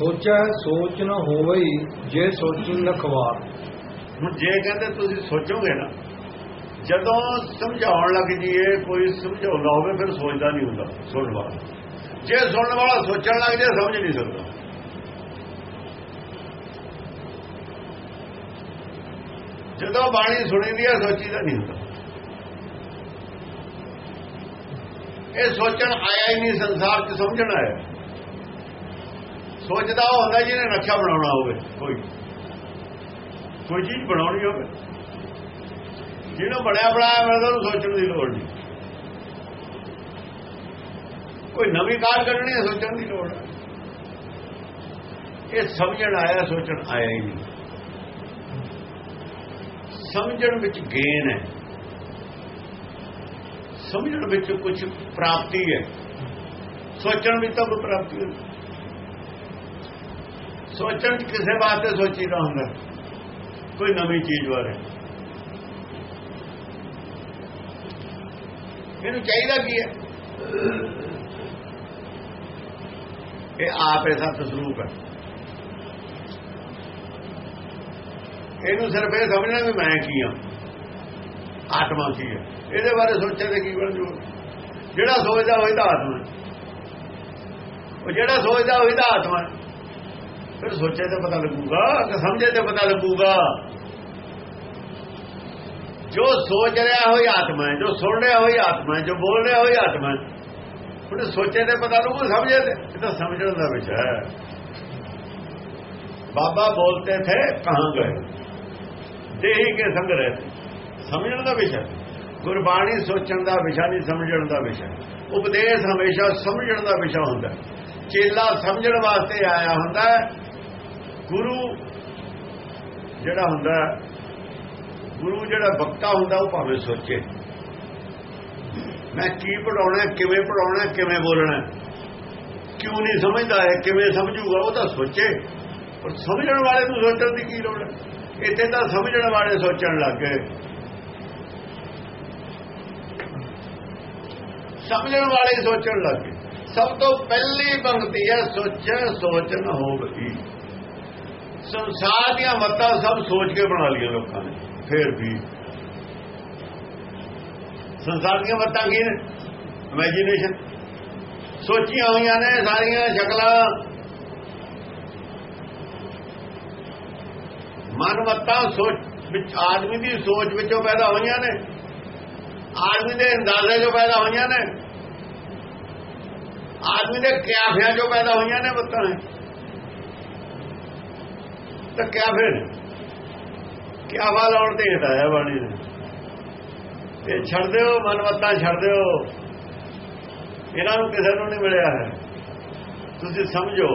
ਸੋਚੈ, ਸੋਚ ਨ ਹੋਵਈ, ਜੇ ਸੋਚੀ ਲਖਵਾਰ। ਹੁਣ ਜੇ ਕਹਿੰਦੇ ਤੁਸੀਂ ਸੋਚੋਗੇ ਨਾ, ਜਦੋਂ ਸਮਝਾਉਣ ਲੱਗ ਜੀਏ ਕੋਈ ਸਮਝਾਉਂਦਾ ਹੋਵੇ, ਫਿਰ ਸੋਚਦਾ ਨਹੀਂ ਹੁੰਦਾ, ਸੁਣਨ ਵਾਲਾ। ਜੇ ਸੁਣਨ ਵਾਲਾ ਸੋਚਣ ਲੱਗ ਜਾਏ, ਸਮਝ ਨਹੀਂ ਸਕਦਾ। ਜਦੋਂ ਬਾਣੀ ਸੁਣੀ ਦੀ ਹੈ, ਸੋਚੀ ਸੋਚੀਦਾ ਨਹੀਂ ਹੁੰਦਾ। ਇਹ ਸੋਚਣ ਆਇਆ ਹੀ ਨਹੀਂ, ਸੰਸਾਰ 'ਚ ਸਮਝਣ ਆਇਆ। ਸੋਚਦਾ ਉਹ ਹੁੰਦਾ ਜਿਹਨੇ ਨਕਸ਼ਾ ਬਣਾਉਣਾ ਹੋਵੇ, ਕੋਈ। ਕੋਈ ਚੀਜ਼ ਬਣਾਉਣੀ ਹੋਵੇ। ਜਿਹਨੂੰ ਬਣਿਆ ਬਣਾਇਆ ਮਿਲਦਾ ਉਹਨੂੰ ਸੋਚਣ ਦੀ ਲੋੜ ਨਹੀਂ। ਕੋਈ ਨਵੀਂ ਕਾਰ ਕਰਨੀ ਹੈ, ਸੋਚਣ ਦੀ ਲੋੜ ਹੈ। ਇਹ ਸਮਝਣ ਆਇਆ, ਸੋਚਣ ਆਇਆ ਹੀ ਨਹੀਂ। ਸਮਝਣ ਵਿੱਚ ਗੇਨ ਹੈ। ਸਮਝਣ ਵਿੱਚ ਕੁਝ ਪ੍ਰਾਪਤੀ ਹੈ। ਸੋਚਣ ਵਿੱਚ ਤਾਂ ਕੋਈ ਪ੍ਰਾਪਤੀ ਨਹੀਂ। ਸੋਚਣ ਚ ਕਿਸੇ ਵਾਸਤੇ ਸੋਚੀਦਾ ਹੁੰਦਾ। ਕੋਈ ਨਵੀਂ ਚੀਜ਼ ਬਾਰੇ। ਇਹਨੂੰ ਚਾਹੀਦਾ ਕੀ ਹੈ? ਇਹ ਆਪ ਐਸਾ ਤਸਰੂਪ ਹੈ। ਇਹਨੂੰ ਸਿਰਫ ਇਹ ਸਮਝਣਾ ਵੀ ਮੈਂ ਕੀ ਹਾਂ। ਆਤਮਾ ਕੀ ਹੈ। ਇਹਦੇ ਬਾਰੇ ਸੋਚੇ ਤੇ ਕੀ ਬਣ ਜੂ ਜਿਹੜਾ ਸੋਚਦਾ ਹੋਈ ਤਾਂ ਆਤਮਾ ਉਹ ਜਿਹੜਾ ਸੋਚਦਾ ਹੋਈ ਤਾਂ ਆਤਮਾ ਫਿਰ ਸੋਚੇ ਤੇ ਪਤਾ ਲੱਗੂਗਾ ਕਿ ਸਮਝੇ ਤੇ ਪਤਾ ਲੱਗੂਗਾ। ਜੋ ਸੋਚ ਰਿਹਾ ਹੋਈ ਆਤਮਾ ਹੈ, ਜੋ ਸੁਣ ਰਿਹਾ ਹੋਈ ਆਤਮਾ ਹੈ, ਜੋ ਬੋਲ ਰਿਹਾ ਹੋਈ ਆਤਮਾ ਹੈ। ਉਹਨੇ ਸੋਚੇ ਤੇ ਪਤਾ ਲੱਗੂ ਸਮਝੇ ਤੇ, ਇਹ ਤਾਂ ਸਮਝਣ ਦਾ ਵਿਸ਼ਾ ਹੈ। ਬਾਬਾ ਬੋਲਤੇ ਥੇ, ਕਹਾਂ ਗਏ? ਦੇਹੀ ਕੇ ਸੰਗ ਰਹੇ ਸਮਝਣ ਦਾ ਵਿਸ਼ਾ ਗੁਰਬਾਣੀ ਸੋਚਣ ਦਾ ਵਿਸ਼ਾ ਨਹੀਂ, ਸਮਝਣ ਦਾ ਵਿਸ਼ਾ ਉਪਦੇਸ਼ ਹਮੇਸ਼ਾ ਸਮਝਣ ਦਾ ਵਿਸ਼ਾ ਹੁੰਦਾ ਚੇਲਾ ਸਮਝਣ ਵਾਸਤੇ ਆਇਆ ਹੁੰਦਾ ਗੁਰੂ ਜਿਹੜਾ ਹੁੰਦਾ ਗੁਰੂ ਜਿਹੜਾ ਵਕਤਾ ਹੁੰਦਾ, ਉਹ ਭਾਵੇਂ ਸੋਚੇ। ਮੈਂ ਕੀ ਪੜਾਉਣਾ ਕਿਵੇਂ ਪੜਾਉਣਾ ਕਿਵੇਂ ਬੋਲਣਾ, ਕਿਉਂ ਨਹੀਂ ਸਮਝਦਾ ਹੈ ਕਿਵੇਂ ਸਮਝੂਗਾ, ਉਹ ਤਾਂ ਸੋਚੇ। ਪਰ ਸਮਝਣ ਵਾਲੇ ਨੂੰ ਸੋਚਣ ਦੀ ਕੀ ਲੋੜ ਹੈ? ਇੱਥੇ ਤਾਂ ਸਮਝਣ ਵਾਲੇ ਸੋਚਣ ਲੱਗ ਗਏ। ਸਮਝਣ ਵਾਲੇ ਸੋਚਣ ਲੱਗ ਗਏ। ਸਭ ਤੋਂ ਪਹਿਲੀ ਬੰਗਤੀ ਹੈ ਸੋਚੇ ਸੋਚਣ ਹੋਵੇ ਸੰਸਾਰ ਦੀਆਂ ਮੱਤਾਂ ਸਭ ਸੋਚ ਕੇ ਬਣਾ ਲਈਆਂ ਲੋਕਾਂ ਨੇ। ਫੇਰ ਵੀ ਸੰਸਾਰ ਦੀਆਂ ਮੱਤਾਂ ਕੀ ਨੇ? ਇਮੇਜਿਨੇਸ਼ਨ ਸੋਚੀਆਂ ਹੋਈਆਂ ਨੇ ਸਾਰੀਆਂ ਸ਼ਕਲਾਂ। ਮਨ ਮੱਤਾਂ ਸੋਚ ਵਿੱਚ, ਆਦਮੀ ਦੀ ਸੋਚ ਵਿੱਚੋਂ ਪੈਦਾ ਹੋਈਆਂ ਨੇ। ਆਦਮੀ ਦੇ ਅੰਦਾਜ਼ੇ ਜੋ ਪੈਦਾ ਹੋਈਆਂ ਨੇ। ਆਦਮੀ ਦੇ ਕਿਆਫਿਆਂ ਜੋ ਪੈਦਾ ਹੋਈਆਂ ਨੇ ਮੱਤਾਂ। ਤਾਂ ਕਿਆ ਫਿਰ। ਕਿਆ ਵਾ ਲਾਉਣ ਤੇ ਹਟਾਇਆ ਬਾਣੀ ਨੇ। ਇਹ ਛੱਡ ਦਿਓ ਮਨਵੱਤਾਂ ਛੱਡ ਦਿਓ। ਇਹਨਾਂ ਨੂੰ ਕਿਸੇ ਨੂੰ ਨਹੀਂ ਮਿਲਿਆ ਹੈ। ਤੁਸੀਂ ਸਮਝੋ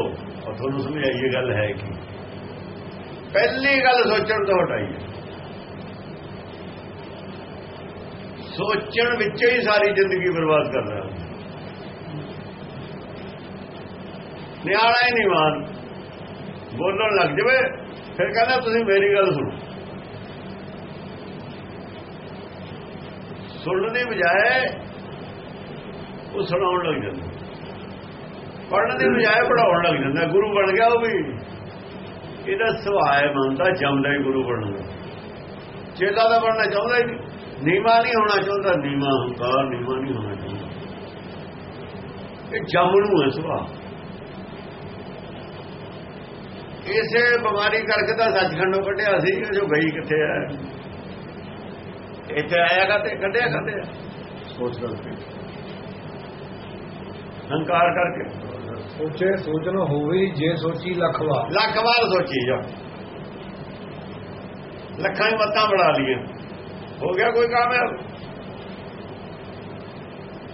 ਔਰ ਤੁਹਾਨੂੰ ਸਮਝਾਈਏ ਗੱਲ ਹੈ ਕਿ। ਪਹਿਲੀ ਗੱਲ ਸੋਚਣ ਤੋਂ ਹਟਾਈ ਸੋਚਣ ਵਿੱਚ ਹੀ ਸਾਰੀ ਜ਼ਿੰਦਗੀ ਬਰਬਾਦ ਕਰ ਰਿਹਾ ਨਿਆਣਾ ਹੀ ਨਹੀਂ ਮਾਨ। ਬੋਲਣ ਲੱਗ ਜਵੇ ਫਿਰ ਕਹਿੰਦਾ, ਤੁਸੀਂ ਮੇਰੀ ਗੱਲ ਸੁਣੋ। ਸੁਣਨ ਦੀ ਬਜਾਏ ਉਹ ਸੁਣਾਉਣ ਲੱਗ ਜਾਂਦਾ। ਪੜਨ ਦੀ ਬਜਾਏ ਪੜਾਉਣ ਲੱਗ ਜਾਂਦਾ। ਗੁਰੂ ਬਣ ਗਿਆ ਉਹ ਵੀ। ਇਹਦਾ ਸੁਭਾਅ ਮੰਨਦਾ ਜੰਮਦਾ ਹੀ ਗੁਰੂ ਬਣਦਾ ਚੇਲਾ ਦਾ ਬਣਨਾ ਚਾਹੁੰਦਾ ਹੀ ਨਹੀਂ। ਨੀਮਾ ਨਹੀਂ ਹੋਣਾ ਚਾਹੁੰਦਾ। ਨੀਮਾ ਹੰਕਾਰ ਨੀਮਾ ਨਹੀਂ ਹੋਣਾ ਚਾਹੁੰਦਾ। ਇਹ ਜੰਮ ਨੂੰ ਹੈ ਸੁਭਾਅ। ਇਸੇ ਬਿਮਾਰੀ ਕਰਕੇ ਤਾਂ ਸੱਚਖੰਡੋਂ ਕੱਢਿਆ ਸੀ ਜੋ ਗਈ ਕਿੱਥੇ ਆ। ਇੱਥੇ ਆਇਆਗਾ ਤੇ ਕੱਢਿਆ ਕੱਢਿਆ ਸੋਚ ਕਰਕੇ। ਹੰਕਾਰ ਕਰਕੇ। ਸੋਚੇ ਸੋਚਣ ਹੋਵੇ ਜੇ ਸੋਚੀ ਲਖਵਾਰ ਲੱਖ ਵਾਰ ਸੋਚੀ ਜਾ। ਲੱਖਾਂ ਹੀ ਮੱਤਾਂ ਬਣਾ ਲਈਆਂ। ਹੋ ਗਿਆ ਕੋਈ ਕਾਮਯਾਬ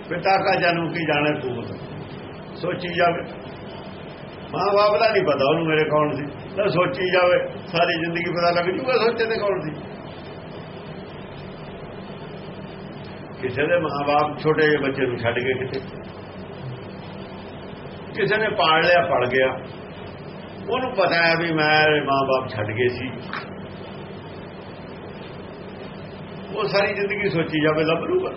ਪਿਤਾ ਕਾ ਜਨਮ ਕੀ ਜਾਣੇ ਤੂੰ? ਸੋਚੀ ਜਾਵੇ। ਮਾਂ ਬਾਪ ਦਾ ਨਹੀਂ ਪਤਾ, ਉਹਨੂੰ ਮੇਰੇ ਕੌਣ ਸੀ? ਤਾਂ ਸੋਚੀ ਜਾਵੇ, ਸਾਰੀ ਜ਼ਿੰਦਗੀ ਪਤਾ ਲੱਗ ਜੂਗਾ ਸੋਚੇ ਤੇ ਕੌਣ ਸੀ? ਕਿਸੇ ਦੇ ਮਾਂ-ਬਾਪ ਛੋਟੇ ਜਿਹੇ ਬੱਚੇ ਨੂੰ ਛੱਡ ਕੇ ਕਿਤੇ। ਕਿਸੇ ਨੇ ਪਾਲ ਲਿਆ ਪੜ ਗਿਆ। ਉਹਨੂੰ ਪਤਾ ਹੈ ਵੀ ਮੈਂ ਮਾਂ-ਬਾਪ ਛੱਡ ਗਏ ਸੀ। ਉਹ ਸਾਰੀ ਜ਼ਿੰਦਗੀ ਸੋਚੀ ਜਾਵੇ, ਲੱਭ ਲੂਗਾ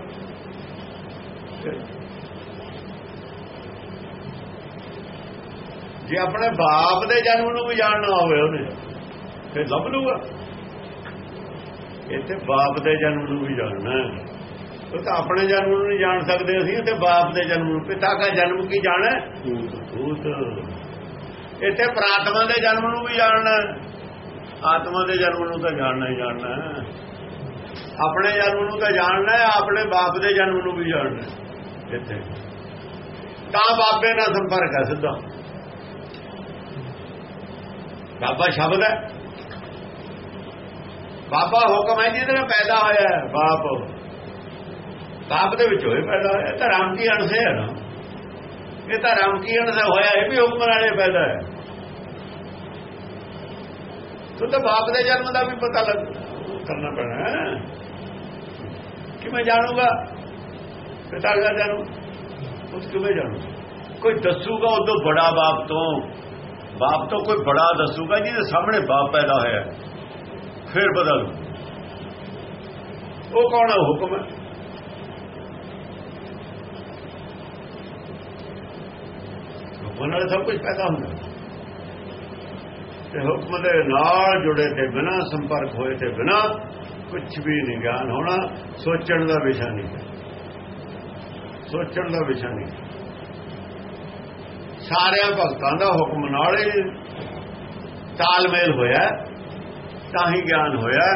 ਜੇ ਆਪਣੇ ਬਾਪ ਦੇ ਜਨਮ ਨੂੰ ਵੀ ਜਾਣਨਾ ਹੋਵੇ ਉਹਨੇ, ਫਿਰ ਲੱਭ ਲੂਗਾ ਇੱਥੇ ਬਾਪ ਦੇ ਜਨਮ ਨੂੰ ਵੀ ਜਾਣਨਾ ਹੈ। ਉਹ ਤਾਂ ਆਪਣੇ ਜਨਮ ਨੂੰ ਨਹੀਂ ਜਾਣ ਸਕਦੇ ਅਸੀਂ ਤੇ ਬਾਪ ਦੇ ਜਨਮ ਨੂੰ। ਪਿਤਾ ਦਾ ਜਨਮ ਕੀ ਜਾਣਾ? ਭੂਤ ਇੱਥੇ ਪ੍ਰਾਤਮਾ ਦੇ ਜਨਮ ਨੂੰ ਵੀ ਜਾਣਨਾ ਆਤਮਾ ਦੇ ਜਨਮ ਨੂੰ ਤਾਂ ਜਾਣਨਾ ਹੀ ਜਾਣਨਾ ਆਪਣੇ ਜਨਮ ਨੂੰ ਤਾਂ ਜਾਣਨਾ ਹੈ, ਆਪਣੇ ਬਾਪ ਦੇ ਜਨਮ ਨੂੰ ਵੀ ਜਾਣਨਾ ਇੱਥੇ। ਤਾਂ ਬਾਬੇ ਨਾਲ ਸੰਪਰਕ ਹੈ ਸਿੱਧਾ। ਬਾਬਾ ਸ਼ਬਦ ਹੈ। ਬਾਬਾ ਹੁਕਮ ਹੈ ਜਿਹਦੇ ਨਾਲ ਪੈਦਾ ਹੋਇਆ ਹੈ, ਬਾਪ। ਬਾਪ ਦੇ ਵਿੱਚ ਹੋਏ ਪੈਦਾ ਹੋਇਆ, ਇਹ ਤਾਂ ਰਾਮ ਕੀ ਅਣਸੇ ਹੈ ਨਾ। ਇਹ ਤਾਂ ਰਾਮ ਕੀ ਅਣਸ ਹੋਇਆ ਇਹ ਵੀ ਹੁਕਮ ਨਾਲੇ ਪੈਦਾ ਹੈ। ਤੂੰ ਤਾਂ ਬਾਪ ਦੇ ਜਨਮ ਦਾ ਵੀ ਪਤਾ ਲੱਗ ਕਰਨਾ ਪੈਣਾ ਹੈ। ਕਿ ਮੈਂ ਜਾਣੂਗਾ? ਪਿਤਾ ਦਾ ਜਨਮ ਉਸ ਕਿਵੇਂ ਜਾਣੂ? ਕੋਈ ਦੱਸੂਗਾ ਉਦੋਂ ਬੜਾ ਬਾਪ ਤੋਂ? ਬਾਪ ਤੋਂ ਕੋਈ ਬੜਾ ਦੱਸੂਗਾ ਜਿਹਦੇ ਸਾਹਮਣੇ ਬਾਪ ਪੈਦਾ ਹੋਇਆ ਫਿਰ ਬਦਲ। ਉਹ ਕੌਣ ਹੈ ਹੁਕਮ? ਹੈ ਹੁਕਮ ਨਾਲ ਸਭ ਕੁਝ ਪੈਦਾ ਹੁੰਦਾ। ਤੇ ਹੁਕਮ ਦੇ ਨਾਲ ਜੁੜੇ ਤੇ ਬਿਨਾ ਸੰਪਰਕ ਹੋਏ ਤੇ ਬਿਨਾ ਕੁਝ ਵੀ ਨਹੀਂ ਗਿਆਨ ਹੋਣਾ, ਸੋਚਣ ਦਾ ਵਿਸ਼ਾ ਨਹੀਂ। ਸੋਚਣ ਦਾ ਵਿਸ਼ਾ ਨਹੀਂ। ਸਾਰਿਆਂ ਭਗਤਾਂ ਦਾ ਹੁਕਮ ਨਾਲ ਹੀ ਤਾਲਮੇਲ ਹੋਇਆ, ਤਾਂ ਹੀ ਗਿਆਨ ਹੋਇਆ,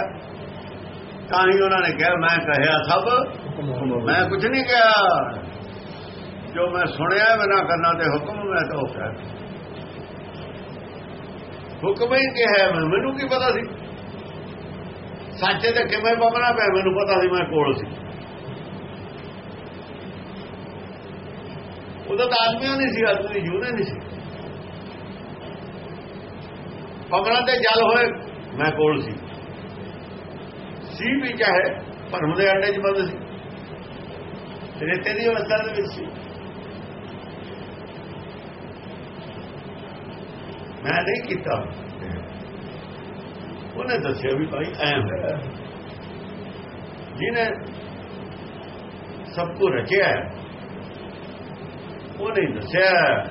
ਤਾਂ ਹੀ ਉਹਨਾਂ ਨੇ ਕਿਹਾ, ਮੈਂ ਕਹਿਆ ਸਭ, ਮੈਂ ਕੁਝ ਨਹੀਂ ਕਿਹਾ। ਜੋ ਮੈਂ ਸੁਣਿਆ ਬਿਨਾ ਕਰਨਾ ਤੇ ਹੁਕਮ, ਮੈਂ ਤਾਂ ਉਹ ਕਹਿ ਹੁਕਮ ਹੀ ਕਿਹਾ ਮੈਂ ਮੈਨੂੰ ਕੀ ਪਤਾ ਸੀ? ਸੱਚ ਤੇ ਕਿਵੇਂ ਪਵਨਾ ਪਿਆ, ਮੈਨੂੰ ਪਤਾ ਸੀ ਮੈਂ ਕੋਲ ਸੀ। ਉਹਦਾ ਤਾਂ ਆਦਮੀ ਨਹੀਂ ਸੀ ਆਦਮੀ ਦੀ ਜੂਨੇ ਨਹੀਂ ਸੀ। ਪਵਨਾ ਤੇ ਜਲ ਹੋਏ ਮੈਂ ਕੋਲ ਸੀ। ਸੀ ਵੀ ਚਾਹੇ ਭਰਮ ਦੇ ਅੰਡੇ 'ਚ ਬੰਦ ਸੀ। ਰੇਤੇ ਦੀ ਅਵਸਥਾ ਦੇ ਵਿੱਚ ਸੀ। ਮੈਂ ਨਹੀਂ ਕੀਤਾ। ਉਹਨੇ ਦੱਸਿਆ ਵੀ ਭਾਈ ਐ ਹੋਇਆ। ਜਿਹਨੇ ਸਭ ਕੁ ਰਚਿਆ ਹੈ, ਉਹ ਨਹੀਂ ਦੱਸਿਆ।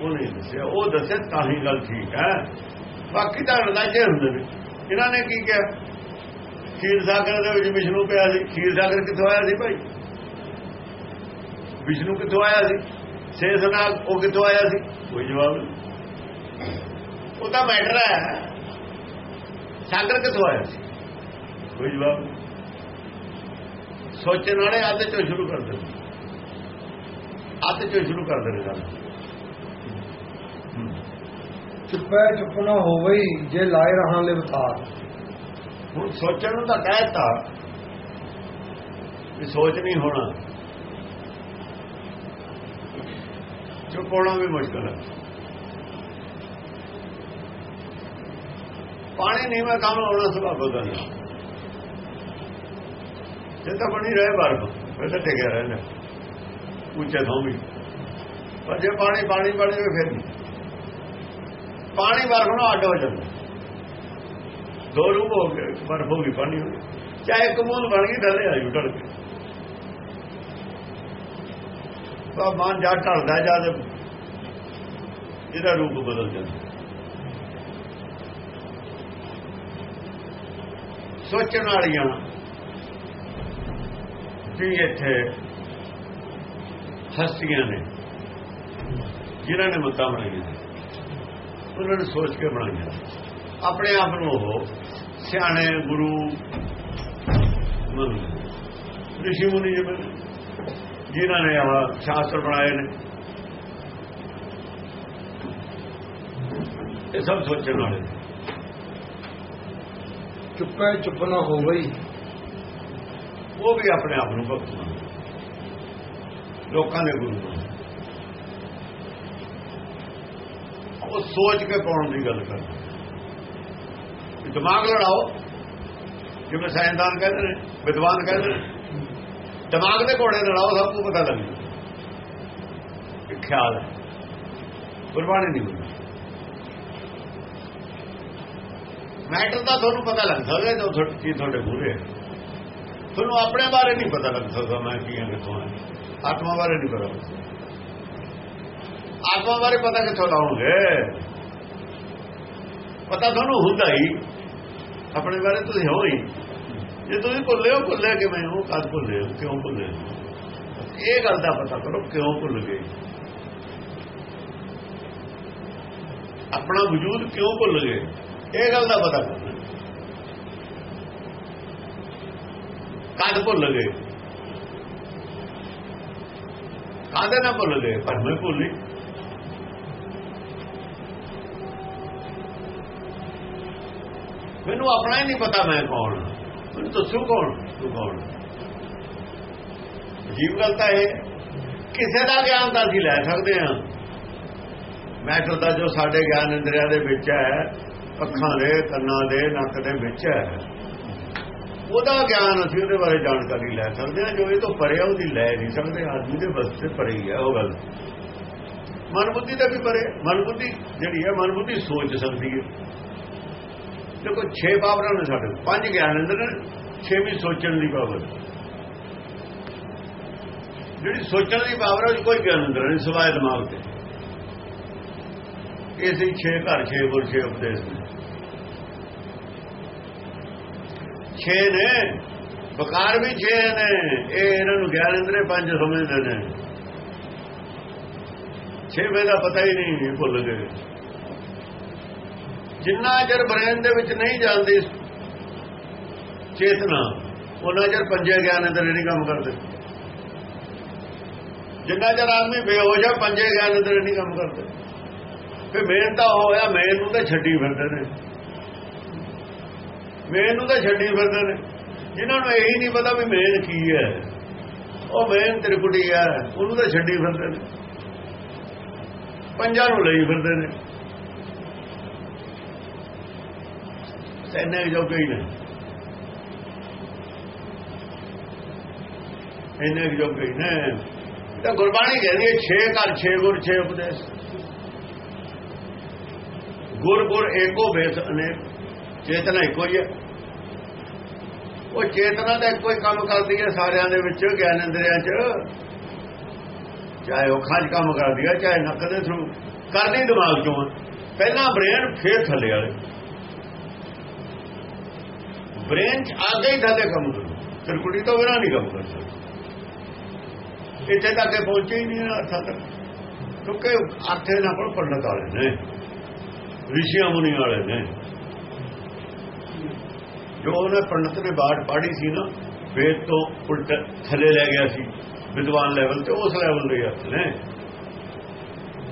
ਉਹ ਨਹੀਂ ਦੱਸਿਆ। ਉਹ ਦੱਸਿਆ ਤਾਂ ਹੀ ਗੱਲ ਠੀਕ ਹੈ। ਬਾਕੀ ਤਾਂ ਅੰਦਾਜ਼ੇ ਹੁੰਦੇ ਨੇ। ਇਹਨਾਂ ਨੇ ਕੀ ਕਿਹਾ? ਖੀਰ ਸਾਗਰ ਦੇ ਵਿੱਚ ਵਿਸ਼ਨੂੰ ਪਿਆ ਸੀ। ਖੀਰ ਸਾਗਰ ਕਿੱਥੋਂ ਆਇਆ ਸੀ ਭਾਈ? ਵਿਸ਼ਨੂੰ ਕਿੱਥੋਂ ਆਇਆ ਸੀ? ਸੇਸਨਾਗ ਉਹ ਕਿੱਥੋਂ ਆਇਆ ਸੀ? ਕੋਈ ਜਵਾਬ ਨਹੀਂ। ਉਹ ਤਾਂ ਮੈਟਰ ਹੈ। ਸਾਗਰ ਕਿੱਥੋਂ ਆਇਆ ਸੀ? ਕੋਈ ਜਵਾਬ ਸੋਚਣ ਵਾਲੇ ਆਦੇ ਤੋਂ ਸ਼ੁਰੂ ਕਰ ਨੇ ਆਦੇ ਤੋਂ ਸ਼ੁਰੂ ਕਰਦੇ ਨੇ ਗੱਲ ਚੁੱਪੈ ਚੁੱਪ ਨਾ ਹੋਵੇ ਜੇ ਲਾਏ ਰਹਾਂ ਲੈ ਵਿਥਾਰ ਹੁਣ ਸੋਚਣ ਨੂੰ ਤਾਂ ਕਹਿਤਾ ਵੀ ਸੋਚ ਨਹੀਂ ਹੋਣਾ। ਚੁੱਪ ਹੋਣਾ ਵੀ ਮੁਸ਼ਕਲ ਹੈ। ਪਾਣੀ ਨਹੀਂ ਮੈਂ ਕੰਮ ਹੋਣਾ ਸੁਭਾਅ ਦਾ ਨਹੀਂ ਜੇ ਤਾਂ ਬਣੀ ਰਹੇ ਬਰਫ ਫਿਰ ਤਾਂ ਟਿਕਿਆ ਰਹਿਣਾ ਉੱਚੇ ਥਾਂ ਵੀ। ਪਰ ਜੇ ਪਾਣੀ ਪਾਣੀ ਬਣ ਜਾਵੇ ਫਿਰ ਨਹੀਂ। ਪਾਣੀ ਬਰਫ ਨੂੰ ਅੱਡ ਹੋ ਜਾਂਦਾ। ਦੋ ਰੂਪ ਹੋ ਗਏ ਬਰਫ ਹੋ ਗਈ, ਪਾਣੀ ਹੋ ਗਿਆ ਚਾਹੇ ਇੱਕ ਮੂਲ ਬਣ ਗਈ, ਡਲੇ ਆਯੂ ਢਲ ਕੇ। ਤਾਂ ਮਨ ਜਾ ਢਲਦਾ ਜਦ ਇਹਦਾ ਰੂਪ ਬਦਲ ਜਾਂਦਾ। ਸੋਚਣ ਵਾਲੀਆਂ ਵੀ ਇੱਥੇ ਹਸਤੀਆਂ ਨੇ। ਜਿਨ੍ਹਾਂ ਨੇ ਮਤਾਂ ਬਣਾਈਆਂ ਉਹਨਾਂ ਨੇ ਸੋਚ ਕੇ ਬਣਾਈਆਂ ਆਪਣੇ ਆਪ ਨੂੰ ਉਹ ਸਿਆਣੇ ਗੁਰੂ ਮੰਨਦੇ ਰਿਸ਼ੀ ਮੁਨੀ ਜੀ ਜਿਨ੍ਹਾਂ ਨੇ ਆਹ ਸ਼ਾਸਤਰ ਬਣਾਏ ਨੇ। ਇਹ ਸਭ ਸੋਚਣ ਵਾਲੇ ਚੁੱਪੈ ਚੁੱਪ ਨਾ ਹੀ ਉਹ ਵੀ ਆਪਣੇ ਆਪ ਨੂੰ ਭਗਤ ਮੰਨਦੇ ਲੋਕਾਂ ਦੇ ਗੁਰੂ ਉਹ ਸੋਚ ਕੇ ਪਾਉਣ ਦੀ ਗੱਲ ਕਰਦੇ? ਦਿਮਾਗ ਲੜਾਓ। ਜਿਵੇਂ ਸਾਇੰਸਦਾਨ ਕਹਿੰਦੇ ਨੇ, ਵਿਦਵਾਨ ਕਹਿੰਦੇ ਨੇ, ਦਿਮਾਗ ਦੇ ਘੋੜੇ ਲੜਾਓ, ਸਭ ਨੂੰ ਪਤਾ ਲੱਗਦਾ ਖਿਆਲ ਹੈ। ਗੁਰਬਾਣੀ ਨਹੀਂ ਹੁੰਦਾ ਮੈਟਰ ਤਾਂ ਤੁਹਾਨੂੰ ਪਤਾ ਲੱਗ ਸਕਦਾ ਜੋ ਤੁਹਾਡੀ ਚੀਜ਼ ਤੁਹਾਡੇ ਮੂਹਰੇ ਤੁਹਾਨੂੰ ਆਪਣੇ ਬਾਰੇ ਨਹੀਂ ਪਤਾ ਲੱਗ ਸਕਦਾ ਮੈਂ ਕੀ ਹਾਂ ਕਿੱਥੋਂ ਹਾਂ ਆਤਮਾ ਬਾਰੇ ਨਹੀਂ ਪਤਾ। ਆਤਮਾ ਬਾਰੇ ਪਤਾ ਕਿੱਥੋਂ ਲਾਉਂਗੇ ਪਤਾ ਤੁਹਾਨੂੰ ਹੁੰਦਾ ਹੀ। ਆਪਣੇ ਬਾਰੇ ਤੁਸੀਂ ਹੋ ਹੀ। ਜੇ ਤੁਸੀਂ ਭੁੱਲੇ ਹੋ, ਭੁੱਲੇ ਕਿਵੇਂ? ਹੋ ਕਦ ਭੁੱਲੇ ਹੋ ਕਿਉਂ ਭੁੱਲੇ ਇਹ ਗੱਲ ਦਾ ਪਤਾ ਕਰੋ, ਕਿਉਂ ਭੁੱਲ ਗਏ? ਆਪਣਾ ਵਜੂਦ ਕਿਉਂ ਭੁੱਲ ਗਏ? ਇਹ ਗੱਲ ਦਾ ਪਤਾ ਕਰੋ। ਕਦ ਭੁੱਲ ਗਏ? ਕਾਹਦੇ ਨਾਲ ਭੁੱਲ ਗਏ ਪਰ ਮੈਂ ਭੁੱਲੀ ਮੈਨੂੰ ਆਪਣਾ ਹੀ ਨਹੀਂ ਪਤਾ ਮੈਂ ਕੌਣ ਮੈਨੂੰ ਦੱਸੂ ਕੌਣ ਤੂੰ ਕੌਣ ਅਜੀਬ ਗੱਲ ਤਾਂ ਇਹ ਕਿਸੇ ਦਾ ਗਿਆਨ ਤਾਂ ਅਸੀਂ ਲੈ ਸਕਦੇ ਹਾਂ ਮੈਟਰ ਦਾ ਜੋ ਸਾਡੇ ਗਿਆਨ ਇੰਦਰੀਆਂ ਦੇ ਵਿੱਚ ਹੈ ਅੱਖਾਂ ਦੇ ਕੰਨਾਂ ਦੇ ਨੱਕ ਦੇ ਵਿੱਚ ਹੈ ਉਹਦਾ ਗਿਆਨ ਅਸੀਂ ਉਹਦੇ ਬਾਰੇ ਜਾਣਕਾਰੀ ਲੈ ਸਕਦੇ ਹਾਂ, ਜੋ ਇਹ ਤੋਂ ਪਰੇ ਆ, ਉਹਦੀ ਲੈ ਨਹੀਂ ਸਕਦੇ, ਆਦਮੀ ਦੇ ਵਾਸਤੇ ਪਰੇ ਹੀ ਹੈ ਉਹ ਗੱਲ। ਮਨ ਬੁੱਧੀ ਦਾ ਵੀ ਪਰੇ ਮਨ ਬੁੱਧੀ ਜਿਹੜੀ ਹੈ ਮਨ ਬੁੱਧੀ ਸੋਚ ਸਕਦੀ ਹੈ। ਦੇਖੋ 6 ਪਾਵਰਾਂ ਨੇ ਸਾਡੇ ਕੋਲ। ਪੰਜ ਗਿਆਨ ਅੰਦਰ ਨੇ 6ਵੀਂ ਸੋਚਣ ਦੀ ਪਾਵਰ ਜਿਹੜੀ ਸੋਚਣ ਦੀ ਪਾਵਰ ਉਹ 'ਚ ਕੋਈ ਗਿਆਨ ਅੰਦਰ ਨਹੀਂ, ਸਿਵਾਏ ਦਿਮਾਗ ਤੇ। ਇਹ ਸੀ 6 ਘਰ 6 ਗੁਰ 6 ਉਪਦੇਸ਼। ਨੇ 6 ਨੇ ਬਕਾਰ ਵੀ 6 ਨੇ, ਇਹ ਇਹਨਾਂ ਨੂੰ ਗਿਆਨ ਅੰਦਰੇ ਪੰਜ ਸਮਝਦੇ ਨੇ। 6 ਵੇ ਦਾ ਪਤਾ ਹੀ ਨਹੀਂ ਭੁੱਲ ਗਏ। ਜਿੰਨਾ ਚਿਰ ਬ੍ਰੇਨ ਦੇ ਵਿੱਚ ਨਹੀਂ ਜਾਂਦੀ ਚੇਤਨਾ, ਉਹਨਾਂ ਚਿਰ ਪੰਜੇ ਗਿਆਨ ਅੰਦਰ ਨਹੀਂ ਕੰਮ ਕਰਦੇ। ਜਿੰਨਾ ਚਿਰ ਆਦਮੀ ਬੇਹੋਸ਼ ਹੈ ਪੰਜੇ ਗਿਆਨ ਅੰਦਰ ਨਹੀਂ ਕੰਮ ਕਰਦੇ। ਫਿਰ ਮੇਨ ਤਾਂ ਹੋਇਆ ਮੇਨ ਨੂੰ ਤਾਂ ਛੱਡੀ ਫਿਰਦੇ ਨੇ। ਮੇਨ ਨੂੰ ਤਾਂ ਛੱਡੀ ਫਿਰਦੇ ਨੇ। ਜਿਨ੍ਹਾਂ ਨੂੰ ਇਹੀ ਨਹੀਂ ਪਤਾ ਵੀ ਮੇਨ ਕੀ ਹੈ। ਉਹ ਮੇਨ ਤ੍ਰਿਕੁਟੀ ਹੈ, ਉਹਨੂੰ ਤਾਂ ਛੱਡੀ ਫਿਰਦੇ ਨੇ। ਪੰਜਾਂ ਨੂੰ ਲਈ ਫਿਰਦੇ ਨੇ। ਇੰਨੇ ਜੋ ਕੋਈ ਨਹੀਂ ਇੰਨੇ ਜੋ ਕੋਈ ਨੇ। ਤਾਂ ਗੁਰਬਾਣੀ ਕਹਿੰਦੀ ਹੈ 6 ਘਰ 6 ਗੁਰ 6 ਉਪਦੇਸ਼। ਗੁਰ ਗੁਰ, ਏਕੋ ਬੇਸ ਅਨੇਕ। ਚੇਤਨਾ ਇੱਕੋ ਹੀ ਹੈ। ਉਹ ਚੇਤਨਾ ਦਾ ਇੱਕੋ ਹੀ ਕੰਮ ਕਰਦੀ ਹੈ, ਸਾਰਿਆਂ ਦੇ ਵਿੱਚ ਗਿਆਨ ਇੰਦਰੀਆਂ 'ਚ। ਚਾਹੇ ਉਹ ਖਾਜ ਕੰਮ ਕਰਦੀ ਹੈ, ਚਾਹੇ ਨੱਕ ਦੇ ਥਰੂ ਕਰਦੀ ਦਿਮਾਗ 'ਚੋਂ। ਪਹਿਲਾਂ ਬ੍ਰੇਨ ਫੇਰ ਥੱਲੇ ਵਾਲੇ। ਬ੍ਰੇਨ 'ਚ ਆ ਗਈ ਥੱਲੇ ਕੰਮ ਕਰੂ। ਤੋਂ ਬਿਨਾਂ ਨਹੀਂ ਕੰਮ ਕਰ ਸਕਦਾ। ਇੱਥੇ ਤੱਕ ਪਹੁੰਚੇ ਹੀ ਨਹੀਂ ਅਰਥਾਂ ਤੱਕ। ਕਿਉਂਕਿ ਅਰਥੇ ਨਾਲ ਕੋਲ ਪੰਡਤ ਵਾਲੇ ਨੇ। ਰਿਸ਼ੀਆਂ ਮੁਨੀ ਵਾਲੇ ਨੇ। ਜੋ ਉਹਨੇ ਪੰਡਤ ਨੇ ਬਾਟ ਪਾੜੀ ਸੀ ਨਾ ਵੇਦ ਤੋਂ ਉਲਟ ਥੱਲੇ ਲੈ ਗਿਆ ਸੀ ਵਿਦਵਾਨ ਲੈਵਲ ਤੇ ਉਸ ਲੈਵਲ ਦੇ ਅਰਥ ਨੇ।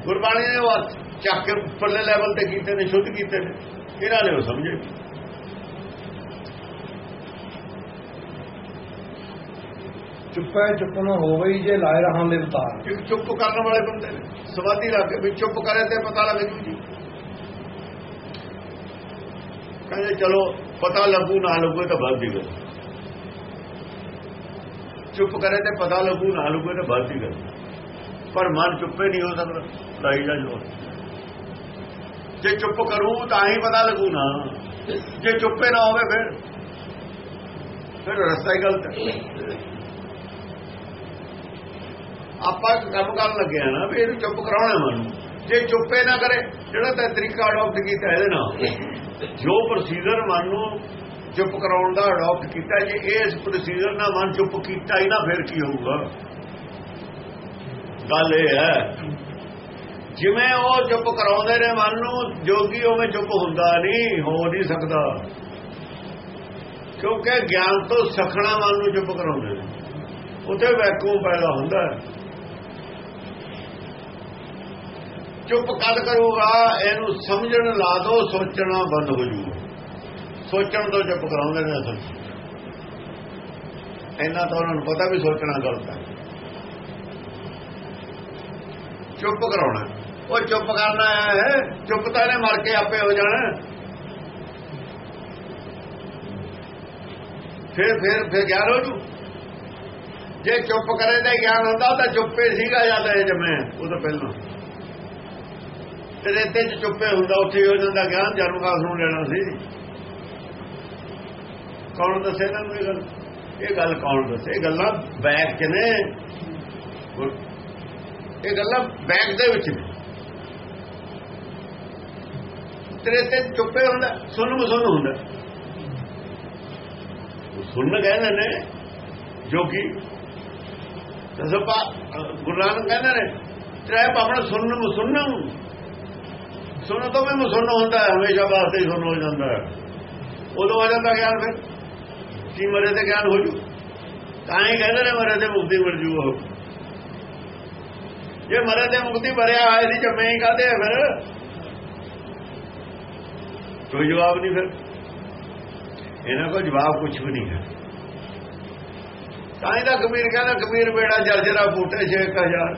ਗੁਰਬਾਣੀ ਨੇ ਉਹ ਚੱਕ ਕੇ ਉੱਪਰਲੇ ਲੈਵਲ ਤੇ ਕੀਤੇ ਨੇ ਸ਼ੁੱਧ ਕੀਤੇ ਨੇ। ਇਹਨਾਂ ਨੇ ਉਹ ਸਮਝੇ। ਚੁੱਪੈ ਚੁੱਪ ਨਾ ਹੋਵੇ ਜੇ ਲਾਇ ਰਹਾ ਲਿਵਤਾਰ ਇੱਕ ਚੁੱਪ ਕਰਨ ਵਾਲੇ ਬੰਦੇ ਨੇ। ਸਵਾਦੀ ਲਾ ਕੇ ਵੀ ਚੁੱਪ ਕਰੇ ਤੇ ਪਤਾ ਲੱਗ ਜੂ ਜੀ ਕਹਿੰਦੇ ਚਲੋ ਪਤਾ ਲੱਗੂ, ਨਾ ਲੱਗੂ ਤਾਂ ਬਾਤ ਦੀ। ਗੱਲ ਚੁੱਪ ਕਰੇ ਤੇ ਪਤਾ ਲੱਗੂ, ਨਾ ਲੱਗੂ ਤਾਂ ਬਾਤ ਦੀ। ਗੱਲ ਪਰ ਮਨ ਚੁੱਪੇ ਨਹੀਂ ਹੋ ਸਕਦਾ ਲਾਈ ਜਾ ਜੋ ਜੇ ਚੁੱਪ ਕਰੂ, ਤਾਂ ਹੀ ਪਤਾ ਲੱਗੂ ਨਾ। ਜੇ ਚੁੱਪੇ ਨਾ ਹੋਵੇ, ਫਿਰ ਫਿਰ ਰਸਤਾ ਹੀ ਗਲਤ ਹੈ। ਆਪਾਂ ਇੱਕ ਕੰਮ ਕਰਨ ਲੱਗੇ ਆ ਨਾ, ਵੀ ਇਹਨੂੰ ਚੁੱਪ ਕਰਾਉਣਾ ਮਨ ਨੂੰ। ਜੇ ਚੁੱਪੇ ਨਾ ਕਰੇ, ਜਿਹੜਾ ਤਾਂ ਤਰੀਕਾ ਅਡਾਪਟ ਕੀਤਾ, ਇਹਦੇ ਨਾਲ। ਜੋ ਪ੍ਰੋਸੀਜਰ ਮਨ ਨੂੰ ਚੁੱਪ ਕਰਾਉਣ ਦਾ ਅਡਾਪਟ ਕੀਤਾ, ਜੇ ਇਸ ਪ੍ਰੋਸੀਜਰ ਨਾਲ ਮਨ ਚੁੱਪ ਕੀਤਾ ਹੀ ਨਾ, ਫਿਰ ਕੀ ਹੋਊਗਾ? ਗੱਲ ਇਹ ਹੈ, ਜਿਵੇਂ ਉਹ ਚੁੱਪ ਕਰਾਉਂਦੇ ਨੇ ਮਨ ਨੂੰ, ਜੋਗੀ ਉਵੇਂ ਚੁੱਪ ਹੁੰਦਾ ਨਹੀਂ, ਹੋ ਨਹੀਂ ਸਕਦਾ। ਕਿਉਂਕਿ ਗਿਆਨ ਤੋਂ ਸਖਣਾ ਮਨ ਨੂੰ ਚੁੱਪ ਕਰਾਉਂਦੇ ਨੇ। ਉੱਥੇ ਵੈਕੂਮ ਪੈਦਾ ਹੁੰਦਾ ਹੈ। ਚੁੱਪ ਕਦ ਕਰੂਗਾ ਇਹਨੂੰ ਸਮਝਣ ਲਾ ਦੋ, ਸੋਚਣਾ ਬੰਦ ਹੋ ਜੂਗਾ ਸੋਚਣ ਤੋਂ ਚੁੱਪ ਕਰਾਉਂਦੇ ਨੇ ਅਸਲ ਇਹਨਾਂ ਤਾਂ ਉਹਨਾਂ ਨੂੰ ਪਤਾ ਵੀ ਸੋਚਣਾ ਗਲਤ ਹੈ। ਚੁੱਪ ਕਰਾਉਣਾ। ਉਹ ਚੁੱਪ ਕਰਨਾ ਹੈ, ਚੁੱਪ ਤਾਂ ਨੇ ਮਰ ਕੇ ਆਪੇ ਹੋ ਜਾਣਾ। ਫਿਰ ਫਿਰ ਫਿਰ ਗਿਆਨ ਹੋ ਜੂ। ਜੇ ਚੁੱਪ ਕਰੇ ਤਾਂ ਗਿਆਨ ਹੁੰਦਾ, ਤਾਂ ਚੁੱਪੇ ਸੀਗਾ ਜਦ ਇਹ ਜਮੇ, ਉਹ ਤਾਂ ਪਹਿਲਾਂ। ਰੇਤੇ 'ਚ ਚੁੱਪੇ ਹੁੰਦਾ, ਉੱਥੇ ਹੋ ਜਾਂਦਾ ਗਿਆਨ ਜਨਮ ਕਾਸ ਨੂੰ ਲੈਣਾ ਸੀ। ਕੌਣ ਦੱਸੇ ਇਹਨਾਂ ਨੂੰ ਇਹ ਗੱਲ? ਇਹ ਗੱਲ ਕੌਣ ਦੱਸੇ? ਇਹ ਗੱਲਾਂ ਬੈਕ 'ਚ ਨੇ। ਇਹ ਗੱਲਾਂ ਬੈਕ ਦੇ ਵਿੱਚ ਨੇ। ਤੇਰੇ ਤੇ ਚੁੱਪੇ ਹੁੰਦਾ ਸੁਣ ਮਸੁਣ ਹੁੰਦਾ। ਸੁਣਨ ਕਹਿੰਦੇ ਨੇ ਜੋਗੀ ਦਸਪਾ ਗੁਰੂ ਨਾਨਕ ਕਹਿੰਦੇ ਨੇ, ਤੇਰੇ ਪਾਵਨ ਸੁਣਨ ਮਸੁਣ ਸੁਣ ਤੋਂ ਵੀ ਮਸੁਣ ਹੁੰਦਾ ਹੈ, ਹਮੇਸ਼ਾ ਵਾਸਤੇ ਹੀ ਸੁਣ ਹੋ ਜਾਂਦਾ ਹੈ। ਉਦੋਂ ਆ ਜਾਂਦਾ ਗਿਆਨ ਫਿਰ। ਕੀ ਮਰੇ ਤੇ ਗਿਆਨ ਹੋ ਜੂ? ਤਾਂ ਹੀ ਕਹਿੰਦੇ ਨੇ ਮਰੇ ਤੇ ਮੁਕਤੀ ਮਿਲ ਜੂ ਉਹ। ਜੇ ਮਰੇ ਤੇ ਮੁਕਤੀ ਭਰਿਆ ਆਏ ਸੀ, ਜੰਮੇ ਹੀ ਕਾਦੇ ਫਿਰ? ਕੋਈ ਜਵਾਬ ਨਹੀਂ ਫਿਰ। ਇਹਨਾਂ ਕੋਲ ਜਵਾਬ ਕੁਝ ਵੀ ਨਹੀਂ ਹੈ। ਤਾਂ ਹੀ ਤਾਂ ਕਬੀਰ ਕਹਿੰਦਾ, ਕਬੀਰ ਬੇੜਾ ਜਰਜਰਾ ਫੂਟੇ 6000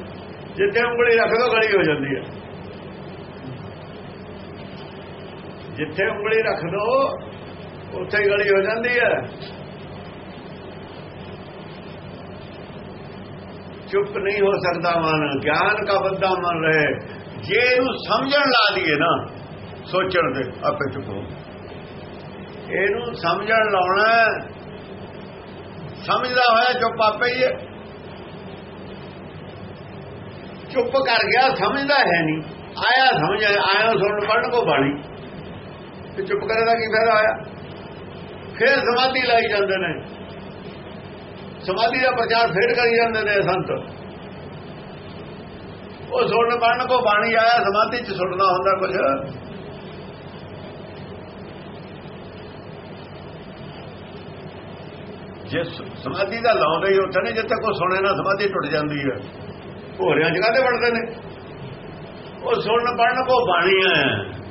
ਜਿੱਥੇ ਉਂਗਲੀ ਰੱਖ ਦੋ, ਗਲੀ ਹੋ ਜਾਂਦੀ ਹੈ। ਜਿੱਥੇ ਉਂਗਲੀ ਰੱਖ ਦੋ, ਉੱਥੇ ਗਲੀ ਹੋ ਜਾਂਦੀ ਹੈ। ਚੁੱਪ ਨਹੀਂ ਹੋ ਸਕਦਾ ਮਨ, ਗਿਆਨ ਦਾ ਬੱਦਾ ਮਨ ਰਹੇ। ਜੇ ਇਹਨੂੰ ਸਮਝਣ ਲਾ ਦਈਏ ਨਾ, ਸੋਚਣ ਦੇ ਆਪੇ ਚੁੱਪ ਹੋ। ਇਹਨੂੰ ਸਮਝਣ ਲਾਉਣਾ ਸਮਝਦਾ ਹੋਇਆ ਚੁੱਪ ਆਪੇ ਹੀ। ਚੁੱਪ ਕਰ ਗਿਆ, ਸਮਝਦਾ ਹੈ ਨਹੀਂ। ਆਇਆ ਸਮਝ, ਆਇਆ ਸੁਣਨ ਪੜਨ ਕੋ ਬਾਣੀ। ਤੇ ਚੁੱਪ ਕਰੇ ਦਾ ਕੀ ਫਾਇਦਾ ਆਇਆ ਫਿਰ ਸਮਾਧੀ ਲਾਈ ਜਾਂਦੇ ਨੇ। ਸਮਾਧੀ ਦਾ ਪ੍ਰਚਾਰ ਫੇਰ ਕਰੀ ਜਾਂਦੇ ਨੇ ਸੰਤ। ਉਹ ਸੁਣਨ ਪੜਨ ਕੋ ਬਾਣੀ ਆਇਆ, ਸਮਾਧੀ ਚ ਸੁਣਨਾ ਹੁੰਦਾ ਕੁਝ ਜੇ ਸਮਾਧੀ ਦਾ ਲਾਉਂਦੇ ਹੀ ਉੱਥੇ ਨੇ, ਜਿੱਥੇ ਕੋਈ ਸੁਣੇ ਨਾ ਸਮਾਧੀ ਟੁੱਟ ਜਾਂਦੀ ਹੈ। ਹੋਰਿਆਂ ਜਗ੍ਹਾ ਤੇ ਵੜਦੇ ਨੇ? ਉਹ ਸੁਣਨ ਪੜਨ ਕੋ ਬਾਣੀ ਆਇਆ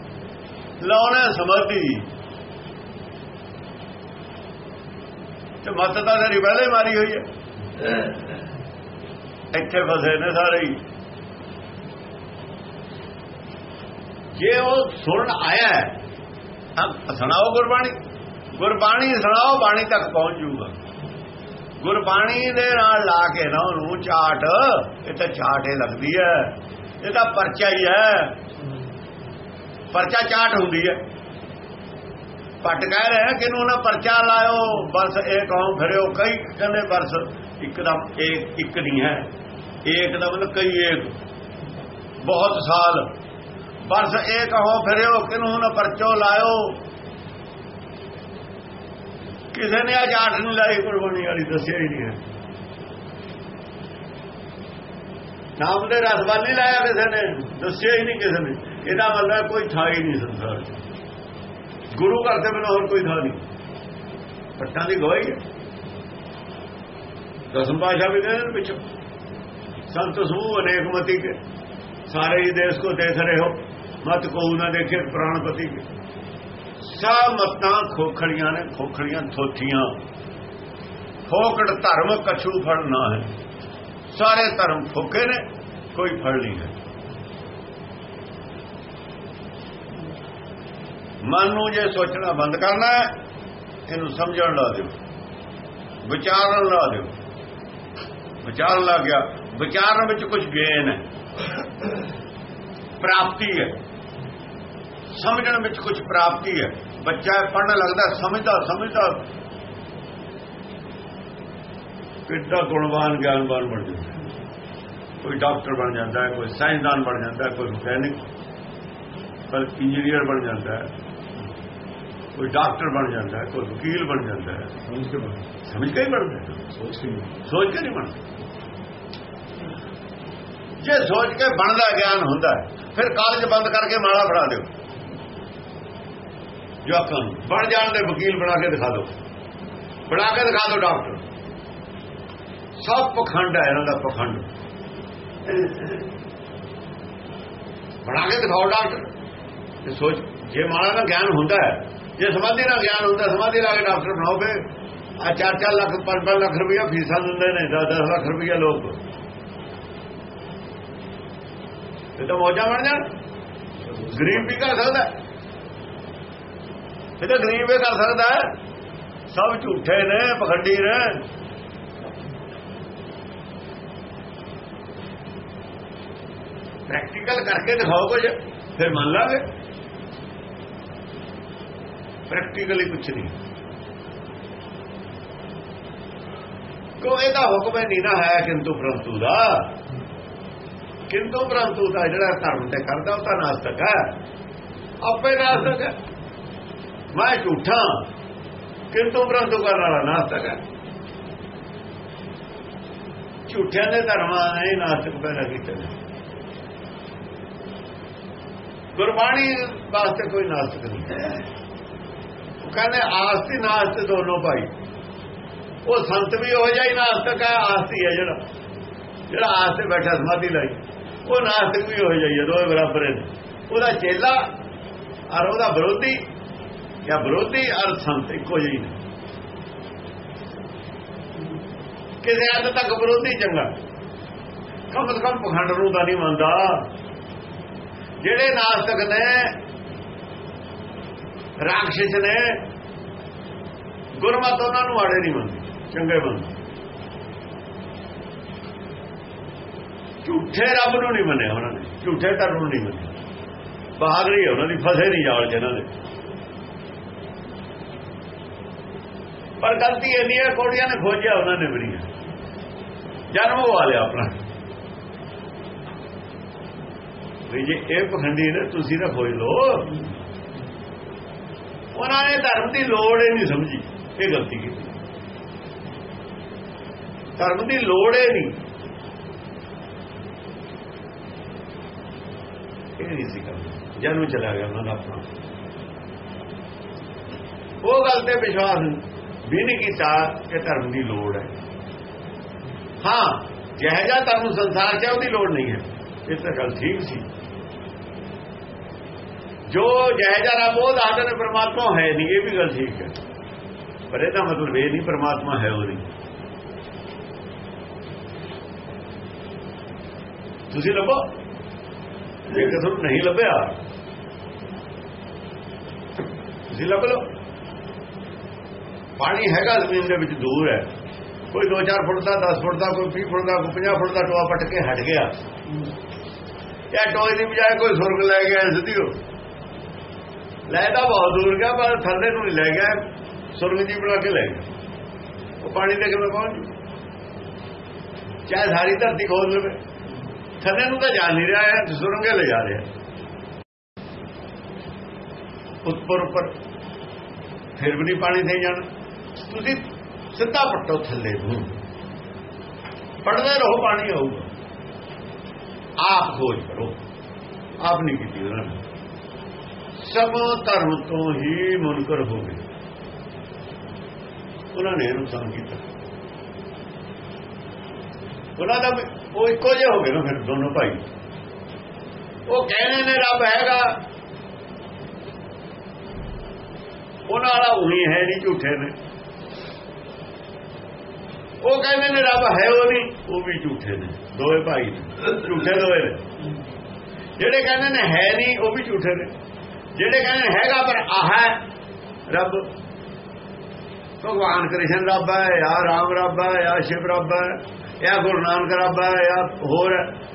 ਲਾਉਣਾ ਸਮਾਧੀ ਤੇ ਮੱਤ ਤਾਂ ਸਾਰੀ ਪਹਿਲੇ ਮਾਰੀ ਹੋਈ ਹੈ। ਇੱਥੇ ਫਸੇ ਨੇ ਸਾਰੇ ਹੀ। ਜੇ ਉਹ ਸੁਣ ਆਇਆ ਤਾਂ ਸੁਣਾਓ ਗੁਰਬਾਣੀ। ਗੁਰਬਾਣੀ ਸੁਣਾਓ, ਬਾਣੀ ਤੱਕ ਪਹੁੰਚ ਜੂਗਾ ਗੁਰਬਾਣੀ ਦੇ ਨਾਲ ਲਾ ਕੇ ਨਾ ਉਹਨੂੰ ਚਾਟ, ਇਹ ਤਾਂ ਚਾਟ ਹੀ ਲੱਗਦੀ ਹੈ। ਇਹ ਤਾਂ ਪਰਚਾ ਹੀ ਹੈ। ਪਰਚਾ ਚਾਟ ਹੁੰਦੀ ਹੈ। ਪਟ ਕਹਿ ਰਿਹਾ ਕਿ ਨੂੰ ਨਾ ਪਰਚਾ ਲਾਇਓ, ਬਸ ਇਹ ਕਹੋ ਫਿਰਿਓ, ਕਈ ਕਹਿੰਦੇ ਬਸ ਇੱਕਦਮ ਇੱਕ ਇੱਕ ਨਹੀਂ ਹੈ। ਇੱਕ ਦਾ ਮਤਲਬ ਕਈ ਇੱਕ, ਬਹੁਤ ਸਾਲ। ਬਸ ਇਹ ਕਹੋ ਫਿਰਿਓ ਕਿਨੂੰ ਨਾ ਪਰਚੋ ਲਾਇਓ। ਕਿਸੇ ਨੇ ਅੱਜ ਆਠ ਨੂੰ ਲਾਈ, ਕੁਰਬਾਨੀ ਵਾਲੀ ਦੱਸਿਆ ਹੀ ਨਹੀਂ ਹੈ। ਨਾਮ ਦੇ ਰਸ ਵੱਲ ਨਹੀਂ ਲਾਇਆ ਕਿਸੇ ਨੇ, ਦੱਸਿਆ ਹੀ ਨਹੀਂ ਕਿਸੇ ਨੇ। ਇਹਦਾ ਮਤਲਬ ਕੋਈ ਥਾਂ ਹੀ ਨਹੀਂ ਸੰਸਾਰ 'ਚ। ਗੁਰੂ ਘਰ ਦੇ ਬਿਨਾਂ ਹੋਰ ਕੋਈ ਥਾਂ ਨਹੀਂ। ਪੱਟਾਂ ਦੀ ਗਵਾਹੀ ਹੈ। ਦਸਮ ਪਾਸ਼ਾ ਵੀ ਕਹਿੰਦੇ ਨੇ ਪਿੱਛੋਂ। ਸੰਤ ਸਮੂਹ ਅਨੇਕ ਮਤੀ ਕੇ। ਸਾਰੇ ਹੀ ਦੇਸ਼ ਕੋ ਦੇਖ ਰਹੇ ਹੋ। ਮਤ ਕੋ ਨਾ ਦੇਖੇ ਪ੍ਰਾਣਪਤੀ ਕੇ। ਸਭ ਮਤਾਂ ਖੋਖੜੀਆਂ ਨੇ ਖੋਖੜੀਆਂ ਥੋਥੀਆਂ। ਫੋਕੜ ਧਰਮ ਕਛੂ ਫੜ ਨਾ ਹੈ। ਸਾਰੇ ਧਰਮ ਫੋਕੇ ਨੇ, ਕੋਈ ਫੜ ਨਹੀਂ ਹੈ। ਮਨ ਨੂੰ ਜੇ ਸੋਚਣਾ ਬੰਦ ਕਰਨਾ ਹੈ, ਇਹਨੂੰ ਸਮਝਣ ਲਾ ਦਿਓ। ਵਿਚਾਰਨ ਲਾ ਦਿਓ। ਵਿਚਾਰਨ ਲੱਗ ਗਿਆ। ਵਿਚਾਰਨ ਵਿੱਚ ਕੁਝ ਗੇਨ ਹੈ। ਪ੍ਰਾਪਤੀ ਹੈ। ਸਮਝਣ ਵਿੱਚ ਕੁਝ ਪ੍ਰਾਪਤੀ ਹੈ। ਬੱਚਾ ਪੜਨ ਲੱਗਦਾ, ਸਮਝਦਾ ਸਮਝਦਾ। ਕਿੱਡਾ ਗੁਣਵਾਨ, ਗਿਆਨਵਾਨ ਬਣ ਜਾਂਦਾ ਕੋਈ ਡਾਕਟਰ ਬਣ ਜਾਂਦਾ ਹੈ, ਕੋਈ ਸਾਇੰਸਦਾਨ ਬਣ ਜਾਂਦਾ ਹੈ, ਕੋਈ ਮਕੈਨਿਕ ਪਰ ਇੰਜੀਨੀਅਰ ਬਣ ਜਾਂਦਾ ਹੈ। ਕੋਈ ਡਾਕਟਰ ਬਣ ਜਾਂਦਾ ਹੈ ਕੋਈ ਵਕੀਲ ਬਣ ਜਾਂਦਾ ਹੈ। ਸਮਝ ਕੇ ਹੀ ਬਣਦਾ ਹੈ। ਸੋਚ ਕੇ ਨਹੀਂ ਬਣਦਾ। ਜੇ ਸੋਚ ਕੇ ਬਣਦਾ ਗਿਆਨ ਹੁੰਦਾ ਫਿਰ ਕਾਲਜ ਬੰਦ ਕਰਕੇ ਮਾਲਾ ਫੜਾ ਦਿਓ। ਜਵਾਕਾਂ ਨੂੰ। ਬਣ ਜਾਣ ਦੇ ਵਕੀਲ ਬਣਾ ਕੇ ਦਿਖਾ ਦਿਓ। ਬਣਾ ਕੇ ਦਿਖਾ ਦਿਓ ਡਾਕਟਰ। ਸਭ ਪਖੰਡ ਹੈ ਇਹਨਾਂ ਦਾ ਪਖੰਡ। ਬਣਾ ਕੇ ਦਿਖਾਓ ਡਾਕਟਰ। ਤੇ ਸੋਚ ਜੇ ਮਾਲਾ ਦਾ ਗਿਆਨ ਹੁੰਦਾ ਹੈ ਜੇ ਸਮਾਧੀ ਦਾ ਗਿਆਨ ਹੁੰਦਾ ਸਮਾਧੀ ਲਾ ਕੇ ਡਾਕਟਰ ਬਣਾਓ ਫੇ ਆ 4-4 ਲੱਖ 5-5 ਲੱਖ ਰੁਪਇਆ ਫੀਸਾਂ ਦਿੰਦੇ ਨੇ 10-10 ਲੱਖ ਰੁਪਇਆ ਲੋਕ। ਇਹ ਤਾਂ ਮੌਜਾਂ ਬਣ ਜਾਣ। ਗਰੀਬ ਵੀ ਕਰ ਸਕਦਾ। ਇਹ ਤਾਂ ਗਰੀਬ ਵੀ ਕਰ ਸਕਦਾ। ਸਭ ਝੂਠੇ ਨੇ, ਪਖੰਡੀ ਨੇ। ਪ੍ਰੈਕਟੀਕਲ ਕਰਕੇ ਦਿਖਾਓ ਕੁਝ, ਫਿਰ ਮੰਨ ਲਾਂਗੇ। ਪ੍ਰੈਕਟੀਕਲੀ ਕੁਝ ਨਹੀਂ। ਕੋ ਇਹਦਾ ਹੁਕਮ ਨਹੀਂ ਨਾ ਹੈ ਕਿੰਤੂ ਪ੍ਰੰਤੂ ਦਾ? ਕਿੰਤੂ ਪ੍ਰੰਤੂ ਦਾ ਜਿਹੜਾ ਧਰਮ ਤੇ ਕਰਦਾ, ਉਹ ਤਾਂ ਨਾਸਤਕ ਹੈ। ਆਪੇ ਨਾਸਤਕ ਹੈ। ਮੈਂ ਝੂਠਾ। ਕਿੰਤੂ ਪ੍ਰੰਤੂ ਕਰਨ ਵਾਲਾ ਨਾਸਤਕ ਹੈ। ਝੂਠਿਆਂ ਦੇ ਧਰਮਾਂ ਨੇ ਨਾਸਤਕ ਪੈਦਾ ਕੀਤੇ ਗੁਰਬਾਣੀ ਵਾਸਤੇ ਕੋਈ ਨਾਸਤਕ ਨਹੀਂ। ਹੈ ਕਹਿੰਦੇ ਆਸਤੀ ਨਾਸਤ ਦੋਨੋਂ ਭਾਈ। ਉਹ ਸੰਤ ਵੀ ਹੋ ਜਾਈ ਨਾਸਤਕ ਹੈ ਆਸਤੀ ਹੈ ਜਿਹੜਾ। ਜਿਹੜਾ ਆਸਤੇ ਬੈਠਾ ਸਮਾਧੀ ਲਾਈ। ਉਹ ਨਾਸਤਕ ਵੀ ਹੋ ਜਾਈ ਦੋਵੇਂ ਬਰਾਬਰ ਨੇ। ਉਹਦਾ ਚੇਲਾ ਔਰ ਉਹਦਾ ਵਿਰੋਧੀ ਜਾਂ ਵਿਰੋਧੀ ਔਰ ਸੰਤ ਇੱਕੋ ਜਿਹੀ ਨੇ। ਕਿਸੇ ਹੱਦ ਤੱਕ ਵਿਰੋਧੀ ਚੰਗਾ। ਕਮ ਸੇ ਕਮ ਪਖੰਡ ਨੂੰ ਤਾਂ ਨਹੀਂ ਮੰਨਦਾ। ਜਿਹੜੇ ਨਾਸਤਕ ਨੇ ਰਾਖਸ਼ ਨੇ ਗੁਰਮਤ ਉਹਨਾਂ ਨੂੰ ਆੜੇ ਨਹੀਂ ਮੰਨਦੇ ਚੰਗੇ ਮੰਨਦੇ ਝੂਠੇ ਰੱਬ ਨੂੰ ਨਹੀਂ ਮੰਨਿਆ ਉਹਨਾਂ ਨੇ, ਝੂਠੇ ਧਰਮ ਨੂੰ ਨਹੀਂ ਮੰਨਿਆ। ਬਹਾਦਰੀ ਉਹਨਾਂ ਦੀ ਫਸੇ ਨਹੀਂ ਜਾਲ ਜਿਹਨਾਂ ਦੇ। ਪਰ ਗਲਤੀ ਇੰਨੀ ਹੈ ਕੋੜੀਆਂ ਨੇ ਖੋਜਿਆ ਉਹਨਾਂ ਨੇ ਵੀ ਜਨਮ ਗਵਾ ਲਿਆ ਆਪਣਾ। ਵੀ ਜੇ ਇਹ ਪਖੰਡੀ ਨੇ, ਤੁਸੀਂ ਨਾ ਖੋਜ ਲੋ ਉਹਨਾਂ ਨੇ ਧਰਮ ਦੀ ਲੋੜ ਹੀ ਨਹੀਂ ਸਮਝੀ, ਇਹ ਗਲਤੀ ਕੀਤੀ। ਧਰਮ ਦੀ ਲੋੜ ਹੀ ਨਹੀਂ। ਇਹ ਨਹੀਂ ਸੀ ਕਰਨਾ। ਜਨਮ ਚਲਾ ਗਿਆ ਉਹਨਾਂ ਦਾ ਆਪਣਾ। ਉਹ ਗੱਲ ਤੇ ਵਿਸ਼ਵਾਸ ਵੀ ਨਹੀਂ ਕੀਤਾ ਕਿ ਧਰਮ ਦੀ ਲੋੜ ਹੈ। ਹਾਂ, ਜਿਹੋ ਜਿਹਾ ਧਰਮ ਸੰਸਾਰ 'ਚ ਉਹਦੀ ਲੋੜ ਨਹੀਂ ਹੈ। ਇਹ ਤਾਂ ਗੱਲ ਠੀਕ ਸੀ। ਜੋ ਜਿਹੋ ਜਿਹਾ ਰੱਬ ਉਹ ਦੱਸਦੇ ਨੇ ਪ੍ਰਮਾਤਮਾ ਹੈ ਨਹੀਂ ਇਹ ਵੀ ਗੱਲ ਠੀਕ ਹੈ ਪਰ ਇਹਦਾ ਮਤਲਬ ਇਹ ਨਹੀਂ ਪ੍ਰਮਾਤਮਾ ਹੈ ਉਹ ਨਹੀਂ ਤੁਸੀਂ ਲੱਭੋ ਜੇ ਕਿ ਤੁਹਾਨੂੰ ਨਹੀਂ ਲੱਭਿਆ ਤੁਸੀਂ ਲੱਭ ਲਓ ਪਾਣੀ ਹੈਗਾ ਜ਼ਮੀਨ ਦੇ ਵਿੱਚ ਦੂਰ ਹੈ ਕੋਈ 2-4 ਫੁੱਟ ਦਾ 10 ਫੁੱਟ ਦਾ ਕੋਈ 20 ਫੁੱਟ ਦਾ ਕੋਈ 50 ਫੁੱਟ ਦਾ ਟੋਆ ਪੱਟ ਕੇ ਹਟ ਗਿਆ ਇਹ ਟੋਏ ਦੀ ਬਜਾਏ ਕੋਈ ਸੁਰਗ ਲੈ ਗਿਆ ਸਿੱਧੀ ਹੋ ਲੈ ਤਾਂ ਬਹੁਤ ਦੂਰ ਗਿਆ, ਪਰ ਥੱਲੇ ਨੂੰ ਨਹੀਂ ਲੈ ਗਿਆ। ਸੁਰਗ ਜੀ ਬਣਾ ਕੇ ਲੈ ਗਿਆ। ਉਹ ਪਾਣੀ ਦੇ ਕਿਵੇਂ ਪਹੁੰਚ ਚਾਹੇ ਸਾਰੀ ਧਰਤੀ ਖੋਦ ਲਵੇ। ਥੱਲੇ ਨੂੰ ਤਾਂ ਜਾ ਨਹੀਂ ਰਿਹਾ ਹੈ, ਸੁਰੰਗੇ ਲੈ ਜਾ ਰਿਹਾ ਉੱਪਰ ਉੱਪਰ। ਫਿਰ ਵੀ ਨਹੀਂ ਪਾਣੀ ਦੇ ਜਾਣਾ। ਤੁਸੀਂ ਸਿੱਧਾ ਪੱਟੋ ਥੱਲੇ ਨੂੰ। ਪੜਦੇ ਰਹੋ, ਪਾਣੀ ਆਊਗਾ। ਆਪ ਖੋਜ ਕਰੋ। ਆਪ ਨਹੀਂ ਕੀਤੀ ਉਹਨਾਂ ਨੇ। ਸਭ ਧਰਮ ਤੋਂ ਹੀ ਮੁਨਕਰ ਹੋ ਗਏ। ਉਹਨਾਂ ਨੇ ਨੁਕਸਾਨ ਕੀਤਾ। ਉਹਨਾਂ ਦਾ ਉਹ ਇੱਕੋ ਜਿਹੇ ਹੋ ਗਏ ਨਾ ਫਿਰ ਦੋਨੋਂ ਭਾਈ। ਉਹ ਕਹਿੰਦੇ ਨੇ ਰੱਬ ਹੈਗਾ। ਉਹਨਾਂ ਵਾਲਾ ਉਹੀ ਹੈ ਨਹੀਂ ਝੂਠੇ ਨੇ। ਉਹ ਕਹਿੰਦੇ ਨੇ ਰੱਬ ਹੈ ਉਹ ਨਹੀਂ, ਉਹ ਵੀ ਝੂਠੇ ਨੇ। ਦੋਵੇਂ ਭਾਈ ਝੂਠੇ ਦੋਵੇਂ ਨੇ। ਜਿਹੜੇ ਕਹਿੰਦੇ ਨੇ ਹੈ ਨਹੀਂ, ਉਹ ਵੀ ਝੂਠੇ ਨੇ। ਜਿਹੜੇ ਕਹਿੰਦੇ ਹੈਗਾ ਪਰ ਆਹ ਹੈ, ਰੱਬ। ਭਗਵਾਨ ਕ੍ਰਿਸ਼ਨ ਰੱਬ ਹੈ ਜਾਂ ਰਾਮ ਰੱਬ ਹੈ ਜਾਂ ਸ਼ਿਵ ਰੱਬ ਹੈ ਜਾਂ ਗੁਰੂ ਨਾਨਕ ਰੱਬ ਹੈ ਜਾਂ ਹੋਰ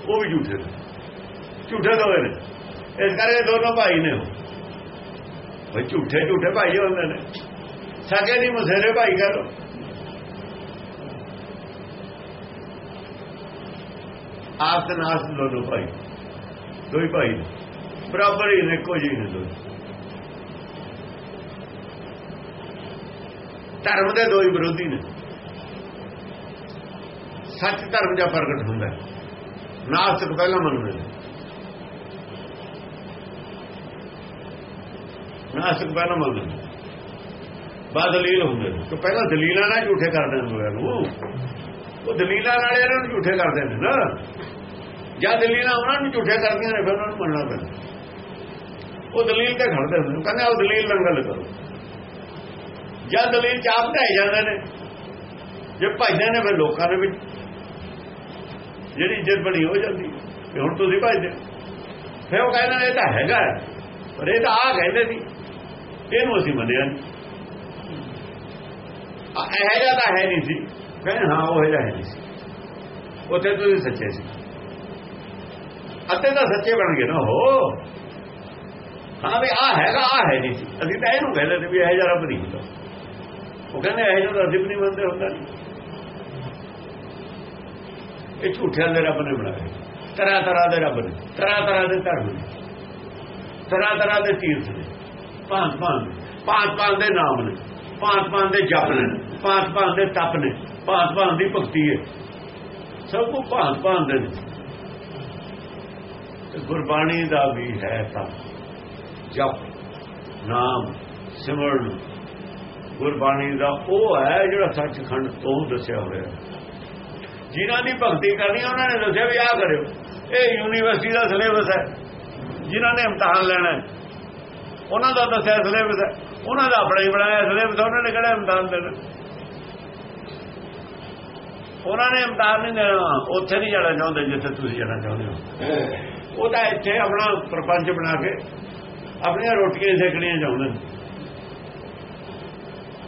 ਉਹ ਵੀ ਝੂਠੇ ਨੇ। ਝੂਠੇ ਦੋਵੇਂ ਨੇ। ਇਸ ਕਰਕੇ ਦੋਨੋਂ ਭਾਈ ਨੇ ਉਹ। ਝੂਠੇ ਝੂਠੇ ਭਾਈ ਹੁੰਦੇ ਨੇ। ਸਕੇ ਨਹੀਂ ਮਸੇਰੇ ਭਾਈ ਕਰੋ ਆਪ ਤੇ ਨਾਸ ਦੋਨੋਂ ਭਾਈ। ਦੋਈ ਭਾਈ ਬਰਾਬਰ ਹੀ ਨੇ ਕੋਈ ਨਹੀਂ ਦੋਈ ਧਰਮ ਦੇ ਦੋ ਹੀ ਵਿਰੋਧੀ ਨੇ। ਸੱਚ ਧਰਮ ਜਾਂ ਪ੍ਰਗਟ ਹੁੰਦਾ ਨਾਸਤਕ ਪਹਿਲਾਂ ਮੰਨਦੇ ਨੇ। ਨਾਸਤਕ ਪਹਿਲਾਂ ਮੰਨਦੇ ਨੇ। ਬਾਅਦ ਦਲੀਲ ਹੁੰਦੇ ਨੇ। ਕਿ ਪਹਿਲਾਂ ਦਲੀਲਾਂ ਨਾਲ ਝੂਠੇ ਕਰਦੇ ਨੇ ਲੋਕਾਂ। ਨੂੰ ਉਹ ਦਲੀਲਾਂ ਨਾਲ ਇਹਨਾਂ ਨੂੰ ਝੂਠੇ ਕਰਦੇ ਨੇ ਨਾ। ਜਾਂ ਦਲੀਲਾਂ ਉਹਨਾਂ ਨੂੰ ਝੂਠੇ ਕਰਦੀਆਂ ਨੇ, ਫਿਰ ਉਹਨਾਂ ਨੂੰ ਮੰਨਣਾ ਪੈਂਦਾ। ਉਹ ਦਲੀਲ ਤੇ ਖੜਦੇ ਹੁੰਦੇ ਕਹਿੰਦੇ ਉਹ ਦਲੀਲ ਨਾਲ ਗੱਲ ਕਰੋ। ਜਾਂ ਦਲੀਲ ਚਾਪ ਢਾਈ ਜਾਂਦੇ ਨੇ। ਜੇ ਭਜਦੇ ਨੇ ਫਿਰ ਲੋਕਾਂ ਦੇ ਵਿੱਚ ਜਿਹੜੀ ਇੱਜ਼ਤ ਬਣੀ ਹੋ ਜਾਂਦੀ। ਤੇ ਹੁਣ ਤੁਸੀਂ ਭਜਦੇ ਫਿਰ ਉਹ ਕਹਿੰਦੇ ਨੇ, ਇਹ ਤਾਂ ਹੈਗਾ ਪਰ ਇਹ ਤਾਂ ਆ ਕਹਿੰਦੇ ਸੀ। ਇਹਨੂੰ ਅਸੀਂ ਮੰਨਿਆ ਨਹੀਂ ਇਹ ਜਿਹਾ ਤਾਂ ਹੈ ਨਹੀਂ ਸੀ। ਕਹਿੰਦੇ, ਹਾਂ, ਉਹ ਜਿਹਾ ਹੈ ਨਹੀਂ ਸੀ। ਉੱਥੇ ਤੁਸੀਂ ਸੱਚੇ ਸੀ। ਅੱਤੇ ਤਾਂ ਸੱਚੇ ਬਣ ਗਏ ਨਾ ਹੋ ਹਾਂ ਵੀ ਆ ਹੈਗਾ ਆ ਹੈ ਨਹੀਂ ਸੀ ਅਸੀਂ ਤਾਂ ਇਹਨੂੰ ਕਹਿੰਦੇ ਤੇ ਵੀ ਇਹ ਜਿਹਾ ਰੱਬ ਨਹੀਂ ਉਹ ਕਹਿੰਦੇ ਇਹ ਜਿਹਾ ਅਸੀਂ ਵੀ ਨਹੀਂ ਮੰਨਦੇ ਹੁੰਦਾ ਇਹ ਝੂਠਿਆਂ ਦੇ ਰੱਬ ਨੇ ਬਣਾਏ। ਤਰ੍ਹਾਂ ਤਰ੍ਹਾਂ ਦੇ ਰੱਬ ਨੇ, ਤਰ੍ਹਾਂ ਤਰ੍ਹਾਂ ਦੇ ਧਰਮ ਨੇ, ਤਰ੍ਹਾਂ ਤਰ੍ਹਾਂ ਦੇ ਤੀਰਥ ਨੇ, ਭਾਂਤ ਭਾਂਤ ਭਾਂਤ ਭਾਂਤ ਦੇ ਨਾਮ ਨੇ, ਭਾਂਤ ਭਾਂਤ ਦੇ ਜਪ ਨੇ, ਭਾਂਤ ਭਾਂਤ ਦੇ ਤਪ ਨੇ, ਭਾਂਤ ਭਾਂਤ ਦੀ ਭਗਤੀ ਹੈ। ਸਭ ਕੋ ਭਾਂਤ ਭਾਂਤ ਦੇ ਗੁਰਬਾਣੀ ਦਾ ਵੀ ਹੈ ਤਾਂ। ਜਪ ਨਾਮ ਸਿਮਰਨ ਗੁਰਬਾਣੀ ਦਾ ਉਹ ਹੈ ਜਿਹੜਾ ਸੱਚਖੰਡ ਤੋਂ ਦੱਸਿਆ ਹੋਇਆ ਜਿਨ੍ਹਾਂ ਦੀ ਭਗਤੀ ਕਰਨੀ ਉਹਨਾਂ ਨੇ ਦੱਸਿਆ ਵੀ ਆਹ ਕਰਿਓ। ਇਹ ਯੂਨੀਵਰਸਿਟੀ ਦਾ ਸਿਲੇਬਸ ਹੈ। ਜਿਨ੍ਹਾਂ ਨੇ ਇਮਤਿਹਾਨ ਲੈਣਾ ਉਹਨਾਂ ਦਾ ਦੱਸਿਆ ਸਿਲੇਬਸ ਹੈ। ਉਹਨਾਂ ਦਾ ਆਪਣਾ ਹੀ ਬਣਾਇਆ ਸਿਲੇਬਸ ਉਹਨਾਂ ਨੇ ਕਿਹੜਾ ਇਮਤਿਹਾਨ ਦੇਣਾ? ਉਹਨਾਂ ਨੇ ਇਮਤਿਹਾਨ ਨਹੀਂ ਦੇਣਾ। ਉੱਥੇ ਨਹੀਂ ਜਾਣਾ ਚਾਹੁੰਦੇ ਜਿੱਥੇ ਤੁਸੀਂ ਜਾਣਾ ਚਾਹੁੰਦੇ ਹੋ। ਉਹ ਤਾਂ ਇੱਥੇ ਆਪਣਾ ਪ੍ਰਪੰਚ ਬਣਾ ਕੇ ਆਪਣੀਆਂ ਰੋਟੀਆਂ ਸੇਕਣੀਆਂ ਚਾਹੁੰਦੇ ਨੇ।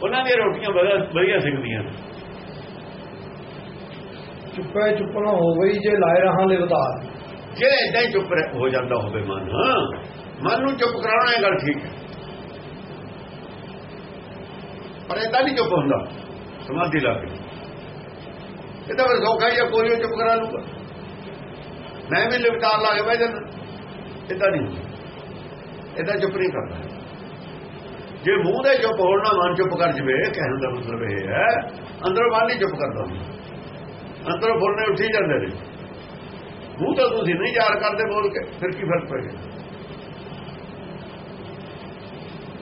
ਉਹਨਾਂ ਦੀਆਂ ਰੋਟੀਆਂ ਵਧੀਆ ਸਿੱਖਦੀਆਂ ਨੇ। ਚੁੱਪੇ ਚੁੱਪ ਨਾ ਹੋਵੇ ਜੇ ਲਾਇ ਰਹਾ ਲਿਵਤਾਰ ਜੇ ਇਦਾਂ ਹੀ ਚੁੱਪ ਹੋ ਜਾਂਦਾ ਹੋਵੇ ਮਨ ਮਨ ਨੂੰ ਚੁੱਪ ਕਰਾਉਣਾ ਇਹ ਗੱਲ ਠੀਕ ਹੈ। ਪਰ ਇਦਾਂ ਨਹੀਂ ਚੁੱਪ ਹੁੰਦਾ। ਸਮਾਧੀ ਲਾ ਕੇ। ਇਹ ਤਾਂ ਫਿਰ ਸੌਖਾ ਹੀ ਆ ਕੋਈ ਚੁੱਪ ਕਰਾ ਲੂਗਾ ਮੈਂ ਵੀ ਲਿਵਤਾਰ ਲਾ ਕੇ ਬਹਿ ਜਾਂਦਾ। ਇਦਾਂ ਨਹੀਂ ਹੁੰਦਾ ਇਦਾਂ ਚੁੱਪ ਨਹੀਂ ਕਰਦਾ। ਜੇ ਮੂੰਹ ਦੇ ਚੁੱਪ ਹੋਣ ਨਾਲ ਮਨ ਚੁੱਪ ਕਰ ਜਵੇ, ਕਹਿਣ ਦਾ ਮਤਲਬ ਇਹ ਹੈ, ਅੰਦਰੋਂ ਮਨ ਨਹੀਂ ਚੁੱਪ ਕਰਦਾ ਅੰਦਰੋਂ ਫੁਰਨੇ ਉੱਠੀ ਜਾਂਦੇ ਨੇ। ਮੂੰਹ ਤਾਂ ਤੁਸੀਂ ਨਹੀਂ ਯਾਰ ਕਰਦੇ ਬੋਲ ਕੇ, ਫਿਰ ਕੀ ਫ਼ਰਕ ਪੈ ਗਿਆ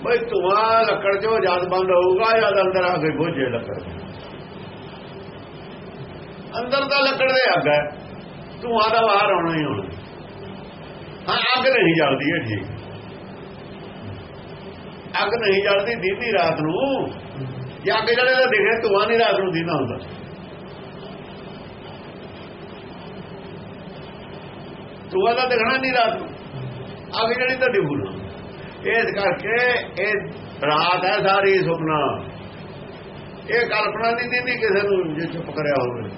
ਬਈ ਧੂਆਂ ਲੱਕੜ ਚੋਂ ਜਦ ਬੰਦ ਹੋਊਗਾ, ਜਦ ਅੰਦਰ ਆ ਕੇ ਬੋਝੇ ਲੱਕੜ। ਅੰਦਰ ਦਾ ਲੱਕੜ ਦੇ ਅੱਗ ਹੈ। ਧੂਆਂ ਦਾ ਬਾਹਰ ਆਉਣਾ ਹੀ ਹੋਣਾ ਹਾਂ, ਅੱਗ ਨਹੀਂ ਜਲਦੀ ਹੈ ਠੀਕ ਅੱਗ ਨਹੀਂ ਜਲਦੀ ਦੀਦੀ ਰਾਤ ਨੂੰ। ਜੇ ਅੱਗ ਜਲੇ ਤਾਂ ਦਿਖੇ ਧੂਆਂ ਨਹੀਂ ਰਾਤ ਨੂੰ ਦੀਨਾ ਹੁੰਦਾ। ਧੂਆਂ ਦਾ ਦਿਖਣਾ ਨਹੀਂ ਰਾਤ ਨੂੰ। ਅੱਗ ਜਲੀ ਤਾਂ ਡਿਬੂਣਾ ਇਸ ਕਰਕੇ ਇਹ ਰਾਤ ਹੈ ਸਾਰੀ ਸੁਪਨਾ। ਇਹ ਕਲਪਨਾ ਨਹੀਂ ਦਿੰਦੀ ਕਿਸੇ ਨੂੰ ਜੇ ਚੁੱਪ ਕਰਿਆ ਹੋਵੇ।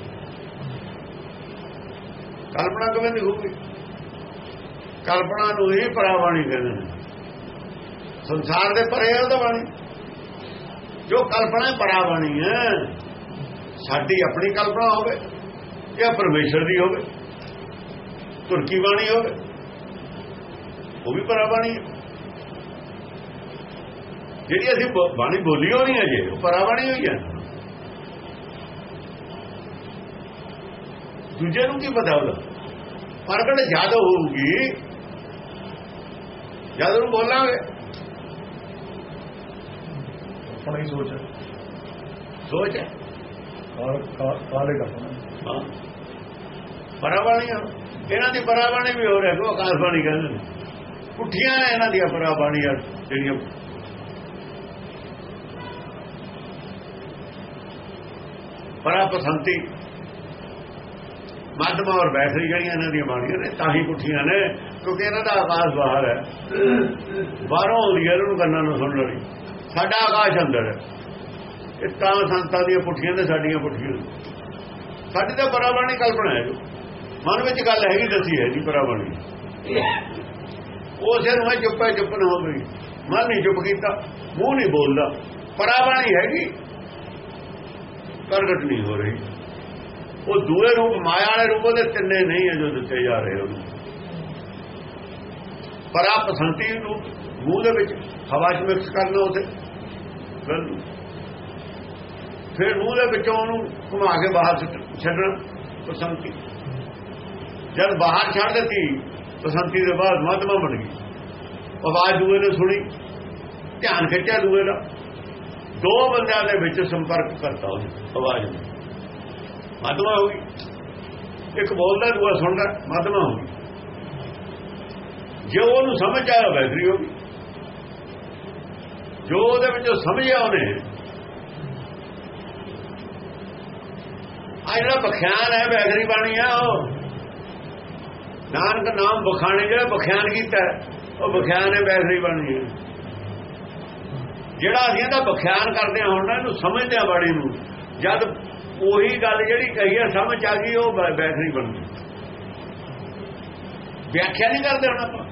ਕਲਪਨਾ ਕਿਵੇਂ ਦਿਖੂਗੀ ਕਲਪਨਾ ਨੂੰ ਹੀ ਪਰਾਵਾਣੀ ਕਹਿੰਦੇ। ਨੇ ਸੰਸਾਰ ਦੇ ਪਰੇ ਹੈ ਉਹਦਾ ਬਾਣੀ। ਜੋ ਕਲਪਨਾ ਪਰਾ ਬਾਣੀ ਹੈ। ਸਾਡੀ ਆਪਣੀ ਕਲਪਨਾ ਹੋਵੇ, ਜਾਂ ਪਰਮੇਸ਼ਰ ਦੀ ਹੋਵੇ, ਤੁਰਕੀ ਬਾਣੀ ਹੋਵੇ, ਉਹ ਵੀ ਪਰਾਵਾਣੀ ਹੈ। ਜਿਹੜੀ ਅਸੀਂ ਬਾਣੀ ਬੋਲੀ ਹੋਣੀ ਹੈ ਜੇ, ਉਹ ਪਰਾਵਾਣੀ ਹੋਈ ਹੈ। ਦੂਜੇ ਨੂੰ ਕੀ ਪਤਾ ਉਹਦਾ? ਪ੍ਰਗਟ ਜਦ ਹੋਊਗੀ, ਜਦ ਨੂੰ ਬੋਲਾਂਗੇ। ਆਪਣਾ ਸੋਚ ਹੈ? ਸੋਚ ਹੈ? ਕਾਲੇ ਕਰਨਾ ਹਾਂ। ਪਰਾਵਾਣੀਆਂ ਇਹਨਾਂ ਦੀ ਪਰਾਵਾਣੀ ਵੀ ਹੋ ਰਿਹਾ ਕੋ ਆਕਾਸ਼ਬਾਣੀ ਕਹਿੰਦੇ ਨੇ। ਪੁੱਠੀਆਂ ਨੇ ਇਹਨਾਂ ਦੀਆਂ ਪਰਾਵਾਣੀਆਂ ਜਿਹੜੀਆਂ ਪਰਾਪਸੰਤੀ ਮਾਧਮਾ ਔਰ ਬੈਠਰੀ ਜਿਹੜੀਆਂ ਇਹਨਾਂ ਦੀਆਂ ਬਾਣੀਆਂ ਨੇ ਤਾਂ ਹੀ ਪੁੱਠੀਆਂ ਨੇ ਕਿਉਂਕਿ ਇਹਨਾਂ ਦਾ ਆਕਾਸ਼ ਬਾਹਰ ਹੈ। ਬਾਹਰੋਂ ਆਉਂਦੀ ਹੈ ਇਹਨੂੰ ਕੰਨਾਂ ਨੂੰ ਸੁਣ ਲੈਣੀ ਸਾਡਾ ਆਕਾਸ਼ ਅੰਦਰ ਹੈ। ਇਹ ਤਾਂ ਸੰਤਾਂ ਦੀਆਂ ਪੁੱਠੀਆਂ ਤੇ ਸਾਡੀਆਂ ਪੁੱਠੀਆਂ। ਸਾਡੀ ਤਾਂ ਪਰਾਵਾਣੀ ਕਲਪਨਾ ਹੈ ਜੋ। ਮਨ ਵਿੱਚ ਗੱਲ ਹੈਗੀ ਦੱਸੀ ਹੈ ਜੀ ਪਰਾਵਾਣੀ ਉਹ ਸਿਰ ਮੈਂ ਚੁੱਪੇ ਚੁੱਪ ਨਾ ਹੋ ਗਈ ਮਨ ਨਹੀਂ ਚੁੱਪ ਕੀਤਾ, ਮੂੰਹ ਨਹੀਂ ਬੋਲਦਾ। ਪਰਾਵਾਣੀ ਹੈਗੀ। ਪ੍ਰਗਟ ਨਹੀਂ ਹੋ ਰਹੀ। ਉਹ ਦੂਏ ਰੂਪ, ਮਾਇਆ ਵਾਲੇ ਰੂਪ ਦੇ ਤਿੰਨੇ ਨਹੀਂ ਹੈ ਜੋ ਦਿੱਤੇ ਜਾ ਰਹੇ ਉਹਨੂੰ। ਪਰਾ ਪਸੰਤੀ ਰੂਪ ਮੂੰਹ ਦੇ ਵਿੱਚ ਹਵਾ 'ਚ ਮਿਕਸ ਕਰਨਾ ਉਥੇ। ਫਿਰ ਮੂੰਹ ਦੇ ਵਿੱਚੋਂ ਉਹਨੂੰ ਘੁਮਾ ਕੇ ਬਾਹਰ ਛੱਡਣਾ, ਬਸੰਤੀ। ਜਦ ਬਾਹਰ ਛੱਡ ਦਿੱਤੀ, ਬਸੰਤੀ ਦੇ ਬਾਅਦ ਮਤਮਾ ਬਣ ਗਈ। ਆਵਾਜ਼ ਦੂਏ ਨੇ ਸੁਣੀ, ਧਿਆਨ ਖਿੱਚਿਆ ਦੂਏ ਦਾ। ਦੋ ਬੰਦਿਆਂ ਦੇ ਵਿੱਚ ਸੰਪਰਕ ਕਰਤਾ ਉਹਨੇ, ਆਵਾਜ਼ ਨੂੰ ਮਤਮਾ ਹੋ ਗਈ। ਇੱਕ ਬੋਲਦਾ, ਦੂਆ ਸੁਣਦਾ ਮਤਮਾ ਹੋ ਗਈ। ਜੇ ਉਹਨੂੰ ਸਮਝ ਆਇਆ ਵੈਸਰੀ ਹੋ ਗਈ। ਜੋ ਉਹਦੇ ਵਿੱਚੋਂ ਸਮਝਿਆ ਉਹਨੇ। ਆ ਜਿਹੜਾ ਬਖਿਆਨ ਹੈ ਵੈਸਰੀ ਬਾਣੀ ਆ ਉਹ। ਨਾਨਕ ਨਾਮ ਬਖਾਣੇ, ਜਿਹੜਾ ਬਖਿਆਨ ਕੀਤਾ, ਉਹ ਬਖਿਆਨ ਹੈ ਵੈਸਰੀ ਬਾਣੀ ਹੈ। ਜਿਹੜਾ ਅਸੀਂ ਇਹਦਾ ਬਖਿਆਨ ਕਰਦੇ ਹਾਂ, ਹੁਣ ਇਹਨੂੰ ਸਮਝਦੇ ਆ ਬਾਣੀ ਨੂੰ। ਜਦ ਉਹੀ ਗੱਲ ਜਿਹੜੀ ਕਹੀ ਹੈ, ਸਮਝ ਆ ਗਈ, ਉਹ ਵੈਸਰੀ ਬਣ ਗਈ ਵਿਆਖਿਆ ਨਹੀਂ ਕਰਦੇ ਹੁਣ ਆਪਾਂ।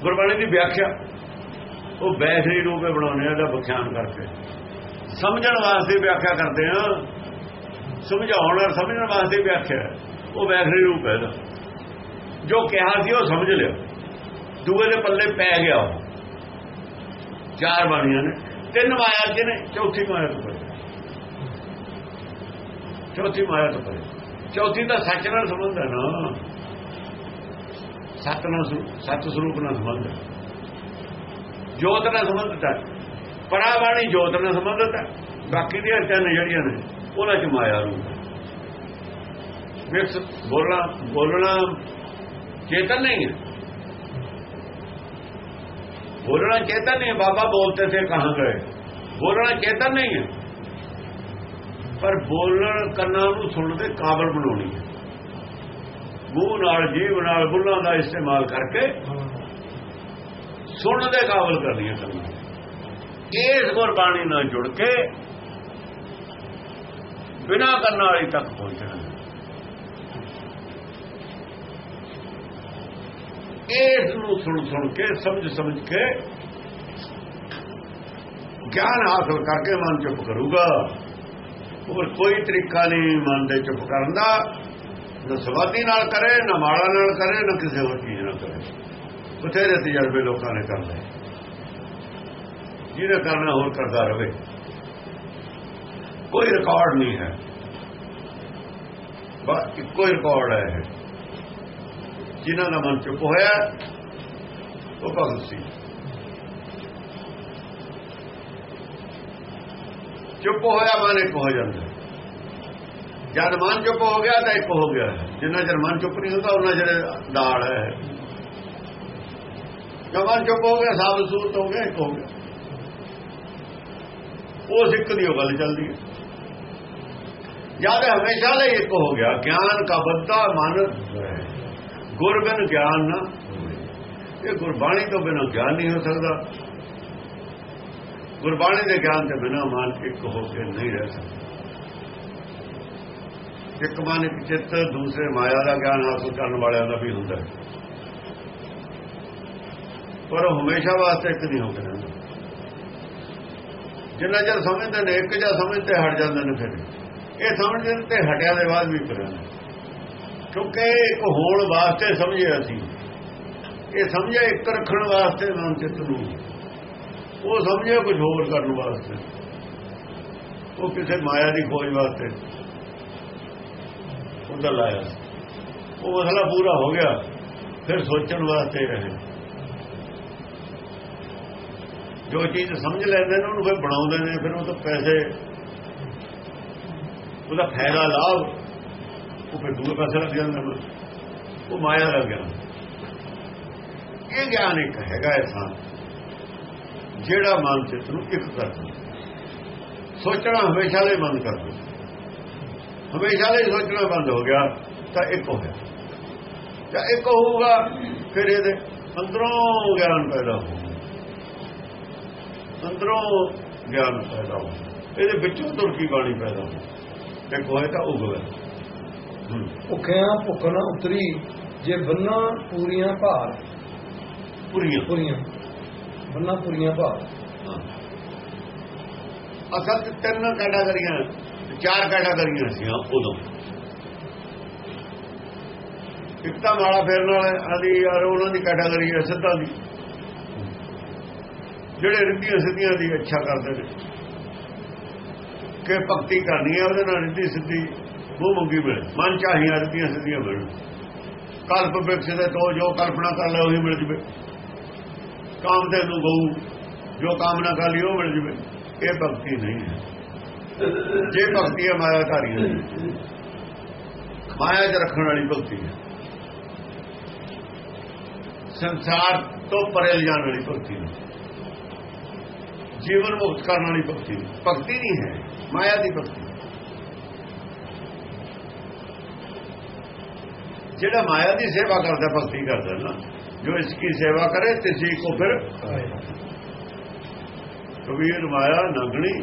ਗੁਰਬਾਣੀ ਦੀ ਵਿਆਖਿਆ। ਉਹ ਵੈਸਰੀ ਰੂਪੇ ਬਣਾਉਣੇ ਆ ਦਾ ਵਿਖਿਆਨ ਕਰਕੇ। ਸਮਝਣ ਵਾਸਤੇ ਵਿਆਖਿਆ ਕਰਦੇ ਆ। ਸਮਝਾਉਣ ਔਰ ਸਮਝਣ ਵਾਸਤੇ ਵਿਆਖਿਆ ਉਹ ਵੈਸਰੀ ਰੂਪ ਹੈ ਦਾ ਜੋ ਕਿਹਾ ਸੀ ਉਹ ਸਮਝ ਲਿਆ। ਦੂਏ ਦੇ ਪੱਲੇ ਪੈ ਗਿਆ ਉਹ। ਚਾਰ ਬਾਣੀਆਂ ਨੇ। ਤਿੰਨ ਮਾਇਆ ਜਿਹਨੇ ਚੌਥੀ ਮਾਇਆ ਤੋਂ ਪਰੇ। ਚੌਥੀ ਮਾਇਆ ਤੋਂ ਪਰੇ। ਚੌਥੀ ਦਾ ਸੱਚ ਨਾਲ ਸੰਬੰਧ ਹੈ ਨਾ। ਸੱਤ ਨਾਲ ਸਰੂ- ਸੱਤ ਸਰੂਪ ਨਾਲ ਸੰਬੰਧ ਹੈ। ਜੋਤ ਨਾਲ ਸੰਬੰਧਿਤ ਹੈ। ਪੜਾ ਬਾਣੀ ਜੋਤ ਨਾਲ ਸੰਬੰਧਿਤ ਹੈ। ਬਾਕੀ ਦੀਆਂ ਤਿੰਨ ਜਿਹੜੀਆਂ ਨੇ ਉਹਨਾਂ ਚ ਮਾਇਆ ਰੂਪ ਵਿਕਸ ਬੋਲਣਾ ਬੋਲਣਾ ਚੇਤਨ ਨਹੀਂ ਹੈ। ਬੋਲਣਾ ਚੇਤਨ ਨਹੀਂ ਬਾਬਾ ਬੋਲਤੇ ਸੇ ਕਹਾਂ ਗਏ। ਬੋਲਣਾ ਚੇਤਨ ਨਹੀਂ ਹੈ। ਪਰ ਬੋਲਣ ਕੰਨਾਂ ਨੂੰ ਸੁਣਨ ਦੇ ਕਾਬਲ ਬਣਾਉਣੀ ਹੈ। ਮੂੰਹ ਨਾਲ ਜੀਵ ਨਾਲ, ਬੁੱਲਾਂ ਦਾ ਇਸਤੇਮਾਲ ਕਰਕੇ ਸੁਣਨ ਦੇ ਕਾਬਲ ਕਰਨੀ ਹੈ ਇਸ ਗੁਰਬਾਣੀ ਨਾਲ ਜੁੜ ਕੇ ਬਿਨਾ ਕੰਨਾਂ ਵਾਲੀ ਤੱਕ ਪਹੁੰਚਣਾ। ਇਸ ਨੂੰ ਸੁਣ ਸੁਣ ਕੇ, ਸਮਝ ਸਮਝ ਕੇ ਗਿਆਨ ਹਾਸਲ ਕਰਕੇ ਮਨ ਚੁੱਪ ਕਰੂਗਾ। ਹੋਰ ਕੋਈ ਤਰੀਕਾ ਨਹੀਂ ਮਨ ਦੇ ਚੁੱਪ ਕਰਨ ਦਾ। ਨਾ ਸਵਾਦੀ ਨਾਲ ਕਰੇ, ਨਾ ਮਾੜਾ ਨਾਲ ਕਰੇ, ਨਾ ਕਿਸੇ ਹੋਰ ਚੀਜ਼ ਨਾਲ ਕਰੇ। ਬਥੇਰੇ ਤਜਰਬੇ ਲੋਕਾਂ ਨੇ ਕਰ ਲਏ ਜਿਹਨੇ ਕਰਨਾ ਹੋਰ ਕਰਦਾ ਰਹੇ ਕੋਈ ਰਿਕਾਰਡ ਨਹੀਂ ਹੈ। ਬਸ ਇੱਕੋ ਹੀ ਰਿਕਾਰਡ ਹੈ ਇਹ। ਜਿਨ੍ਹਾਂ ਦਾ ਮਨ ਚੁੱਪ ਹੋਇਆ, ਉਹ ਭਗਤ ਸੀ। ਚੁੱਪ ਹੋਇਆ ਮਨ ਇੱਕ ਹੋ ਜਾਂਦਾ ਜਦ ਮਨ ਚੁੱਪ ਹੋ ਗਿਆ ਤਾਂ ਇੱਕ ਹੋ ਗਿਆ ਜਿੰਨਾ ਚਿਰ ਮਨ ਚੁੱਪ ਨਹੀਂ ਹੁੰਦਾ, ਉਹਨਾਂ ਜਿਹੜੇ ਦਾਲ ਹੈ। ਜਦ ਮਨ ਚੁੱਪ ਹੋ ਗਿਆ ਸਾਬ ਸੂਰਤ ਹੋ ਗਿਆ, ਇੱਕ ਹੋ ਗਿਆ। ਉਹ ਸਿੱਖ ਦੀ ਉਹ ਗੱਲ ਚੱਲਦੀ ਹੈ। ਜਦ ਹਮੇਸ਼ਾ ਲਈ ਇੱਕ ਹੋ ਗਿਆ, ਗਿਆਨ ਕਾ ਬੱਦਾ ਮਨ ਗੁਰ ਗਿਆਨ ਨਾ ਇਹ ਗੁਰਬਾਣੀ ਤੋਂ ਬਿਨਾਂ ਗਿਆਨ ਨਹੀਂ ਹੋ ਸਕਦਾ। ਗੁਰਬਾਣੀ ਦੇ ਗਿਆਨ ਤੋਂ ਬਿਨਾਂ ਮਨ ਇੱਕ ਹੋ ਕੇ ਨਹੀਂ ਰਹਿ ਸਕਦਾ। ਇੱਕ ਮਨ ਇੱਕ ਚਿੱਤ, ਦੂਸਰੇ ਮਾਇਆ ਦਾ ਗਿਆਨ ਹਾਸਲ ਕਰਨ ਵਾਲਿਆਂ ਦਾ ਵੀ ਹੁੰਦਾ ਹੈ। ਪਰ ਉਹ ਹਮੇਸ਼ਾ ਵਾਸਤੇ ਇੱਕ ਨਹੀਂ ਹੋ ਕੇ ਜਿੰਨਾ ਚਿਰ ਸਮਝਦੇ ਨੇ, ਇੱਕ ਜਾਂ ਸਮਝਦੇ ਹਟ ਜਾਂਦੇ ਨੇ ਫਿਰ। ਇਹ ਸਮਝਦੇ ਨੇ ਤੇ ਹਟਿਆ ਦੇ ਬਾਅਦ ਵੀ ਕਰਾਂਗੇ ਕਿਉਂਕਿ ਇੱਕ ਹੋਣ ਵਾਸਤੇ ਸਮਝੇ ਅਸੀਂ ਇਹ ਸਮਝਿਆ ਇੱਕ ਰੱਖਣ ਵਾਸਤੇ ਨਾਮ ਚਿੱਤ ਨੂੰ। ਉਹ ਸਮਝਿਆ ਕੁਝ ਹੋਰ ਕਰਨ ਵਾਸਤੇ। ਉਹ ਕਿਸੇ ਮਾਇਆ ਦੀ ਖੋਜ ਵਾਸਤੇ। ਉਹਦਾ ਲਾਇਆ ਉਹ ਮਸਲਾ ਪੂਰਾ ਹੋ ਗਿਆ। ਫਿਰ ਸੋਚਣ ਵਾਸਤੇ ਰਹੇ। ਜੋ ਚੀਜ਼ ਸਮਝ ਲੈਂਦੇ ਨੇ, ਉਹਨੂੰ ਫਿਰ ਬਣਾਉਂਦੇ ਨੇ, ਫਿਰ ਉਹ ਤੋਂ ਪੈਸੇ, ਉਹਦਾ ਫਾਇਦਾ ਲਾਭ ਉਹ ਫਿਰ ਦੂਰ ਪਾਸੇ ਲੱਗ ਜਾਂਦਾ ਉਹ ਮਾਇਆ ਦਾ ਗਿਆਨ। ਇਹ ਗਿਆਨ ਇੱਕ ਹੈਗਾ ਐਸਾ ਜਿਹੜਾ ਮਨ ਚਿੱਤ ਨੂੰ ਇੱਕ ਕਰਦਾ। ਸੋਚਣਾ ਹਮੇਸ਼ਾ ਲਈ ਬੰਦ ਕਰ ਦੋ ਹਮੇਸ਼ਾ ਲਈ ਸੋਚਣਾ ਬੰਦ ਹੋ ਗਿਆ, ਤਾਂ ਇੱਕ ਹੋ ਗਿਆ। ਜਾਂ ਇੱਕ ਹੋਊਗਾ, ਫਿਰ ਇਹਦੇ ਅੰਦਰੋਂ ਗਿਆਨ ਪੈਦਾ ਹੋਊਗਾ। ਅੰਦਰੋਂ ਗਿਆਨ ਪੈਦਾ ਹੋ ਇਹਦੇ ਵਿੱਚੋਂ ਤੁਰਕੀ ਬਾਣੀ ਪੈਦਾ ਹੋ ਇੱਕ ਹੋਏ ਤਾਂ ਉਗਵੇ ਭੁੱਖਿਆਂ ਭੁੱਖ ਨਾ ਉਤਰੀ ਜੇ ਬੰਨਾ ਪੂਰੀਆਂ ਭਾਰ। ਪੁਰੀਆਂ। ਪੂਰੀਆਂ। ਬੰਨਾ ਪੂਰੀਆਂ ਭਾਰ। ਅਸਲ ਚ ਤਿੰਨ ਕੈਟਾਗਰੀਆਂ ਚਾਰ ਕੈਟਾਗਰੀਆਂ ਸੀ ਉਦੋਂ। ਇੱਕ ਤਾਂ ਮਾਲਾ ਫੇਰਨ ਵਾਲੇ ਆਦੀ ਯਾਰ ਉਹਨਾਂ ਦੀ ਕੈਟਾਗਰੀ ਹੈ ਸਿੱਧਾ ਦੀ। ਜਿਹੜੇ ਰਿੱਧੀਆਂ ਸਿੱਧੀਆਂ ਦੀ ਇੱਛਾ ਕਰਦੇ ਨੇ। ਕਿ ਭਗਤੀ ਕਰਨੀ ਹੈ ਉਹਦੇ ਨਾਲ ਰਿੱਧੀ ਸਿੱਧੀ ਉਹ ਮੰਗੀ ਮਿਲੇ। ਮਨ ਚਾਹੀਆਂ ਰਿੱਧੀਆਂ ਸਿੱਧੀਆਂ ਮਿਲਣ। ਕਲਪ ਵਿਕਸਿਤ ਤੋਂ ਜੋ ਕਲਪਨਾ ਕਰ ਲੈ ਉਹੀ ਮਿਲ ਜਵੇ। ਕਾਮ ਦੇ ਨੂੰ ਗਊ, ਜੋ ਕਾਮਨਾ ਕਰ ਲਈ, ਉਹ ਮਿਲ ਜਵੇ। ਇਹ ਭਗਤੀ ਨਹੀਂ ਹੈ। ਜੇ ਭਗਤੀ ਹੈ, ਮਾਇਆ ਧਾਰੀ ਹੈ। ਮਾਇਆ 'ਚ ਰੱਖਣ ਵਾਲੀ ਭਗਤੀ ਹੈ। ਸੰਸਾਰ ਤੋਂ ਪਰੇ ਲਿਜਾਣ ਵਾਲੀ ਭਗਤੀ ਹੈ। ਜੀਵਨ ਮੁਕਤ ਕਰਨ ਵਾਲੀ ਭਗਤੀ। ਭਗਤੀ ਨਹੀਂ ਹੈ, ਮਾਇਆ ਦੀ ਭਗਤੀ। ਜਿਹੜਾ ਮਾਇਆ ਦੀ ਸੇਵਾ ਕਰਦਾ, ਭਗਤੀ ਕਰਦਾ ਨਾ, ਜੋ ਇਸ ਦੀ ਸੇਵਾ ਕਰੇ, ਤਿਸੀ ਕੋ ਫਿਰ ਕਬੀਰ ਮਾਇਆ ਨਗਣੀ,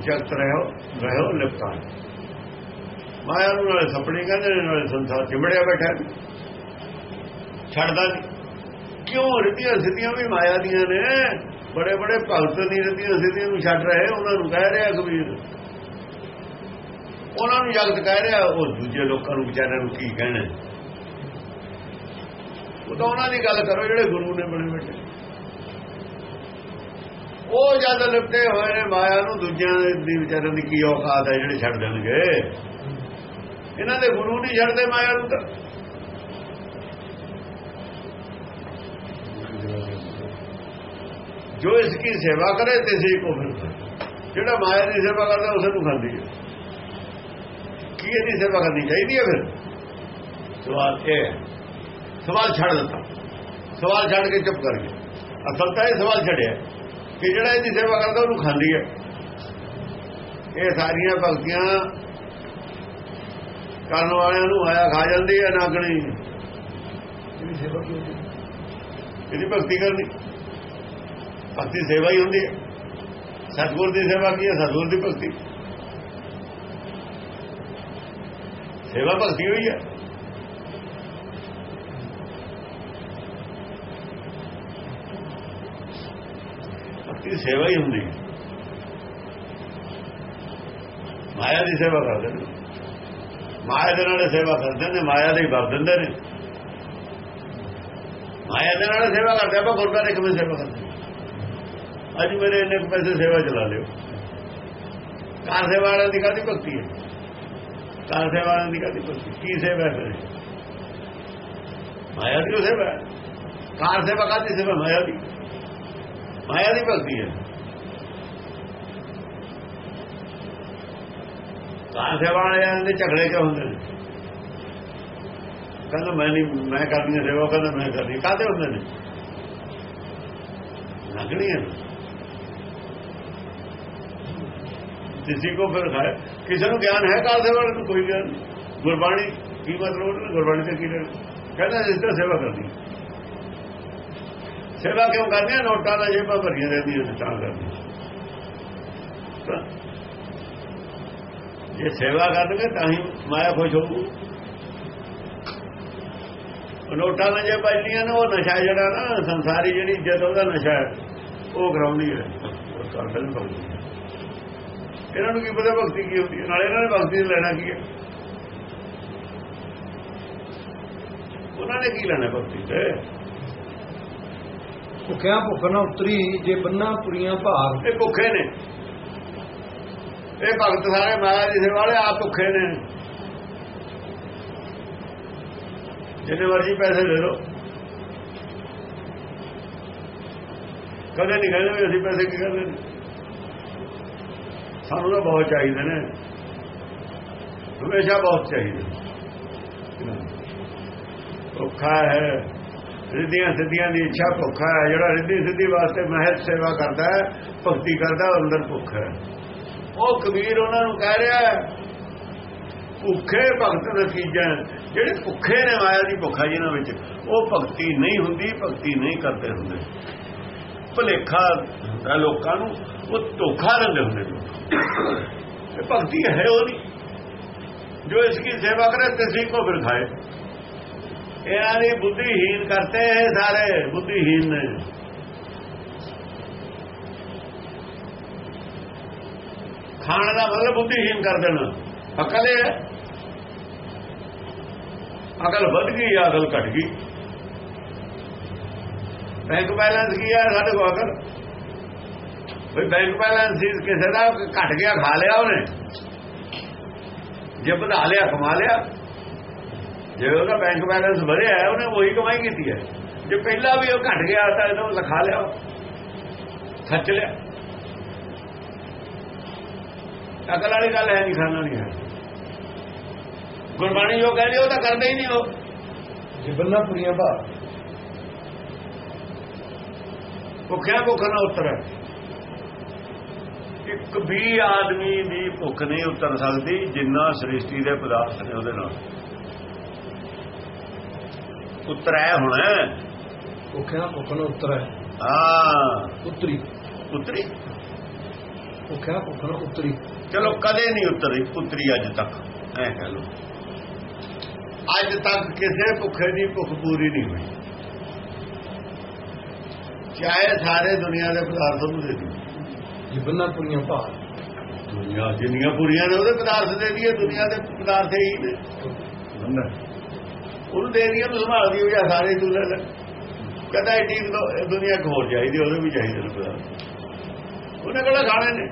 ਜਗਤ ਰਹੋ ਰਹੋ ਲਿਪਤਾ ਮਾਇਆ ਨੂੰ ਨਾਲੇ ਸੁਪਨੇ ਕਹਿੰਦੇ ਨੇ, ਨਾਲੇ ਸੰਸਾਰ ਚਿਮੜਿਆ ਬੈਠਾ ਛੱਡਦਾ ਨਹੀਂ। ਕਿਉਂ? ਰਿੱਧੀਆਂ ਸਿੱਧੀਆਂ ਵੀ ਮਾਇਆ ਦੀਆਂ ਨੇ। ਬੜੇ ਬੜੇ ਭਗਤ ਨਹੀਂ ਰਿੱਧੀਆਂ ਸਿੱਧੀਆਂ ਨੂੰ ਛੱਡ ਰਹੇ, ਉਹਨਾਂ ਨੂੰ ਕਹਿ ਰਿਹਾ ਕਬੀਰ। ਉਹਨਾਂ ਨੂੰ ਜਗਤ ਕਹਿ ਰਿਹਾ, ਉਹ ਦੂਜੇ ਲੋਕਾਂ ਨੂੰ ਵਿਚਾਰਿਆਂ ਨੂੰ ਕੀ ਕਹਿਣਾ ਉਹ ਤਾਂ ਉਹਨਾਂ ਦੀ ਗੱਲ ਕਰੋ, ਜਿਹੜੇ ਗੁਰੂ ਨੇ ਬਣੇ ਬੈਠੇ। ਉਹ ਜਦ ਲਿਪਟੇ ਹੋਏ ਨੇ, ਮਾਇਆ ਨੂੰ ਦੂਜਿਆਂ ਦੀ ਵਿਚਾਰਿਆਂ ਦੀ ਕੀ ਔਕਾਤ ਹੈ, ਜਿਹੜੇ ਛੱਡ ਦੇਣਗੇ? ਇਹਨਾਂ ਦੇ ਗੁਰੂ ਨਹੀਂ ਛੱਡਦੇ ਮਾਇਆ ਨੂੰ ਤਾਂ। ਜੋ ਇਸ ਕੀ ਸੇਵਾ ਕਰੇ ਤੇ ਸੇ ਕੋ ਫਿਰ ਜਿਹੜਾ ਮਾਇਆ ਦੀ ਸੇਵਾ ਕਰਦਾ ਉਸੇ ਨੂੰ ਖਾਂਦੀ ਹੈ। ਕੀ ਇਹਦੀ ਸੇਵਾ ਕਰਨੀ ਚਾਹੀਦੀ ਹੈ ਫਿਰ? ਸਵਾਲ ਇਹ ਹੈ। ਸਵਾਲ ਛੱਡ ਦਿੱਤਾ। ਸਵਾਲ ਛੱਡ ਕੇ ਚੁੱਪ ਕਰ ਗਿਆ। ਅਸਲ ਤਾਂ ਇਹ ਸਵਾਲ ਛੱਡਿਆ ਕਿ ਜਿਹੜਾ ਇਹਦੀ ਸੇਵਾ ਕਰਦਾ ਉਹਨੂੰ ਖਾਂਦੀ ਹੈ। ਇਹ ਸਾਰੀਆਂ ਭਗਤੀਆਂ ਕਰਨ ਵਾਲਿਆਂ ਨੂੰ ਆਇਆ ਖਾ ਜਾਂਦੀ ਹੈ ਨਾਗਣੀ ਇਹਦੀ ਸੇਵਾ ਕੀ ਹੁੰਦੀ ਇਹਦੀ ਭਗਤੀ ਕਰਨੀ। ਭਗਤੀ ਸੇਵਾ ਹੀ ਹੁੰਦੀ ਹੈ। ਸਤਗੁਰ ਦੀ ਸੇਵਾ ਕੀ ਹੈ? ਸਤਗੁਰ ਦੀ ਭਗਤੀ। ਸੇਵਾ ਭਗਤੀ ਹੋਈ ਹੈ। ਭਗਤੀ ਸੇਵਾ ਹੀ ਹੁੰਦੀ ਹੈ। ਮਾਇਆ ਦੀ ਸੇਵਾ ਕਰਦੇ ਨੇ। ਮਾਇਆ ਦੇ ਨਾਲ ਸੇਵਾ ਕਰਦੇ ਨੇ, ਮਾਇਆ ਦੇ ਹੀ ਵਰ ਨੇ। ਮਾਇਆ ਦੇ ਨਾਲ ਸੇਵਾ ਕਰਦੇ ਆਪਾਂ ਗੁਰਦਾਰੇ ਕਿਵੇਂ ਸੇਵਾ ਕਰਦੇ ਅੱਜ ਮੇਰੇ ਇੰਨੇ ਪੈਸੇ ਸੇਵਾ ਚਲਾ ਲਿਓ। ਕਾਰ ਸੇਵਾ ਵਾਲਿਆਂ ਦੀ ਕਾਦੀ ਭਗਤੀ ਹੈ? ਕਾਰ ਸੇਵਾ ਵਾਲਿਆਂ ਦੀ ਕਾਦੀ ਭਗਤੀ? ਕੀ ਸੇਵਾ ਕਰੇ ਮਾਇਆ ਦੀ ਉਹ ਸੇਵਾ ਕਾਰ ਸੇਵਾ ਕਾਦੀ ਸੇਵਾ? ਮਾਇਆ ਦੀ। ਮਾਇਆ ਦੀ ਭਗਤੀ ਹੈ। ਕਾਰ ਸੇਵਾ ਵਾਲਿਆਂ ਦੇ ਝਗੜੇ ਕਿਉਂ ਹੁੰਦੇ ਨੇ? ਕਹਿੰਦਾ ਮੈਂ ਨਹੀਂ, ਮੈਂ ਕਰਨੀ ਹੈ ਸੇਵਾ ਕਹਿੰਦਾ ਮੈਂ ਕਰਨੀ ਕਾਹਦੇ ਹੁੰਦੇ ਨੇ? ਲੱਗਣੀ ਹੈ ਕਿਸੇ ਕੋ ਫਿਰ ਹੈ। ਕਿਸੇ ਨੂੰ ਗਿਆਨ ਹੈ ਕਾਲ ਸੇਵਾ ਨੂੰ, ਕੋਈ ਗਿਆਨ ਨਹੀਂ। ਗੁਰਬਾਣੀ ਕੀ ਮਤਲਬ ਉਹਨੇ ਗੁਰਬਾਣੀ ਤੇ ਕੀ ਲੈਣਾ? ਕਹਿੰਦਾ ਇਸ ਤਰ੍ਹਾਂ ਸੇਵਾ ਕਰਨੀ। ਸੇਵਾ ਕਿਉਂ ਕਰਨੀ ਹੈ ਨੋਟਾਂ ਦਾ ਜੇਬਾਂ ਭਰੀਆਂ ਰਹਿੰਦੀਆਂ ਨੇ, ਤਾਂ ਕਰਨੀ। ਜੇ ਸੇਵਾ ਕਰਨਗੇ, ਤਾਂ ਹੀ ਮਾਇਆ ਖੁਸ਼ ਹੋਊ ਨੋਟਾਂ ਨਾਲ ਜੇ ਬਜਲੀਆਂ ਨੇ, ਉਹ ਨਸ਼ਾ ਜਿਹੜਾ ਨਾ, ਸੰਸਾਰੀ ਜਿਹੜੀ ਇੱਜ਼ਤ, ਉਹਦਾ ਨਸ਼ਾ ਹੈ। ਉਹ ਕਰਾਉਂਦੀ ਹੈ। ਉਹ ਕਰਦੇ ਨੇ ਇਹਨਾਂ ਨੂੰ ਕੀ ਪਤਾ ਭਗਤੀ ਕੀ ਹੁੰਦੀ ਹੈ? ਨਾਲੇ ਇਹਨਾਂ ਨੇ ਭਗਤੀ ਤੋਂ ਲੈਣਾ ਕੀ ਹੈ? ਉਹਨਾਂ ਨੇ ਕੀ ਲੈਣਾ ਭਗਤੀ ਤੇ? ਭੁੱਖਿਆਂ ਭੁੱਖ ਨਾ ਉਤਰੀ ਜੇ ਬੰਨਾ ਪੁਰੀਆਂ ਭਾਰ। ਇਹ ਭੁੱਖੇ ਨੇ। ਇਹ ਭਗਤ ਸਾਰੇ ਮਾਇਆ ਦੀ ਸੇਵਾ ਵਾਲੇ ਆਪ ਭੁੱਖੇ ਨੇ। ਜਿੰਨੇ ਮਰਜ਼ੀ ਪੈਸੇ ਲੈ ਲਓ ਕਦੇ ਨਹੀਂ ਕਹਿੰਦੇ ਵੀ ਅਸੀਂ ਪੈਸੇ ਕੀ ਕਰਦੇ ਨੇ। ਸਾਨੂੰ ਤਾਂ ਬਹੁਤ ਚਾਹੀਦੇ ਨੇ। ਹਮੇਸ਼ਾ ਬਹੁਤ ਚਾਹੀਦੇ। ਭੁੱਖਾ ਹੈ, ਰਿੱਧੀਆਂ ਸਿੱਧੀਆਂ ਦੀ ਇੱਛਾ ਭੁੱਖਾ ਹੈ। ਜਿਹੜਾ ਰਿੱਧੀ ਸਿੱਧੀ ਵਾਸਤੇ ਮਹਿਤ ਸੇਵਾ ਕਰਦਾ ਹੈ, ਭਗਤੀ ਕਰਦਾ ਅੰਦਰ ਭੁੱਖ ਹੈ। ਉਹ ਕਬੀਰ ਉਹਨਾਂ ਨੂੰ ਕਹਿ ਰਿਹਾ ਭੁੱਖੇ ਭਗਤ ਨਤੀਜਾ ਜਿਹੜੇ ਭੁੱਖੇ ਨੇ ਮਾਇਆ ਦੀ ਭੁੱਖਾ ਜਿਨ੍ਹਾਂ ਵਿੱਚ, ਉਹ ਭਗਤੀ ਨਹੀਂ ਹੁੰਦੀ, ਭਗਤੀ ਨਹੀਂ ਕਰਦੇ ਹੁੰਦੇ। ਭਲੇਖਾ ਹੁੰਦਾ ਲੋਕਾਂ ਨੂੰ। ਉਹ ਧੋਖਾ ਦਿੰਦੇ ਹੁੰਦੇ ਲੋਕ ਇਹ ਭਗਤੀ ਹੈ ਉਹ ਨਹੀਂ ਜੋ ਇਸ ਦੀ ਸੇਵਾ ਕਰੇ ਤਿਸੀ ਕੋ ਫਿਰ ਖਾਏ ਇਹਨਾਂ ਦੀ ਬੁੱਧੀਹੀਨ ਕਰਤੇ ਹੈ ਸਾਰੇ ਬੁੱਧੀਹੀਨ ਨੇ ਖਾਣ ਦਾ ਮਤਲਬ ਬੁੱਧੀਹੀਨ ਕਰ ਦੇਣਾ ਅਕਲ ਹੈ ਅਕਲ ਵੱਧ ਗਈ ਜਾਂ ਅਕਲ ਘਟ ਗਈ ਬੈਂਕ ਬੈਲੈਂਸ ਕੀ ਹੈ ਸਾਡੇ ਕੋਲ ਅਕਲ ਵੀ ਬੈਂਕ ਬੈਲੈਂਸ ਸੀ ਕਿਸੇ ਦਾ ਘਟ ਗਿਆ ਖਾ ਲਿਆ ਉਹਨੇ। ਜੇ ਵਧਾ ਲਿਆ ਕਮਾ ਲਿਆ। ਜੇ ਉਹਦਾ ਬੈਂਕ ਬੈਲੈਂਸ ਵਧਿਆ ਹੈ ਉਹਨੇ ਉਹੀ ਕਮਾਈ ਕੀਤੀ ਹੈ। ਜੇ ਪਹਿਲਾਂ ਵੀ ਉਹ ਘਟ ਗਿਆ ਤਾਂ ਇਹਨੂੰ ਲਿਖਾ ਲਿਆ। ਖੱਚ ਲਿਆ। ਅਕਲ ਵਾਲੀ ਗੱਲ ਹੈ ਨਹੀਂ ਖਾਣਾ ਨਹੀਂ ਹੈ। ਗੁਰਬਾਣੀ ਜੋ ਕਹਿੰਦੇ ਉਹ ਤਾਂ ਕਰਦੇ ਹੀ ਨਹੀਂ ਉਹ। ਜੇ ਬੰਨਾ ਪੁਰੀਆਂ ਭਾਰ ਭੁੱਖਿਆ ਭੁੱਖ ਨਾ ਉਤਰ ਇੱਕ ਵੀ ਆਦਮੀ ਦੀ ਭੁੱਖ ਨਹੀਂ ਉਤਰ ਸਕਦੀ ਜਿੰਨਾ ਸ੍ਰਿਸ਼ਟੀ ਦੇ ਪਦਾਰਥ ਨੇ ਉਹਦੇ ਨਾਲ। ਉਤਰੈ ਹੁਣ। ਭੁੱਖਿਆਂ ਭੁੱਖ ਨਾ ਉਤਰੈ। ਹਾਂ। ਉਤਰੀ। ਉਤਰੀ? ਭੁੱਖਿਆਂ ਭੁੱਖ ਨਾ ਉਤਰੀ। ਚਲੋ ਕਦੇ ਨਹੀਂ ਉਤਰੀ ਉਤਰੀ ਅੱਜ ਤੱਕ। ਐ ਕਹਿ ਲੋ ਅੱਜ ਤੱਕ ਕਿਸੇ ਭੁੱਖੇ ਦੀ ਭੁੱਖ ਪੂਰੀ ਨਹੀਂ ਹੋਈ। ਚਾਹੇ ਸਾਰੇ ਦੁਨੀਆ ਦੇ ਪਦਾਰਥ ਨੂੰ ਦੇ ਦਿਓ ਜੇ ਬੰਨਾ ਪੁਰੀਆਂ ਭਾਰ ਦੁਨੀਆ ਜਿੰਨੀਆਂ ਪੂਰੀਆਂ ਨੇ, ਉਹਦੇ ਪਦਾਰਥ ਦੇ ਦਈਏ ਦੁਨੀਆ ਦੇ ਪਦਾਰਥ ਹੀ ਨੇ। ਉਹਨੂੰ ਦੇ ਰਹੀ ਉਹਨੂੰ ਸੰਭਾਲਦੀ ਹੋ ਜਾ ਸਾਰੇ ਤੂੰ। ਲੈ ਲੈ ਕਹਿੰਦਾ ਇਹ ਦੁਨੀਆ ਕੋ ਹੋਰ ਚਾਹੀਦੀ ਵੀ ਚਾਹੀਦੇ ਨੇ ਪਦਾਰਥ। ਉਹਨੇ ਕਿਹੜਾ ਖਾਣੇ ਨੇ?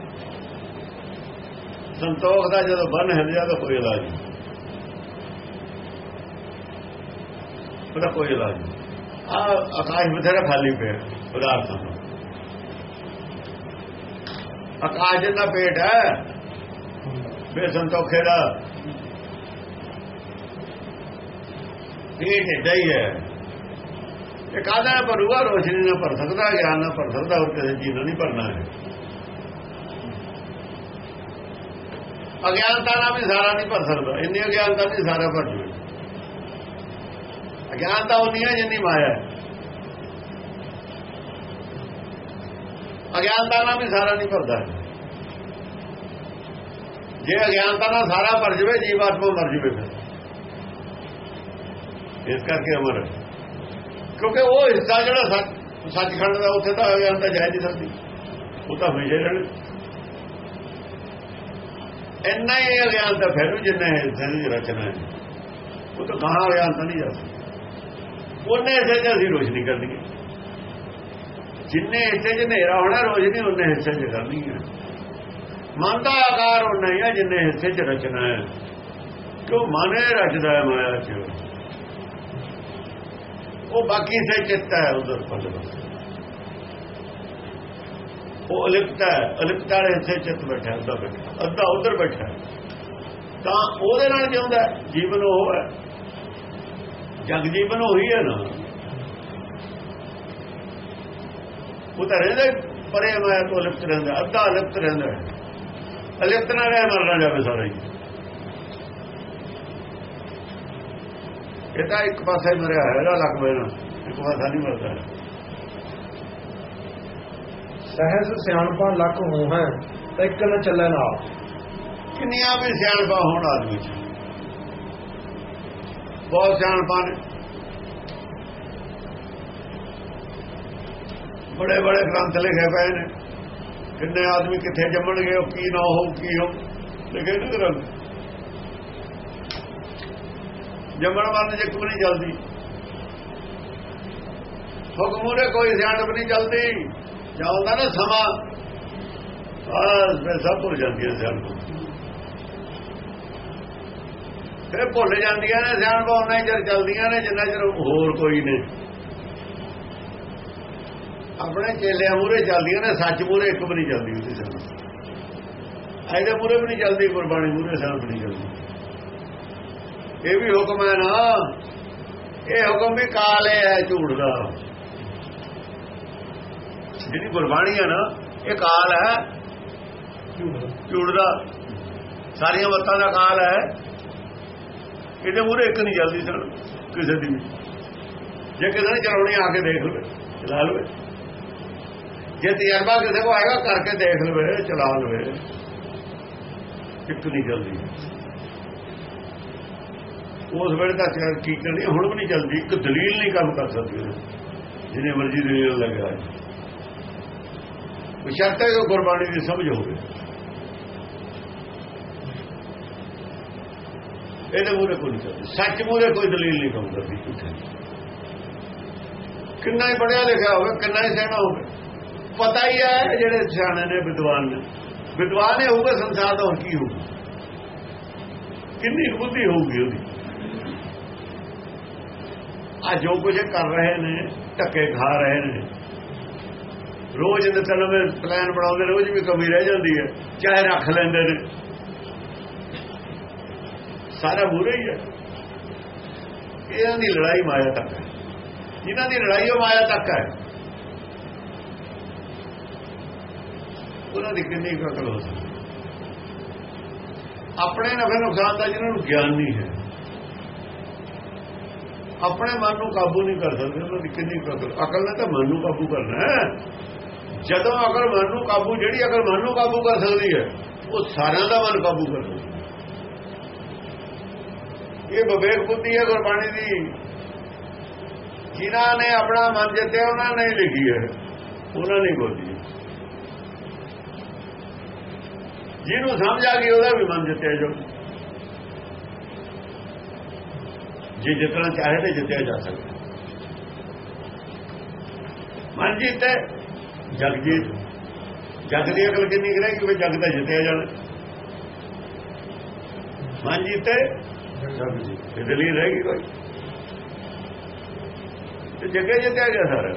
ਸੰਤੋਖ ਦਾ ਜਦੋਂ ਬੰਨ ਹਿੱਲਿਆ ਤਾਂ ਕੋਈ ਇਲਾਜ ਨਹੀਂ। ਉਹਦਾ ਕੋਈ ਇਲਾਜ ਨਹੀਂ। ਆ ਆਕਾਸ਼ ਬਥੇਰਾ ਖਾਲੀ ਪਿਆ, ਪਦਾਰਥਾਂ ਦਾ। ਆਕਾਸ਼ ਦਾ ਪੇਟ ਹੈ। ਬੇ ਸੰਤੋਖੇ ਦਾ। ਪੇਟ ਏਡਾ ਹੀ ਹੈ। ਇਹ ਕਾਹਦਾ ਭਰੂਗਾ ਰੋਸ਼ਨੀ ਨਾਲ ਭਰ ਸਕਦਾ ਗਿਆਨ ਨਾਲ ਭਰ ਸਕਦਾ, ਹੋਰ ਕਿਸੇ ਚੀਜ਼ ਨਾਲ ਨਹੀਂ ਭਰਨਾ ਹੈ। ਅਗਿਆਨਤਾ ਨਾਲ ਵੀ ਸਾਰਾ ਨਹੀਂ ਭਰ ਸਕਦਾ। ਇੰਨੀ ਅਗਿਆਨਤਾ ਨਹੀਂ ਸਾਰਾ ਭਰ ਜੂਗਾ ਅਗਿਆਨਤਾ ਉਨੀ ਹੈ ਜਿੰਨੀ ਮਾਇਆ ਹੈ। ਅਗਿਆਨਤਾ ਨਾਲ ਵੀ ਸਾਰਾ ਨਹੀਂ ਭਰਦਾ। ਜੇ ਅਗਿਆਨਤਾ ਨਾਲ ਸਾਰਾ ਭਰ ਜਵੇ, ਜੀਵਾਤਮਾ ਮਰ ਜਵੇ ਫਿਰ। ਇਸ ਕਰਕੇ ਅਮਰ ਕਿਉਂਕਿ ਉਹ ਹਿੱਸਾ ਜਿਹੜਾ ਸੱਚ, ਸੱਚਖੰਡ ਦਾ, ਉੱਥੇ ਤਾਂ ਅਗਿਆਨਤਾ ਜਾਇ ਨਹੀਂ ਸਕਦੀ ਉਹ ਤਾਂ ਹਮੇਸ਼ਾ ਰਹਿਣ। ਇੰਨਾ ਹੀ ਅਗਿਆਨਤਾ ਫੈਲੂ ਜਿੰਨਾ ਹਿੱਸੇ ਦੀ ਰਚਨਾ ਹੈ। ਉਹ ਤਾਂ ਕਹਾਂ ਅਗਿਆਨਤਾ ਨਹੀਂ ਜਾ ਸਕਦੀ। ਉਹਨੇ ਹਿੱਸੇ 'ਚ ਅਸੀਂ ਰੋਸ਼ਨੀ ਕਰਨੀ ਹੈ। ਜਿੰਨੇ ਹਿੱਸੇ 'ਚ ਹਨੇਰਾ ਹੋਣਾ, ਰੋਜ਼ ਨਹੀਂ ਉਹਨੇ ਹਿੱਸੇ 'ਚ ਕਰਨੀ ਹੈ। ਮਨ ਦਾ ਆਕਾਰ ਉਹਨਾਂ ਹੀ ਹੈ ਜਿੰਨੇ ਹਿੱਸੇ 'ਚ ਰਚਨਾ ਹੈ। ਕਿਉਂ ਮਨ ਹੀ ਰਚਦਾ ਹੈ ਮਾਇਆ 'ਚ? ਉਹ ਬਾਕੀ ਸੇ ਚਿੱਤ ਹੈ, ਉਧਰ ਪੱਲੇ ਉਹ ਅਲਿਪਤਾ ਹੈ, ਅਲਿਪਤਾ ਵਾਲੇ ਹਿੱਸੇ ਚਿੱਤ ਬੈਠਾ, ਅੱਧਾ ਬੈਠਾ, ਅੱਧਾ ਉਧਰ ਬੈਠਾ ਤਾਂ ਉਹਦੇ ਨਾਲ ਜਿਉਂਦਾ ਜੀਵਨ ਉਹ ਹੈ। ਜਗ ਜੀਵਨ ਉਹੀ ਹੈ ਨਾ। ਉਹ ਤਾਂ ਰਹਿੰਦਾ ਪਰੇ ਮਾਇਆ ਤੋਂ ਅਲਿਪਤ ਰਹਿੰਦਾ ਅੱਧਾ ਅਲਿਪਤ ਰਹਿੰਦਾ। ਅਲਿਪਤ ਨਾ ਰਹਿ ਮਰਨਾ ਜਾਵੇ ਸਾਰਾ ਹੀ। ਇਹ ਤਾਂ ਇੱਕ ਪਾਸੇ ਮਰਿਆ ਹੈਗਾ ਲੱਖ ਬੈਣਾ ਇੱਕ ਪਾਸਾ ਨਹੀਂ ਮਰਦਾ। ਸਹਿਜ ਸਿਆਣਪਾ ਲੱਖ ਹੋ ਹੈ ਤਾਂ ਇੱਕ ਨਾ ਚੱਲੇ ਨਾਲ। ਕਿੰਨੀਆਂ ਵੀ ਸਿਆਣਪਾ ਹੋਣ ਆਦਮੀ ਚ। ਬਹੁਤ ਸਿਆਣਪਾ ਨੇ। ਬੜੇ ਬੜੇ ਗ੍ਰੰਥ ਲਿਖੇ ਪਏ ਨੇ। ਕਿੰਨੇ ਆਦਮੀ ਕਿੱਥੇ ਜੰਮਣਗੇ, ਉਹ ਕੀ ਨਾ ਹੋ ਕੀ ਹੋ ਲਿਖੇ ਨੇ ਗ੍ਰੰਥ। ਜੰਮਣ ਵਾਲੇ ਜੇ ਕੋਈ ਨਹੀਂ ਜਲਦੀ। ਹੁਕਮੂਰੇ ਕੋਈ ਸਿਆਣਪ ਨਹੀਂ ਜਲਦੀ। ਜਾਂਦਾ ਨਾ ਸਮਾਂ। ਬਸ ਫਿਰ ਸਭ ਭੁੱਲ ਜਾਂਦੀ ਹੈ ਸਿਆਣਪ। ਫਿਰ ਭੁੱਲ ਜਾਂਦੀਆਂ ਨੇ ਸਿਆਣਪ ਉਹਨਾਂ ਚਿਰ ਚਲਦੀਆਂ ਨੇ, ਜਿੰਨਾ ਚਿਰ ਹੋਰ ਕੋਈ ਨੇ ਆਪਣੇ ਚੇਲਿਆਂ ਮੂਰੇ ਚੱਲਦੀਆਂ ਨੇ, ਸੱਚ ਮੂਰੇ ਇੱਕ ਵੀ ਨਹੀਂ ਚੱਲਦੀ ਉਹਦੀ ਸਿਆਣਪ ਐਡੇ ਮੂਰੇ ਵੀ ਨਹੀਂ ਚੱਲਦੀ, ਗੁਰਬਾਣੀ ਮੂਰੇ ਸਾਨੂੰ ਨਹੀਂ ਚੱਲਦੀ। ਇਹ ਵੀ ਹੁਕਮ ਹੈ ਨਾ, ਇਹ ਹੁਕਮ ਵੀ ਕਾਲ ਹੈ, ਝੂਠ ਦਾ। ਜਿਹੜੀ ਗੁਰਬਾਣੀ ਹੈ ਨਾ, ਇਹ ਕਾਲ ਹੈ, ਝੂਠ ਦਾ। ਸਾਰੀਆਂ ਮੱਤਾਂ ਦਾ ਕਾਲ ਹੈ। ਇਹਦੇ ਮੂਰੇ ਇੱਕ ਨਹੀਂ ਚੱਲਦੀ ਸਰ ਕਿਸੇ ਦੀ ਵੀ। ਜੇ ਕਿਸੇ ਨੇ ਚਲਾਉਣੀ ਆ ਕੇ ਦੇਖ ਲਵੇ, ਚਲਾ ਲਵੇ। ਜੇ ਤਜਰਬਾ ਕਿਸੇ ਕੋ ਆਏਗਾ, ਕਰਕੇ ਦੇਖ ਲਵੇ, ਚਲਾ ਲਵੇ। ਇੱਕ ਨਹੀਂ ਜਲਦੀ। ਉਸ ਵੇਲੇ ਤਾਂ ਕੀ ਕਰਨੀ ਹੁਣ ਵੀ ਨਹੀਂ ਚੱਲਦੀ ਇੱਕ ਦਲੀਲ ਨਹੀਂ ਕੰਮ ਕਰ ਸਕਦੀ। ਜਿਹਨੇ ਮਰਜ਼ੀ ਦਲੀਲ ਲਗਾ ਸ਼ਰਤ ਹੈ ਕਿ ਗੁਰਬਾਣੀ ਦੀ ਸਮਝ ਹੋਵੇ। ਇਹਦੇ ਮੂਰੇ ਕੋਈ ਨਹੀਂ ਕਰਦੀ। ਸੱਚ ਮੂਰੇ ਕੋਈ ਦਲੀਲ ਨਹੀਂ ਕੰਮ ਕਰਦੀ ਕਿੰਨਾ ਹੀ ਪੜਿਆ ਲਿਖਿਆ ਹੋਵੇ, ਕਿੰਨਾ ਹੀ ਸਹਿਣਾ ਹੋਵੇ। ਪਤਾ ਹੀ ਹੈ। ਜਿਹੜੇ ਸਿਆਣੇ ਨੇ ਵਿਦਵਾਨ ਨੇ। ਵਿਦਵਾਨ ਇਹ ਹੋਊਗਾ, ਸੰਸਾਰ ਦਾ ਹੋਰ ਕੀ ਹੋਊਗਾ ਕਿੰਨੀ ਬੁੱਧੀ ਹੋਊਗੀ ਉਹਦੀ? ਆ ਜੋ ਕੁਝ ਕਰ ਰਹੇ ਨੇ, ਧੱਕੇ ਖਾ ਰਹੇ ਨੇ। ਰੋਜ਼ ਦੇ ਨਵੇਂ ਪਲਾਨ ਬਣਾਉਂਦੇ, ਰੋਜ਼ ਵੀ ਕਮੀ ਰਹਿ ਜਾਂਦੀ ਹੈ। ਚਾਹੇ ਰੱਖ ਲੈਂਦੇ ਨੇ। ਸਾਰਾ ਬੁਰਾ ਹੀ ਹੈ। ਇਹਨਾਂ ਦੀ ਲੜਾਈ ਮਾਇਆ ਤੱਕ ਹੈ। ਜਿਨ੍ਹਾਂ ਦੀ ਲੜਾਈ ਉਹ ਮਾਇਆ ਤੱਕ ਹੈ। ਉਹਨਾਂ ਦੀ ਕਿੰਨੀ ਅਕਲ ਹੋ ਸਕਦੀ ਆਪਣੇ ਨਫੇ ਨੁਕਸਾਨ ਦਾ ਜਿਹਨਾਂ ਨੂੰ ਗਿਆਨ ਨਹੀਂ ਹੈ, ਆਪਣੇ ਮਨ ਨੂੰ ਕਾਬੂ ਨਹੀਂ ਕਰ ਸਕਦੇ, ਉਹਨਾਂ ਦੀ ਕਿੰਨੀ ਅਕਲ ਅਕਲ ਨੇ ਤਾਂ ਮਨ ਨੂੰ ਕਾਬੂ ਕਰਨਾ ਹੈ। ਜਦੋਂ ਅਗਰ ਮਨ ਨੂੰ ਕਾਬੂ, ਜਿਹੜੀ ਅਗਰ ਮਨ ਨੂੰ ਕਾਬੂ ਕਰ ਸਕਦੀ ਹੈ, ਉਹ ਸਾਰਿਆਂ ਦਾ ਮਨ ਕਾਬੂ ਕਰ ਸਕਦੀ ਇਹ ਵਿਵੇਕ ਬੁੱਧੀ ਹੈ ਗੁਰਬਾਣੀ ਦੀ। ਜਿਨ੍ਹਾਂ ਨੇ ਆਪਣਾ ਮਨ ਜਿੱਤਿਆ, ਉਹਨਾਂ ਨੇ ਲਿਖੀ ਹੈ। ਉਹਨਾਂ ਨੇ ਬੋਲੀ ਜਿਹਨੂੰ ਸਮਝ ਆ ਗਈ, ਉਹਦਾ ਵੀ ਮਨ ਜਿੱਤਿਆ ਜੋ ਜੇ ਜਿੱਤਣਾ ਚਾਹੇ ਤੇ ਜਿੱਤਿਆ ਜਾ ਸਕਦਾ। ਮਨ ਜਿੱਤੇ, ਜਗ ਜੀਤ। ਜਗ ਦੀ ਅਕਲ ਕਿੰਨੀ ਕਰੇ ਕਿ ਵੀ ਜਗ ਦਾ ਜਿੱਤਿਆ ਜਾਣਾ ਮਨ ਜਿੱਤੇ, ਜਗ ਜੀ ਇਹਦੇ ਲਈ ਰਹੇਗੀ ਕੋਈ? ਤੇ ਜੱਗੇ ਜਿੱਤਿਆ ਗਿਆ ਸਾਰਾ।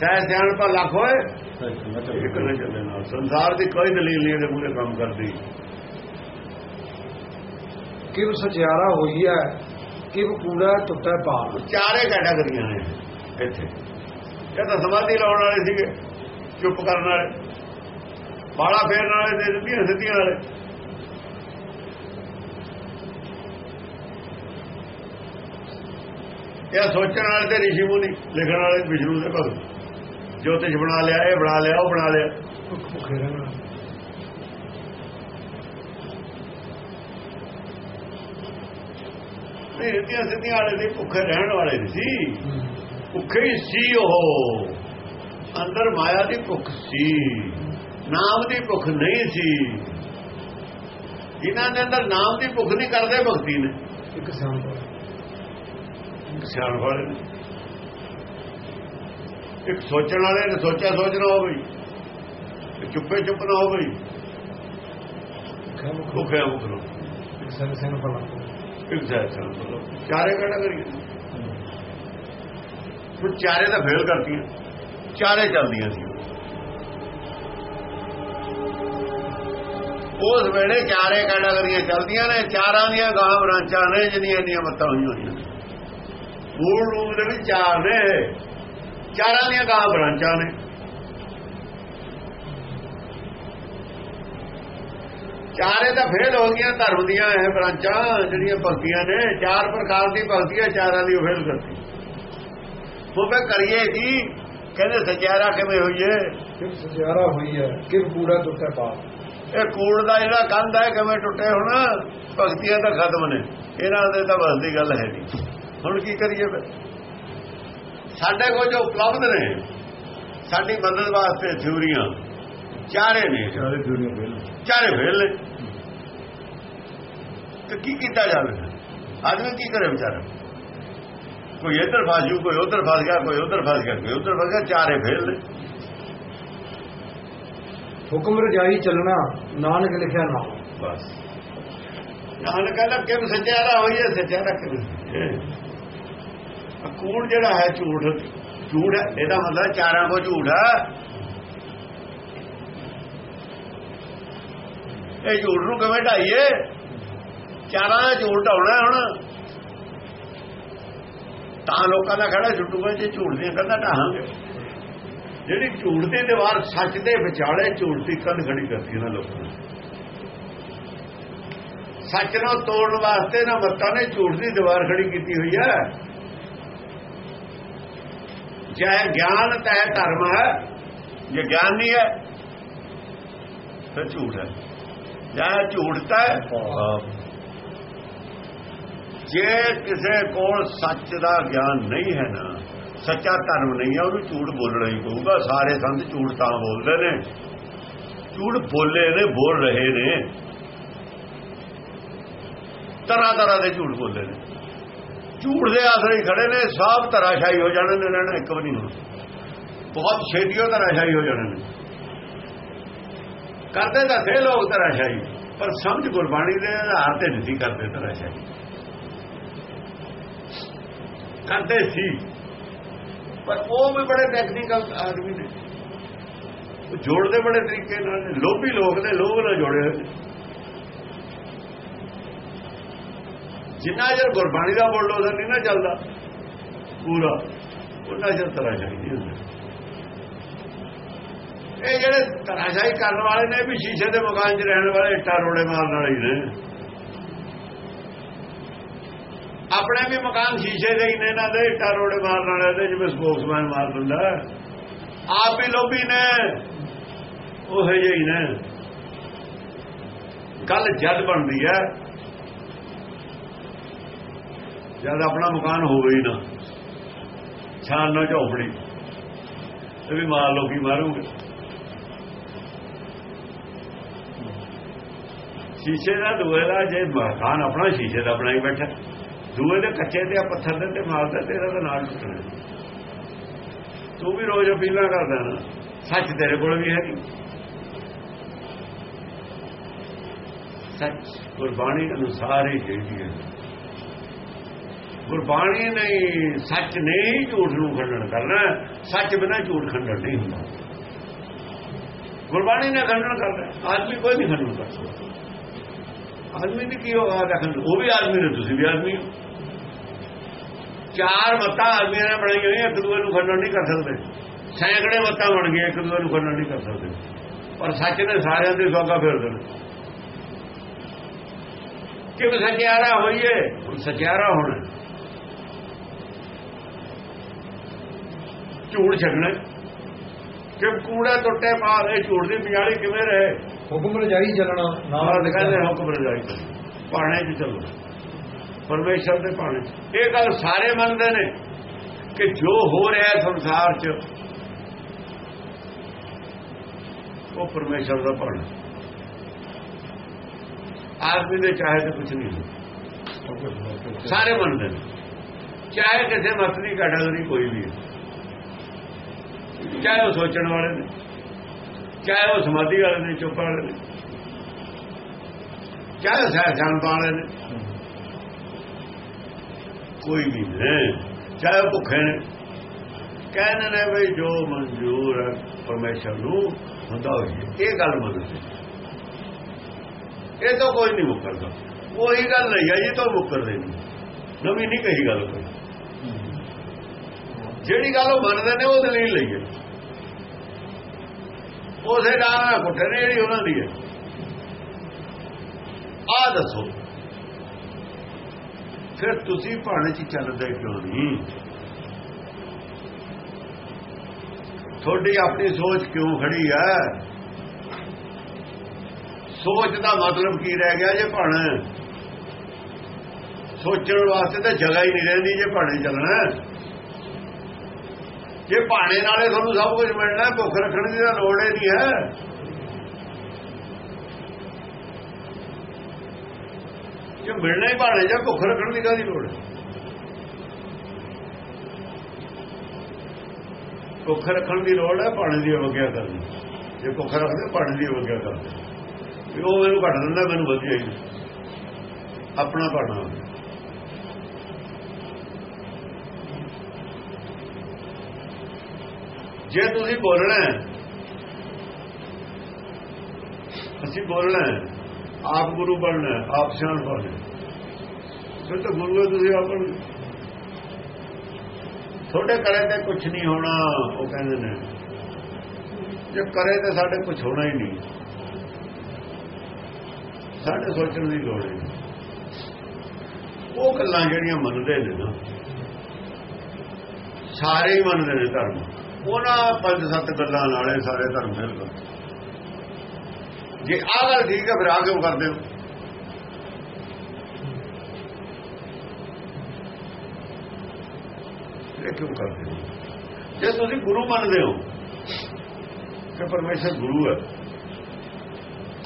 ਚਾਹੇ ਸਿਆਣ ਪਰ ਲੱਖ ਹੋਏ ਇੱਕ ਨਾ ਚੱਲੇ ਨਾਲ ਸੰਸਾਰ ਦੀ ਕੋਈ ਦਲੀਲ ਨਹੀਂ ਇਹਦੇ ਮੂਰੇ ਕੰਮ ਕਰਦੀ। ਕਿਵ ਸਚਿਆਰਾ ਹੋਈ ਹੈ ਕਿਵ ਕੂੜਾ ਟੁੱਟਾ ਪਾਰ ਚਾਰੇ ਕੈਟਾਗਰੀਆਂ ਨੇ ਇੱਥੇ। ਇਹ ਤਾਂ ਸਮਾਧੀ ਲਾਉਣ ਵਾਲੇ ਸੀਗੇ ਚੁੱਪ ਕਰਨ ਵਾਲੇ। ਬਾਲਾ ਫੇਰਨ ਵਾਲੇ ਦੇ ਦਿੱਤੀਆਂ ਸਿੱਧੀਆਂ ਵਾਲੇ। ਇਹ ਸੋਚਣ ਵਾਲੇ ਤੇ ਰਿਸ਼ੀ ਮੁਨੀ ਲਿਖਣ ਵਾਲੇ ਵਿਸ਼ਨੂੰ ਦੇ ਭਗਤ। ਜੋਤਿਸ਼ ਬਣਾ ਲਿਆ ਇਹ ਬਣਾ ਲਿਆ ਉਹ ਬਣਾ ਲਿਆ। ਭੁੱਖ ਭੁੱਖੇ ਰਹਿਣਾ ਨਹੀਂ ਰਿੱਤੀਆਂ ਸਿੱਧੀਆਂ ਵਾਲੇ ਦੇ ਭੁੱਖੇ ਰਹਿਣ ਵਾਲੇ ਸੀ। ਭੁੱਖੇ ਹੀ ਸੀ ਉਹ। ਅੰਦਰ ਮਾਇਆ ਦੀ ਭੁੱਖ ਸੀ। ਨਾਮ ਦੀ ਭੁੱਖ ਨਹੀਂ ਸੀ। ਜਿਨ੍ਹਾਂ ਦੇ ਅੰਦਰ ਨਾਮ ਦੀ ਭੁੱਖ ਨਹੀਂ ਕਰਦੇ ਭਗਤੀ ਨੇ। ਇੱਕ ਸਿਆਣ ਵਾਲੇ ਨੇ। ਇੱਕ ਸੋਚਣ ਵਾਲੇ ਨੇ ਸੋਚਿਆ ਸੋਚਣਾ ਹੋ ਗਈ ਚੁੱਪੇ ਚੁੱਪ ਨਾ ਹੋ ਗਈ ਖਮ ਭੁੱਖੇ ਮੁਖ ਨੂੰ ਇੱਕ ਸੰਤ ਸੰਤ ਫਲਾ ਇੱਕ ਜੈਸਾ ਚਾਰੇ ਕਿਹੜਾ ਕਰੀਏ। ਉਹ ਚਾਰੇ ਤਾਂ ਫੇਲ ਕਰਤੀਆਂ। ਚਾਰੇ ਚੱਲਦੀਆਂ ਸੀ। ਉਸ ਵੇਲੇ ਚਾਰੇ ਕੈਟਾਗਰੀਆਂ ਚੱਲਦੀਆਂ ਨੇ ਚਾਰਾਂ ਦੀਆਂ ਗਾਂ ਬ੍ਰਾਂਚਾਂ ਨੇ ਜਿੰਨੀਆਂ ਇੰਨੀਆਂ ਮੱਤਾਂ ਹੋਈਆਂ ਹੋਈਆਂ। ਨੇ। ਮੂਲ ਰੂਪ ਦੇ ਵਿੱਚ ਚਾਰ ਨੇ। ਚਾਰਾਂ ਦੀਆਂ ਗਾਂ ਬ੍ਰਾਂਚਾਂ ਨੇ। ਚਾਰੇ ਤਾਂ ਫੇਲ ਹੋ ਗਈਆਂ ਧਰਮ ਦੀਆਂ ਇਹ ਬ੍ਰਾਂਚਾਂ ਜਿਹੜੀਆਂ ਭਗਤੀਆਂ ਨੇ ਚਾਰ ਪ੍ਰਕਾਰ ਦੀ ਭਗਤੀ ਹੈ ਚਾਰਾਂ ਦੀ ਉਹ ਫੇਲ ਕਰਤੀ। ਉਹ ਫੇ ਕਰੀਏ ਕੀ? ਕਹਿੰਦੇ ਸਚਿਆਰਾ ਕਿਵੇਂ ਹੋਈਏ? ਕਿਵ ਸਚਿਆਰਾ ਹੋਈ ਹੈ? ਕਿਵ ਕੂੜਾ ਟੁੱਟਾ ਪਾਰ ਇਹ ਕੂੜ ਦਾ ਜਿਹੜਾ ਕੰਧ ਹੈ ਕਿਵੇਂ ਟੁੱਟੇ ਹੁਣ? ਭਗਤੀਆਂ ਤਾਂ ਖਤਮ ਨੇ। ਇਹਨਾਂ ਦੇ ਤਾਂ ਬਸ ਦੀ ਗੱਲ ਹੈ ਨਹੀਂ। ਹੁਣ ਕੀ ਕਰੀਏ ਫਿਰ? ਸਾਡੇ ਕੋਲ ਜੋ ਉਪਲਬਧ ਨੇ ਸਾਡੀ ਮਦਦ ਵਾਸਤੇ ਥਿਉਰੀਆਂ ਚਾਰੇ ਨੇ। ਚਾਰੇ ਦੁਨੀਆ ਫੇਲ ਚਾਰੇ ਨੇ। ਤੇ ਕੀ ਕੀਤਾ ਜਾਵੇ? ਆਦਮੀ ਕੀ ਕਰੇ ਵਿਚਾਰਾ? ਕੋਈ ਇੱਧਰ ਫਸ ਜੂ ਕੋਈ ਉੱਧਰ ਫਸ ਗਿਆ ਕੋਈ ਉੱਧਰ ਫਸ ਗਿਆ ਕੋਈ ਉੱਧਰ ਫਸ ਗਿਆ ਚਾਰੇ ਫੇਲ ਨੇ। ਹੁਕਮ ਰਜਾਈ ਚੱਲਣਾ ਨਾਨਕ ਲਿਖਿਆ ਨਾਮ ਬਸ। ਨਾਨਕ ਕਹਿੰਦਾ ਕਿਵੇਂ ਸੱਚਿਆਰਾ ਹੋਈਏ ਸੱਚਿਆਰਾ ਕਿਵੇਂ ਆ ਕੂੜ ਜਿਹੜਾ ਹੈ ਝੂਠ? ਝੂਠ ਇਹਦਾ ਮਤਲਬ ਚਾਰਾਂ ਕੋ ਝੂਠ ਹੈ। ਇਹ ਝੂਠ ਨੂੰ ਕਿਵੇਂ ਢਾਈਏ? ਚਾਰਾਂ ਦਾ ਝੂਠ ਢਾਉਣਾ ਹੁਣ। ਤਾਂ ਲੋਕਾਂ ਦਾ ਖੜਾ ਛੁੱਟੂਗਾ ਜੇ ਝੂਠ ਦੀਆਂ ਕੰਧਾਂ ਢਾਹਾਂਗੇ। ਜਿਹੜੀ ਝੂਠ ਦੀ ਦੀਵਾਰ ਸੱਚ ਦੇ ਵਿਚਾਲੇ ਝੂਠ ਦੀ ਕੰਧ ਖੜੀ ਕਰਦੀ ਇਹਨਾਂ ਲੋਕਾਂ ਨੇ। ਸੱਚ ਨੂੰ ਤੋੜਨ ਵਾਸਤੇ ਨਾ ਮੱਤਾਂ ਨੇ ਝੂਠ ਦੀ ਦੀਵਾਰ ਖੜੀ ਕੀਤੀ ਹੋਈ ਹੈ। ਚਾਹੇ ਗਿਆਨ ਤੈ ਧਰਮ ਹੈ। ਜੇ ਗਿਆਨ ਨਹੀਂ ਹੈ ਤਾਂ ਝੂਠ ਹੈ। ਜਾਂ ਝੂਠਤਾ ਹੈ ਜੇ ਕਿਸੇ ਕੋਲ ਸੱਚ ਦਾ ਗਿਆਨ ਨਹੀਂ ਹੈ ਨਾ, ਸੱਚਾ ਧਰਮ ਨਹੀਂ ਹੈ, ਉਹਨੂੰ ਝੂਠ ਬੋਲਣਾ ਹੀ ਪਊਗਾ। ਸਾਰੇ ਸੰਤ ਝੂਠ ਤਾਂ ਬੋਲਦੇ ਨੇ। ਝੂਠ ਬੋਲੇ ਨੇ, ਬੋਲ ਰਹੇ ਨੇ। ਤਰ੍ਹਾਂ ਤਰ੍ਹਾਂ ਦੇ ਝੂਠ ਬੋਲੇ ਨੇ। ਝੂਠ ਦੇ ਆਸਰੇ ਖੜੇ ਨੇ, ਸਭ ਤਰਾਸ਼ਾਈ ਹੋ ਜਾਣੇ ਨੇ ਰਹਿਣਾ ਇੱਕ ਵੀ ਨਹੀਂ। ਹੋਣਾ ਬਹੁਤ ਛੇਤੀ ਉਹ ਤਰਾਸ਼ਾਈ ਹੋ ਜਾਣੇ ਨੇ। ਕਰਦੇ ਤਾਂ ਸੇ ਲੋਕ ਤਰਾਸ਼ਾਈ ਪਰ ਸਮਝ ਗੁਰਬਾਣੀ ਦੇ ਆਧਾਰ ਤੇ ਨਹੀਂ ਕਰਦੇ ਤਰਾਸ਼ਾਈ ਕਰਦੇ ਸੀ, ਪਰ ਉਹ ਵੀ ਬੜੇ ਟੈਕਨੀਕਲ ਆਦਮੀ ਨੇ। ਜੋੜਦੇ ਬੜੇ ਤਰੀਕੇ ਨਾਲ ਲੋਭੀ ਲੋਕ ਨੇ, ਲੋਭ ਨਾਲ ਜੋੜੇ ਹੋਏ ਜਿੰਨਾ ਚਿਰ ਗੁਰਬਾਣੀ ਦਾ ਬੁਲਡੋਜ਼ਰ ਨਹੀਂ ਨਾ ਚੱਲਦਾ। ਪੂਰਾ। ਉਹਨਾਂ ਚਿਰ ਤਰਾਸ਼ਾਈ ਨਹੀਂ ਹੁੰਦੀ। ਇਹ ਜਿਹੜੇ ਤਰਾਸ਼ਾਈ ਕਰਨ ਵਾਲੇ ਨੇ ਵੀ ਸ਼ੀਸ਼ੇ ਦੇ ਮਕਾਨ 'ਚ ਰਹਿਣ ਵਾਲੇ, ਇੱਟਾਂ ਰੋੜੇ ਮਾਰਨ ਵਾਲੇ ਹੀ ਨੇ। ਆਪਣੇ ਵੀ ਮਕਾਨ ਸ਼ੀਸ਼ੇ ਦੇ ਹੀ ਨੇ ਇਹਨਾਂ ਦੇ, ਇੱਟਾਂ ਰੋੜੇ ਮਾਰਨ ਵਾਲੇ ਦੇ, ਜਿਵੇਂ ਸਪੋਕਸਮੈਨ ਮਾਰ ਦਿੰਦਾ। ਆਪ ਹੀ ਲੋਭੀ ਨੇ। ਉਹ ਜਿਹੇ ਹੀ ਨੇ। ਗੱਲ ਜਦ ਬਣਦੀ ਹੈ। ਜਦ ਆਪਣਾ ਮਕਾਨ ਹੋਵੇ ਹੀ ਨਾ ਛਾਨ ਨਾ ਝੋਪੜੀ, ਤੇ ਵੀ ਮਾਰ ਲੋ ਮਾਰੂਗੇ। ਸ਼ੀਸ਼ੇ ਦਾ ਦੂਏ ਦਾ, ਜੇ ਮਕਾਨ ਆਪਣਾ ਸ਼ੀਸ਼ੇ ਦਾ ਬਣਾਈ ਬੈਠਾ, ਦੂਏ ਦੇ ਕੱਚੇ ਤੇ ਆ ਪੱਥਰ ਦੇ ਤੇ ਮਾਰਦਾ ਤੇਰਾ ਤਾਂ ਨਾਲ ਟੁੱਟਣਾ ਤੂੰ ਵੀ ਰੋਜ਼ ਅਪੀਲਾਂ ਕਰਦਾ ਨਾ ਸੱਚ ਤੇਰੇ ਕੋਲ ਵੀ ਹੈਗੀ। ਸੱਚ ਗੁਰਬਾਣੀ ਅਨੁਸਾਰ ਹੀ ਜਿਹੜੀ ਹੈ। ਗੁਰਬਾਣੀ ਨਹੀਂ ਸੱਚ ਨਹੀਂ ਝੂਠ ਨੂੰ ਖੰਡਨ ਕਰਨਾ ਸੱਚ ਬਿਨਾਂ ਝੂਠ ਖੰਡਨ ਨਹੀਂ ਹੁੰਦਾ। ਗੁਰਬਾਣੀ ਨੇ ਖੰਡਨ ਕਰਨਾ ਆਦਮੀ ਕੋਈ ਨਹੀਂ ਖੰਡਨ ਕਰ ਸਕਦਾ। ਆਦਮੀ ਨੇ ਕੀ ਹੋਗਾ ਖੰਡਨ? ਉਹ ਵੀ ਆਦਮੀ ਨੇ, ਤੁਸੀਂ ਵੀ ਆਦਮੀ ਹੋ। ਚਾਰ ਮਤਾਂ ਆਦਮੀਆਂ ਨੇ ਬਣਾਈਆਂ ਹੋਈਆਂ, ਇੱਕ ਦੂਏ ਨੂੰ ਖੰਡਨ ਨਹੀਂ ਕਰ ਸਕਦੇ। ਸੈਂਕੜੇ ਮਤਾਂ ਬਣ ਗਈਆਂ, ਇੱਕ ਦੂਏ ਨੂੰ ਖੰਡਨ ਨਹੀਂ ਕਰ ਸਕਦੇ। ਪਰ ਸੱਚ ਨੇ ਸਾਰਿਆਂ ਦੇ ਸੌਗਾ ਫੇਰ ਦੇਣਾ। ਕਿ ਸਚਿਆਰਾ ਹੋਈਏ? ਹੁਣ ਸਚਿਆਰਾ ਹੋਣਾ। ਝੂਠ ਛੱਡਣਾ। ਕਿ ਕੂੜਾ ਟੁੱਟੇ ਪਾਰ ਇਹ ਝੂਠ ਦੀ ਪਿਆਲੀ ਕਿਵੇਂ ਰਹੇ? ਹੁਕਮ ਰਜਾਈ ਚੱਲਣਾ ਨਾਲ ਦਿਖਾਉਂਦੇ ਹੁਕਮ ਰਜਾਈ ਪਾਣੇ ਚ ਚੱਲੋ। ਪਰਮੇਸ਼ਰ ਦੇ ਪਾਣੇ ਇਹ ਗੱਲ ਸਾਰੇ ਮੰਨਦੇ ਨੇ ਕਿ ਜੋ ਹੋ ਰਿਹਾ ਸੰਸਾਰ 'ਚ ਉਹ ਪਰਮੇਸ਼ਰ ਦਾ ਪਾਣਾ ਆਦਮੀ ਦੇ ਚਾਹੇ ਤੇ ਕੁਝ ਨਹੀਂ ਸਾਰੇ ਮੰਨਦੇ ਨੇ। ਚਾਹੇ ਕਿਸੇ ਮਤ ਦੀ ਕੈਟਾਗਰੀ ਕੋਈ ਵੀ ਹੈ। ਚਾਹੇ ਉਹ ਸੋਚਣ ਵਾਲੇ ਨੇ, ਚਾਹੇ ਉਹ ਸਮਾਧੀ ਵਾਲੇ ਨੇ, ਚੁੱਪ ਵਾਲੇ ਨੇ, ਚਾਹੇ ਸਹਿ ਜਾਣ ਵਾਲੇ ਨੇ। ਕੋਈ ਵੀ ਨਹੀਂ ਚਾਹੇ ਉਹ ਭੁੱਖੇ ਨੇ। ਕਹਿੰਦੇ ਨੇ ਵੀ ਜੋ ਮਨਜ਼ੂਰ ਹੈ ਪਰਮੇਸ਼ਰ ਨੂੰ, ਹੁੰਦਾ ਹੋਈ ਇਹ ਗੱਲ ਮੰਨਦੇ ਇਹ ਤਾਂ ਕੋਈ ਨਹੀਂ ਮੁਕਰਦਾ। ਉਹੀ ਗੱਲ ਨਹੀਂ ਹੈ ਜੀ ਤੋਂ ਮੁਕਰਦੇ ਨਹੀਂ। ਨਵੀਂ ਨਹੀਂ ਕਹੀ ਗੱਲ ਕੋਈ। ਜਿਹੜੀ ਗੱਲ ਉਹ ਮੰਨਦੇ ਨੇ, ਉਹ ਦਲੀਲ ਲਈਏ ਉਸੇ ਨਾਲ ਨਾਲ ਕੁੱਟੇ ਨੇ ਜਿਹੜੀ ਉਹਨਾਂ ਦੀ ਹੈ। ਆ ਦੱਸੋ। ਫਿਰ ਤੁਸੀਂ ਭਾਣੇ ਚ ਚੱਲਦੇ ਕਿਉਂ ਨਹੀਂ? ਤੁਹਾਡੀ ਆਪਣੀ ਸੋਚ ਕਿਉਂ ਖੜੀ ਹੈ? ਸੋਚ ਦਾ ਮਤਲਬ ਕੀ ਰਹਿ ਗਿਆ ਜੇ ਭਾਣੇ? ਸੋਚਣ ਵਾਸਤੇ ਤਾਂ ਜਗ੍ਹਾ ਹੀ ਨਹੀਂ ਰਹਿੰਦੀ ਜੇ ਭਾਣੇ ਚੱਲਣਾ। ਜੇ ਭਾਣੇ ਨਾਲੇ ਤੁਹਾਨੂੰ ਸਭ ਕੁਝ ਮਿਲਣਾ ਹੈ, ਭੁੱਖ ਰੱਖਣ ਦੀ ਤਾਂ ਲੋੜ ਹੀ ਨਹੀਂ ਹੈ। ਜੇ ਮਿਲਣਾ ਹੀ ਭਾਣੇ ਜਾਂ ਭੁੱਖ ਰੱਖਣ ਦੀ ਕਾਹਦੀ ਲੋੜ ਹੈ? ਭੁੱਖ ਰੱਖਣ ਦੀ ਲੋੜ ਹੈ ਭਾਣੇ ਦੀ ਅਵਗਿਆ ਕਰਨੀ ਜੇ ਭੁੱਖ ਰੱਖਦੇ ਭਾਣੇ ਦੀ ਅਵਗਿਆ ਕਰਦੇ ਵੀ ਉਹ ਮੈਨੂੰ ਘੱਟ ਦਿੰਦਾ ਮੈਨੂੰ ਵਧੀਆ ਹੀ ਆਪਣਾ ਭਾਣਾ। ਜੇ ਤੁਸੀਂ ਬੋਲਣਾ ਅਸੀਂ ਬੋਲਣਾ ਆਪ ਗੁਰੂ ਬਣਨਾ ਆਪ ਸਿਆਣ ਬਣਨਾ ਹੈ। ਫਿਰ ਤਾਂ ਗੁਰੂ ਤੁਸੀਂ ਆਪ ਤੁਹਾਡੇ ਕਰੇ ਤੇ ਕੁਝ ਨਹੀਂ ਹੋਣਾ, ਉਹ ਕਹਿੰਦੇ ਨੇ। ਜੇ ਕਰੇ ਤੇ ਸਾਡੇ ਕੁਝ ਹੋਣਾ ਹੀ ਨਹੀਂ। ਸਾਡੇ ਸੋਚਣ ਦੀ ਲੋੜ ਹੈ ਉਹ ਗੱਲਾਂ ਜਿਹੜੀਆਂ ਮੰਨਦੇ ਨੇ ਨਾ, ਸਾਰੇ ਹੀ ਮੰਨਦੇ ਨੇ ਧਰਮ। ਉਹਨਾਂ ਪੰਜ ਸੱਤ ਗੱਲਾਂ ਨਾਲੇ ਸਾਰੇ ਧਰਮ ਮਿਲ ਗਏ ਜੇ ਆਹ ਗੱਲ ਠੀਕ ਹੈ, ਫਿਰ ਆ ਕਿਉਂ ਕਰਦੇ ਹੋ? ਇਹ ਕਿਉਂ ਕਰਦੇ ਹੋ? ਜੇ ਤੁਸੀਂ ਗੁਰੂ ਮੰਨਦੇ ਹੋ ਕਿ ਪਰਮੇਸ਼ਰ ਗੁਰੂ ਹੈ।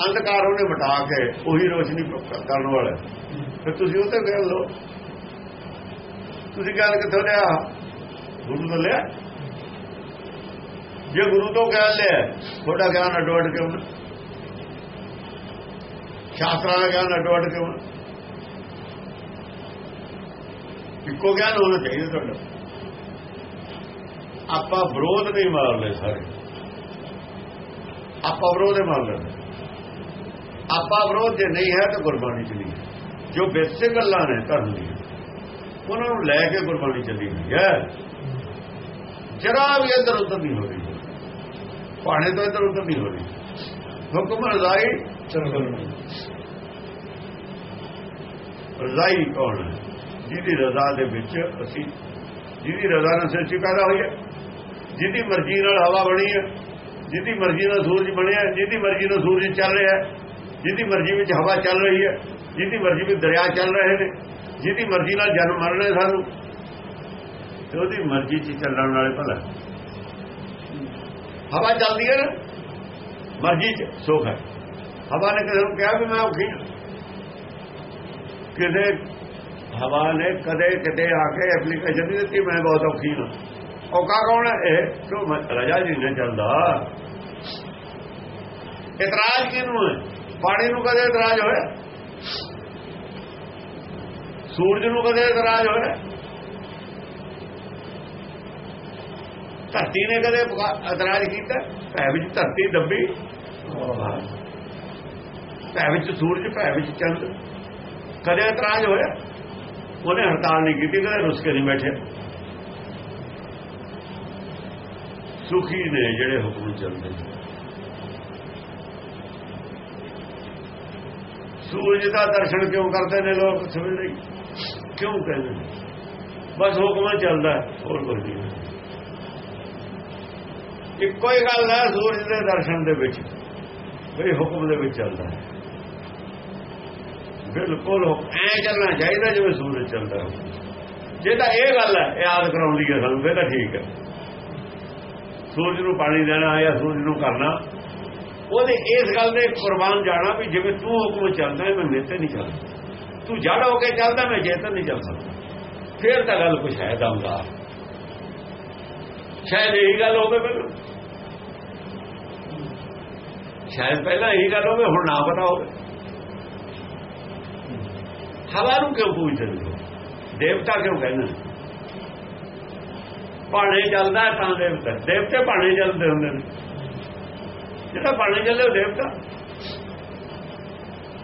ਅੰਧਕਾਰ ਉਹਨੇ ਮਿਟਾ ਕੇ ਉਹੀ ਰੋਸ਼ਨੀ ਕਰਨ ਵਾਲਾ ਫਿਰ ਤੁਸੀਂ ਉਹ ਤੇ ਗੱਲ ਲਓ। ਤੁਸੀਂ ਗੱਲ ਕਿੱਥੋਂ ਲਿਆ ਗੁਰੂ ਤੋਂ ਲਿਆ। ਜੇ ਗੁਰੂ ਤੋਂ ਗਿਆਨ ਲਿਆ, ਤੁਹਾਡਾ ਗਿਆਨ ਅੱਡੋ ਅੱਡ ਕਿਉਂ ਨਾ? ਸ਼ਾਸਤਰਾਂ ਦਾ ਗਿਆਨ ਅਡਵਰਟ ਕਿਉਂ ਨਾ? ਇੱਕੋ ਗਿਆਨ ਹੋਣਾ ਚਾਹੀਦਾ ਤੁਹਾਡਾ। ਆਪਾਂ ਵਿਰੋਧ ਨਹੀਂ ਮਾਰ ਲੈ ਸਾਰੇ। ਆਪਾਂ ਵਿਰੋਧ ਨਹੀਂ ਮਾਰ ਲੈਂਦੇ ਆਪਾਂ ਵਿਰੋਧ ਜੇ ਨਹੀਂ ਹੈ ਤਾਂ ਗੁਰਬਾਣੀ ਚ ਨਹੀਂ ਜੋ ਬੇਸਿਕ ਗੱਲਾਂ ਨੇ ਧਰਮ ਦੀਆਂ, ਉਹਨਾਂ ਨੂੰ ਲੈ ਕੇ ਗੁਰਬਾਣੀ ਚੱਲੀ ਗਈ ਹੈ। ਜਰਾ ਵੀ ਇੱਧਰ ਉੱਧਰ ਨਹੀਂ ਹੋ ਰਹੀ। ਪਾਣੇ ਤੋਂ ਇੱਧਰ ਉੱਧਰ ਨਹੀਂ ਹੋ ਰਹੀ ਹੁਕਮ ਰਜ਼ਾਈ ਚਲੋ ਰਜ਼ਾਈ ਕੌਣ ਜਿਹਦੀ ਰਜ਼ਾ ਦੇ ਵਿੱਚ ਅਸੀਂ ਜਿਹਦੀ ਰਜ਼ਾ ਨਾਲ ਸੱਚੀ ਪੈਦਾ ਹੋਈ ਹੈ। ਜਿਹਦੀ ਮਰਜ਼ੀ ਨਾਲ ਹਵਾ ਬਣੀ ਹੈ। ਜਿਹਦੀ ਮਰਜ਼ੀ ਨਾਲ ਸੂਰਜ ਬਣਿਆ ਜਿਹਦੀ ਮਰਜ਼ੀ ਨਾਲ ਸੂਰਜ ਚੱਲ ਰਿਹਾ ਹੈ। ਜਿਹਦੀ ਮਰਜ਼ੀ ਵਿੱਚ ਹਵਾ ਚੱਲ ਰਹੀ ਹੈ। ਜਿਹਦੀ ਮਰਜ਼ੀ ਵਿੱਚ ਦਰਿਆ ਚੱਲ ਰਹੇ ਨੇ। ਜਿਹਦੀ ਮਰਜ਼ੀ ਨਾਲ ਜਨਮ ਮਰਨੇ ਸਾਨੂੰ। ਤੇ ਉਹਦੀ ਮਰਜ਼ੀ 'ਚ ਚੱਲਣ ਵਾਲੇ ਭਲਾ। ਹਵਾ ਚੱਲਦੀ ਹੈ ਨਾ। ਮਰਜ਼ੀ 'ਚ, ਸੁਖ ਹੈ। ਹਵਾ ਨੇ ਕਿਸੇ ਨੂੰ ਕਿਹਾ ਵੀ ਮੈਂ ਔਖੀ ਹਾਂ ਕਿਸੇ ਹਵਾ ਨੇ ਕਦੇ ਕਿਤੇ ਆ ਕੇ ਐਪਲੀਕੇਸ਼ਨ ਨਹੀਂ ਦਿੱਤੀ, ਮੈਂ ਬਹੁਤ ਔਖੀ ਹਾਂ। ਔਖਾ ਕੌਣ ਹੈ? ਇਹ ਕਿਉਂ ਰਜਾ ਜੀ ਨੇ ਚੱਲਦਾ। ਇਤਰਾਜ਼ ਕਿਹਨੂੰ ਹੈ? ਪਾਣੀ ਨੂੰ ਕਦੇ ਇਤਰਾਜ਼ ਹੋਇਆ? ਸੂਰਜ ਨੂੰ ਕਦੇ ਇਤਰਾਜ਼ ਹੋਇਆ? ਧਰਤੀ ਨੇ ਕਦੇ ਇਤਰਾਜ਼ ਕੀਤਾ? ਭੈ ਵਿੱਚ ਧਰਤੀ ਦੱਬੀ। ਭੈ ਵਿੱਚ ਸੂਰਜ, ਭੈ ਵਿੱਚ ਚੰਦ। ਕਦੇ ਇਤਰਾਜ਼ ਹੋਇਆ? ਉਹਨੇ ਹੜਤਾਲ ਨਹੀਂ ਕੀਤੀ, ਕਦੇ ਰੁੱਸ ਕੇ ਨਹੀਂ ਬੈਠੇ। ਸੁਖੀ ਨੇ ਜਿਹੜੇ ਹੁਕਮ ਚੱਲਦੇ ਨੇ। ਸੂਰਜ ਦਾ ਦਰਸ਼ਨ ਕਿਉਂ ਕਰਦੇ ਨੇ ਲੋਕ ਸਮਝਦੇ ਕਿਉਂ ਕਹਿੰਦੇ ਨੇ? ਬਸ ਹੁਕਮ ਚੱਲਦਾ, ਹੋਰ ਕੁਝ ਨਹੀਂ। ਇੱਕੋ ਹੀ ਗੱਲ ਹੈ, ਸੂਰਜ ਦੇ ਦਰਸ਼ਨ ਦੇ ਵਿੱਚ। ਵੀ ਹੁਕਮ ਦੇ ਵਿੱਚ ਚੱਲਦਾ ਹੈ। ਬਿਲਕੁਲ ਐ ਚੱਲਣਾ ਚਾਹੀਦਾ ਜਿਵੇਂ ਸੂਰਜ ਚੱਲਦਾ ਜੇ ਤਾਂ ਇਹ ਗੱਲ ਹੈ ਯਾਦ ਕਰਾਉਂਦੀ ਹੈ ਸਾਨੂੰ ਫਿਰ ਤਾਂ ਠੀਕ ਹੈ। ਸੂਰਜ ਨੂੰ ਪਾਣੀ ਦੇਣਾ ਜਾਂ ਸੂਰਜ ਨੂੰ ਕਰਨਾ, ਉਹਦੇ ਇਸ ਗੱਲ ਦੇ ਕੁਰਬਾਨ ਜਾਣਾ ਵੀ ਜਿਵੇਂ ਤੂੰ ਹੁਕਮ ਚੱਲਦਾ ਹੈ, ਮੈਂ ਮੇਤੇ ਨਹੀਂ ਚੱਲਦਾ। ਤੂੰ ਜੜ ਹੋ ਕੇ ਚੱਲਦਾ, ਮੈਂ ਚੇਤਨ ਨਹੀਂ ਚੱਲ ਸਕਦਾ ਫਿਰ ਤਾਂ ਗੱਲ ਕੁਛ ਹੈ ਦਮਦਾਰ। ਸ਼ਾਇਦ ਇਹੀ ਗੱਲ ਹੋਵੇ ਪਹਿਲਾਂ ਸ਼ਾਇਦ ਪਹਿਲਾਂ ਇਹੀ ਗੱਲ ਹੋਵੇ, ਹੁਣ ਨਾ ਪਤਾ ਹੋਵੇ। ਹਵਾ ਨੂੰ ਕਿਉਂ ਪੁੱਛਦੇ ਨੇ ਦੇਵਤਾ ਕਿਉਂ ਕਹਿੰਦੇ ਨੇ? ਪਾਣੇ ਚੱਲਦਾ ਤਾਂ ਦੇਵਤਾ। ਦੇਵਤੇ ਪਾਣੇ ਚੱਲਦੇ ਹੁੰਦੇ ਨੇ। ਜਿਹੜਾ ਪਾਣੇ ਚੱਲੇ ਉਹ ਦੇਵਤਾ।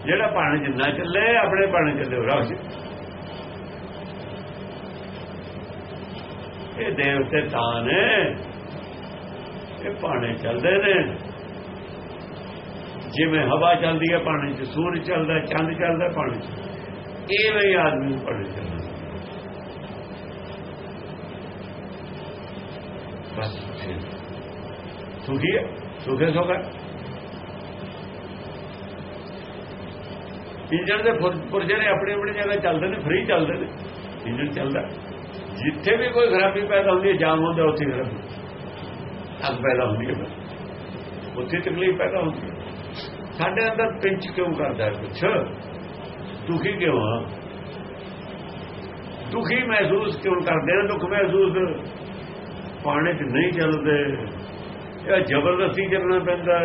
ਜਿਹੜਾ ਪਾਣੀ ਜਿੰਨਾ ਚੱਲੇ, ਆਪਣੇ ਪਾਣੀ ਚੱਲੇ ਉਹ ਰਾਜ। ਇਹ ਦੇਵਤੇ ਤਾਂ ਨੇ। ਇਹ ਪਾਣੇ ਚੱਲਦੇ ਨੇ। ਜਿਵੇਂ ਹਵਾ ਚੱਲਦੀ ਹੈ ਪਾਣੀ 'ਚ, ਸੂਰਜ ਚੱਲਦਾ ਚੰਦ ਚੱਲਦਾ ਪਾਣੀ 'ਚ ਐਵੇਂ ਆਦਮੀ ਨੂੰ ਪਾਣੀ ਚੱਲਦਾ ਬਸ ਸੁਖੀ ਹੈ? ਸੁਖੇ ਸੁਖਾ ਇੰਜਣ ਦੇ ਫੁਰ- ਪੁਰਜੇ ਨੇ ਆਪਣੀ ਆਪਣੀ ਜਗ੍ਹਾ ਚੱਲਦੇ ਨੇ ਫ੍ਰੀ ਚੱਲਦੇ ਨੇ। ਇੰਜਣ ਚੱਲਦਾ ਜਿੱਥੇ ਵੀ ਕੋਈ ਖਰਾਬੀ ਪੈਦਾ ਹੁੰਦੀ ਹੈ, ਜਾਮ ਹੁੰਦਾ, ਉੱਥੇ ਖਰਾਬੀ ਅੱਗ ਪੈਦਾ ਹੁੰਦੀ ਹੈ। ਉੱਥੇ ਤਕਲੀਫ ਪੈਦਾ ਹੁੰਦੀ ਹੈ। ਸਾਡੇ ਅੰਦਰ ਪਿੰਚ ਕਿਉਂ ਕਰਦਾ ਕੁਛ ਦੁਖੀ ਕਿਉਂ ਆ? ਦੁਖੀ ਮਹਿਸੂਸ ਕਿਉਂ ਕਰਦੇ ਆ? ਦੁੱਖ ਮਹਿਸੂਸ ਪਾਣੀ 'ਚ ਨਹੀਂ ਚੱਲਦੇ। ਇਹ ਜ਼ਬਰਦਸਤੀ ਚੱਲਣਾ ਪੈਂਦਾ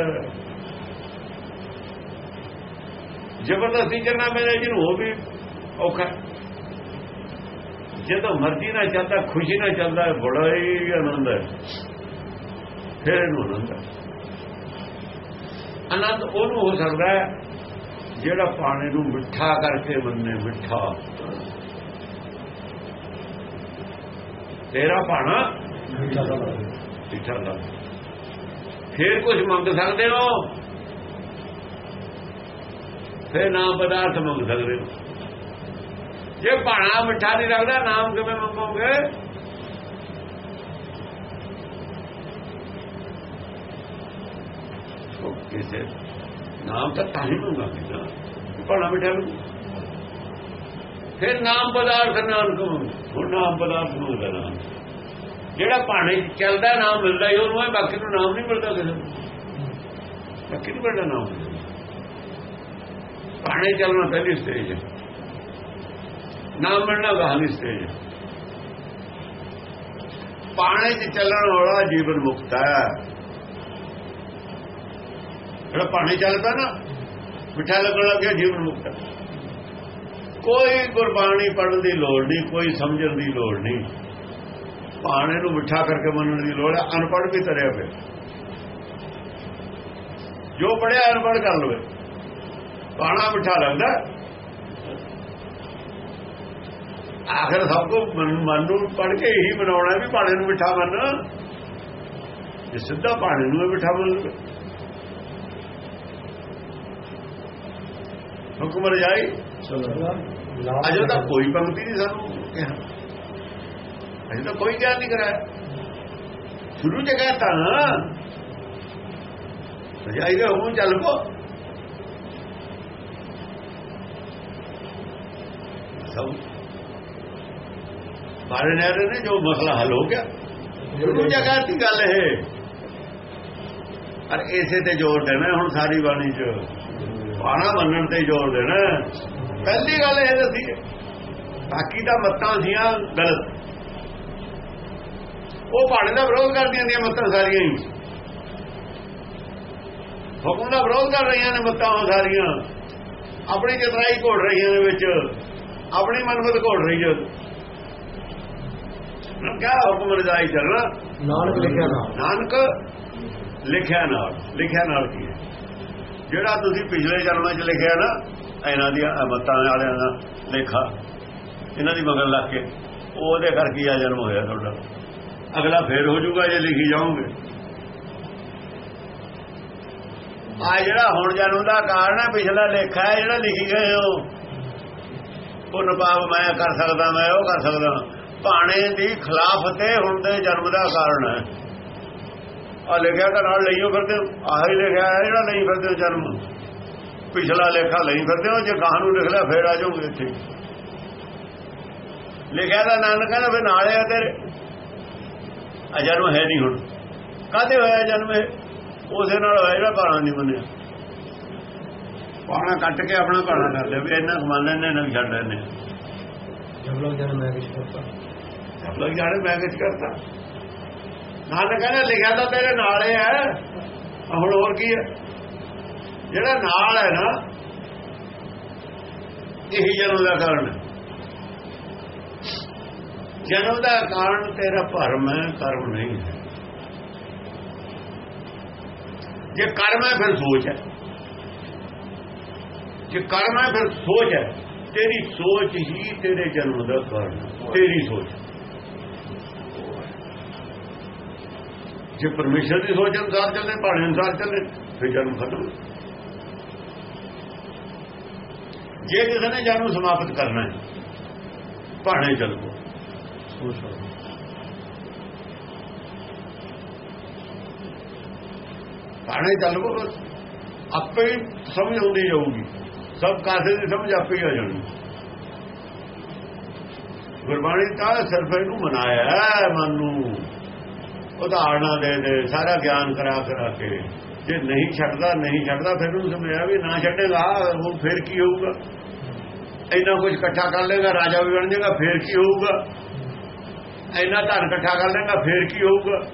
ਜ਼ਬਰਦਸਤੀ ਚੱਲਣਾ ਪੈਂਦਾ ਜਿਹਨੂੰ ਉਹ ਵੀ ਔਖਾ ਜਦੋਂ ਮਰਜ਼ੀ ਨਾਲ ਚੱਲਦਾ, ਖੁਸ਼ੀ ਨਾਲ ਚੱਲਦਾ, ਬੜਾ ਹੀ ਆਨੰਦ ਹੈ। ਫਿਰ ਇਹਨੂੰ ਆਨੰਦ ਹੈ। ਆਨੰਦ ਉਹਨੂੰ ਹੋ ਸਕਦਾ ਹੈ ਜਿਹੜਾ ਪਾਣੀ ਨੂੰ ਮਿੱਠਾ ਕਰਕੇ ਮੰਨੇ ਮਿੱਠਾ। ਤੇਰਾ ਪਾਣਾ ਮਿੱਠਾ ਲੱਗ ਫਿਰ ਕੁਝ ਮੰਗ ਸਕਦੇ ਹੋ? ਫਿਰ ਨਾਮ ਪਦਾਰਥ ਮੰਗ ਸਕਦੇ ਹੋ? ਜੇ ਪਾਣਾ ਮਿੱਠਾ ਨਹੀਂ ਲੱਗਦਾ ਨਾਮ ਕਿਵੇਂ ਮੰਗੋਗੇ ਉਹ ਕਿਸੇ ਨਾਮ ਤਾਂ ਤਾਂ ਹੀ ਮੰਗਾਂਗੇ ਨਾ। ਪਾਣਾ ਮਿੱਠਾ ਨੂੰ। ਫਿਰ ਨਾਮ ਪਦਾਰਥ ਨਾਮ ਕੋ ਹੁਣ ਨਾਮ ਪਦਾਰਥ ਮੰਗਦਾ ਨਾਮ ਜਿਹੜਾ ਪਾਣੇ ਚੱਲਦਾ ਨਾਮ ਮਿਲਦਾ ਹੀ ਉਹਨੂੰ ਬਾਕੀ ਨੂੰ ਨਾਮ ਨਹੀਂ ਮਿਲਦਾ ਕਿਸੇ ਨੂੰ। ਬਾਕੀ ਨੂੰ ਮਿਲਦਾ ਨਾਮ ਪਾਣੇ ਚੱਲਣਾ ਪਹਿਲੀ ਸਟੇਜ ਹੈ। ਨਾਮ ਮਿਲਣਾ ਗਾਹਲੀ ਸਟੇਜ ਹੈ। ਪਾਣੇ 'ਚ ਚੱਲਣ ਵਾਲਾ ਜੀਵਨ ਮੁਕਤ ਹੈ। ਜਿਹੜਾ ਪਾਣੀ ਚੱਲਦਾ ਨਾ, ਮਿੱਠਾ ਲੱਗਣ ਲੱਗਿਆ ਜੀਵਨ ਮੁਕਤ। ਕੋਈ ਗੁਰਬਾਣੀ ਪੜਨ ਦੀ ਲੋੜ ਨਹੀਂ, ਕੋਈ ਸਮਝਣ ਦੀ ਲੋੜ ਨਹੀਂ। ਪਾਣੇ ਨੂੰ ਮਿੱਠਾ ਕਰਕੇ ਮੰਨਣ ਦੀ ਲੋੜ ਹੈ, ਅਨਪੜ੍ਹ ਵੀ ਤਰਿਆ ਪਿਆ ਜੋ ਪੜਿਆ ਅਨਪੜ੍ਹ ਕਰ ਲਵੇ। ਪਾਣਾ ਮਿੱਠਾ ਲੱਗਦਾ। ਆਖਰ ਸਭ ਕੋ ਮਨ ਨੂੰ ਪੜ ਕੇ ਹੀ ਬਣਾਉਣਾ ਵੀ ਪਾਣੇ ਨੂੰ ਮਿੱਠਾ ਮੰਨ ਜੇ ਸਿੱਧਾ ਪਾਣੇ ਨੂੰ ਮਿੱਠਾ ਮੰਨ ਲਵੇ ਹੁਕਮ ਰਜਾਈ ਅਜੇ ਤਾਂ ਕੋਈ ਪੰਕਤੀ ਨਹੀਂ ਸਾਨੂੰ ਕਿਹਾ ਅਜੇ ਤਾਂ ਕੋਈ ਗਿਆਨ ਨਹੀਂ ਕਰਾਇਆ ਸ਼ੁਰੂ ਚ ਕਹਤਾ ਨਾ ਰਜਾਈ ਦੇ ਹੁਕਮ ਚੱਲ ਪੋ ਸਭ ਬਾਰੇ ਨੇ ਨੇ ਜੋ ਮਸਲਾ ਹੱਲ ਹੋ ਗਿਆ ਸ਼ੁਰੂ ਚ ਕਹਤੀ ਗੱਲ ਇਹ ਅਰ ਇਸੇ ਤੇ ਜ਼ੋਰ ਦੇਣਾ ਹੁਣ ਸਾਰੀ ਬਾਣੀ ਚ ਪਾਣਾ ਮੰਨਣ ਤੇ ਜ਼ੋਰ ਦੇਣਾ। ਪਹਿਲੀ ਗੱਲ ਇਹ ਦੱਸੀ ਬਾਕੀ ਤਾਂ ਮੱਤਾਂ ਸੀਆਂ ਗਲਤ। ਉਹ ਭਾਣੇ ਦਾ ਵਿਰੋਧ ਕਰਦੀਆਂ ਦੀਆਂ ਮੱਤਾਂ ਸਾਰੀਆਂ ਹੀ। ਹੁਕਮ ਦਾ ਵਿਰੋਧ ਕਰ ਰਹੀਆਂ ਨੇ ਮੱਤਾਂ ਸਾਰੀਆਂ। ਆਪਣੀ ਚਤਰਾਈ ਘੋੜ ਰਹੀਆਂ ਨੇ ਵਿੱਚ। ਆਪਣੀ ਮਨਮਤ ਘੋੜ ਰਹੀ ਨਾ ਕਿਆ ਹੁਕਮ ਰਜਾਈ ਚੱਲਣਾ? ਨਾਨਕ ਲਿਖਿਆ ਨਾ ਨਾਨਕ ਲਿਖਿਆ ਨਾਲ। ਲਿਖਿਆ ਨਾਲ ਕੀ ਜਿਹੜਾ ਤੁਸੀਂ ਪਿਛਲੇ ਜਨਮਾਂ 'ਚ ਲਿਖਿਆ ਨਾ, ਇਹਨਾਂ ਦੀਆਂ ਮਤਾਂ ਵਾਲਿਆਂ ਦਾ ਲੇਖਾ, ਇਹਨਾਂ ਦੀ ਮਗਰ ਲੱਗ ਕੇ, ਉਹਦੇ ਕਰਕੇ ਆ ਜਨਮ ਹੋਇਆ ਤੁਹਾਡਾ। ਅਗਲਾ ਫੇਰ ਹੋ ਜਾਊਗਾ ਜੇ ਲਿਖੀ ਜਾਓਗੇ। ਆ ਜਿਹੜਾ ਹੁਣ ਜਨਮ ਦਾ ਕਾਰਨ ਹੈ, ਪਿਛਲਾ ਲੇਖਾ ਹੈ, ਜਿਹੜਾ ਲਿਖੀ ਗਏ ਹੋ। ਪੁੰਨ ਪਾਪ ਮੈਂ ਕਰ ਸਕਦਾ, ਮੈਂ ਉਹ ਕਰ ਸਕਦਾ। ਭਾਣੇ ਦੀ ਖਿਲਾਫ ਤੇ ਹੁਣ ਦੇ ਜਨਮ ਦਾ ਕਾਰਨ ਹੈ। ਆ ਲਿਖਿਆ ਤਾਂ ਨਾਲ ਲਈਓ ਫਿਰਦੇ ਆਹ ਲਿਖਿਆ ਹੈ ਜਿਹੜਾ ਨਹੀਂ ਫਿਰਦੇ ਜਨਮ ਪਿਛਲਾ ਲੇਖਾ ਲਈ ਫਿਰਦੇ ਹੋ ਜੇ ਕਹਾਂ ਨੂੰ ਲਿਖ ਲਿਆ ਫੇਰ ਆ ਜਾਓਗੇ ਇੱਥੇ। ਲਿਖਿਆ ਤਾਂ ਨਾਨਕ ਕਹਿੰਦਾ ਫੇਰ ਨਾਲੇ ਆ ਤੇਰੇ। ਆ ਜਨਮ ਹੈ ਨਹੀਂ ਹੁਣ। ਕਾਹਦੇ ਹੋਇਆ ਜਨਮ ਇਹ? ਉਸੇ ਨਾਲ ਹੋਇਆ ਜਿਹੜਾ ਭਾਣਾ ਨਹੀਂ ਮੰਨਿਆ। ਪਾਣਾ ਕੱਟ ਕੇ ਆਪਣਾ ਭਾਣਾ ਕਰ ਲਿਆ ਵੀ ਇਹਨਾਂ ਕਮਾਨ ਲੈਣੇ ਨਾ ਛੱਡ ਲੈਣੇ ਜਬ ਲੋਕ ਜਨ ਮੈਂ ਕਿਛ ਕਰਤਾ ਲੋਕ ਜਾਣੇ ਮੈਂ ਕਿਛ ਕਰਤਾ ਨਾਨਕ ਕਹਿੰਦਾ, ਲਿਖਿਆ ਤਾਂ ਤੇਰੇ ਨਾਲ ਹੀ ਹੈ। ਹੁਣ ਹੋਰ ਕੀ ਹੈ? ਜਿਹੜਾ ਨਾਲ ਹੈ ਨਾ, ਇਹੀ ਜਨਮ ਦਾ ਕਾਰਨ ਹੈ। ਜਨਮ ਦਾ ਕਾਰਨ ਤੇਰਾ ਭਰਮ ਹੈ, ਕਰਮ ਨਹੀਂ ਹੈ। ਜੇ ਕਰਮ ਹੈ, ਫਿਰ ਸੋਚ ਹੈ। ਜੇ ਕਰਮ ਹੈ, ਫਿਰ ਸੋਚ ਹੈ। ਤੇਰੀ ਸੋਚ ਹੀ ਤੇਰੇ ਜਨਮ ਦਾ ਕਾਰਨ ਹੈ। ਤੇਰੀ ਸੋਚ। ਜੇ ਪਰਮੇਸ਼ਰ ਦੀ ਸੋਚ ਅਨੁਸਾਰ ਚੱਲੇ ਭਾਣੇ ਅਨੁਸਾਰ ਚੱਲੇ ਫਿਰ ਜਨਮ ਖਤਮ ਜੇ ਕਿਸੇ ਨੇ ਜਨਮ ਸਮਾਪਤ ਕਰਨਾ ਹੈ ਭਾਣੇ ਚੱਲ ਪੋ ਭਾਣੇ ਚੱਲ ਪੋ ਬਸ। ਆਪੇ ਹੀ ਸਮਝ ਆਉਂਦੀ ਜਾਊਗੀ। ਸਭ ਕਾਸੇ ਦੀ ਸਮਝ ਆਪੇ ਹੀ ਆ ਜਾਣੀ। ਗੁਰਬਾਣੀ ਤਾਂ ਸਿਰਫ ਇਹਨੂੰ ਮਨਾਇਆ ਮਨ ਨੂੰ। ਉਦਾਹਰਣਾ ਦੇ ਦੇ, ਸਾਰਾ ਗਿਆਨ ਕਰਾ ਕਰਾ ਕੇ। ਜੇ ਨਹੀਂ ਛੱਡਦਾ ਨਹੀਂ ਛੱਡਦਾ, ਫਿਰ ਉਹਨੂੰ ਸਮਝਿਆ ਵੀ ਨਾ ਛੱਡੇਗਾ ਉਹ ਫਿਰ ਕੀ ਹੋਊਗਾ? ਇੰਨਾ ਕੁਝ ਇਕੱਠਾ ਕਰ ਲੇਗਾ ਰਾਜਾ ਵੀ ਬਣ ਜਾਏਗਾ ਫਿਰ ਕੀ ਹੋਊਗਾ? ਇੰਨਾ ਧਨ ਇਕੱਠਾ ਕਰ ਲੇਗਾ ਫਿਰ ਕੀ ਹੋਊਗਾ?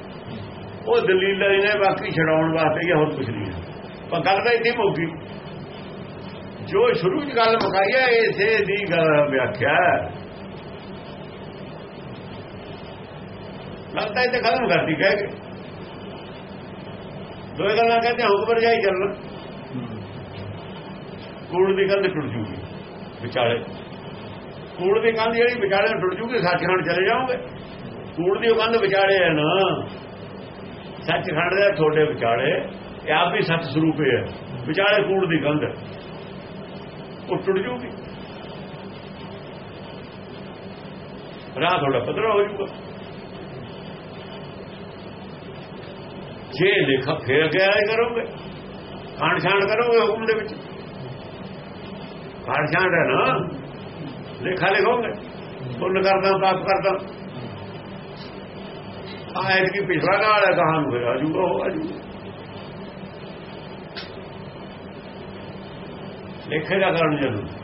ਉਹ ਦਲੀਲਾਂ ਇਹਨੇ ਬਾਕੀ ਛਡਾਉਣ ਵਾਸਤੇ ਹੀ ਹੋਰ ਕੁਝ ਨਹੀਂ ਹੈ। ਪਰ ਗੱਲ ਤਾਂ ਇੰਨੀ ਮੁੱਕੀ ਜੋ ਸ਼ੁਰੂ ਚ ਗੱਲ ਮੁਕਾਈ ਹੈ ਇਸੇ ਦੀ ਗੱਲ ਵਿਆਖਿਆ ਹੈ ਲੱਗਦਾ ਇਹ ਖਤਮ ਕਰਦੀ ਕਹਿ ਕੇ। ਦੋਏ ਗੱਲਾਂ ਕਹਿੰਦੇ ਹੁਕਮ ਰਜਾਈ ਚੱਲਣਾ। ਕੂੜ ਦੀ ਕੰਧ ਟੁੱਟ ਜੂਗੀ, ਵਿਚਾਲੇ। ਕੂੜ ਦੀ ਕੰਧ ਜਿਹੜੀ ਵਿਚਾਲੇ ਟੁੱਟ ਜੂਗੀ ਸੱਚ ਖੰਡ ਚਲੇ ਜਾਓਗੇ। ਕੂੜ ਦੀ ਉਹ ਕੰਧ ਵਿਚਾਲੇ ਹੈ ਨਾ। ਸੱਚ ਖੰਡ ਦੇ ਤੁਹਾਡੇ ਵਿਚਾਲੇ, ਇਹ ਆਪ ਵੀ ਸੱਚ ਸਰੂਪ ਹੈ। ਵਿਚਾਲੇ ਕੂੜ ਦੀ ਕੰਧ ਉਹ ਟੁੱਟ ਜੂਗੀ। ਰਾਹ ਥੋੜਾ ਪਤਰਾ ਹੋ ਜੂਗਾ ਜੇ ਲੇਖਾ ਫੇਰ ਗਿਆ ਕਰੋਗੇ। ਖਾਣ ਛਾਣ ਕਰੋਗੇ ਹੁਕਮ ਦੇ ਵਿੱਚ। ਖਾਣ ਛਾਣ ਹੈ ਨਾ। ਲੇਖਾ ਲਿਖੋਗੇ। ਪੁੰਨ ਕਰਦਾ, ਪਾਪ ਕਰਦਾ। ਆਇਤ ਕੀ ਪਿਛਲਾ ਨਾਲ ਹੈ ਕਹਾਣ ਫਿਰ ਆ ਜੂਗਾ, ਉਹ ਆ ਜੂਗਾ। ਲੇਖੇ ਦਾ ਕਰਨ ਜਰੂਰ।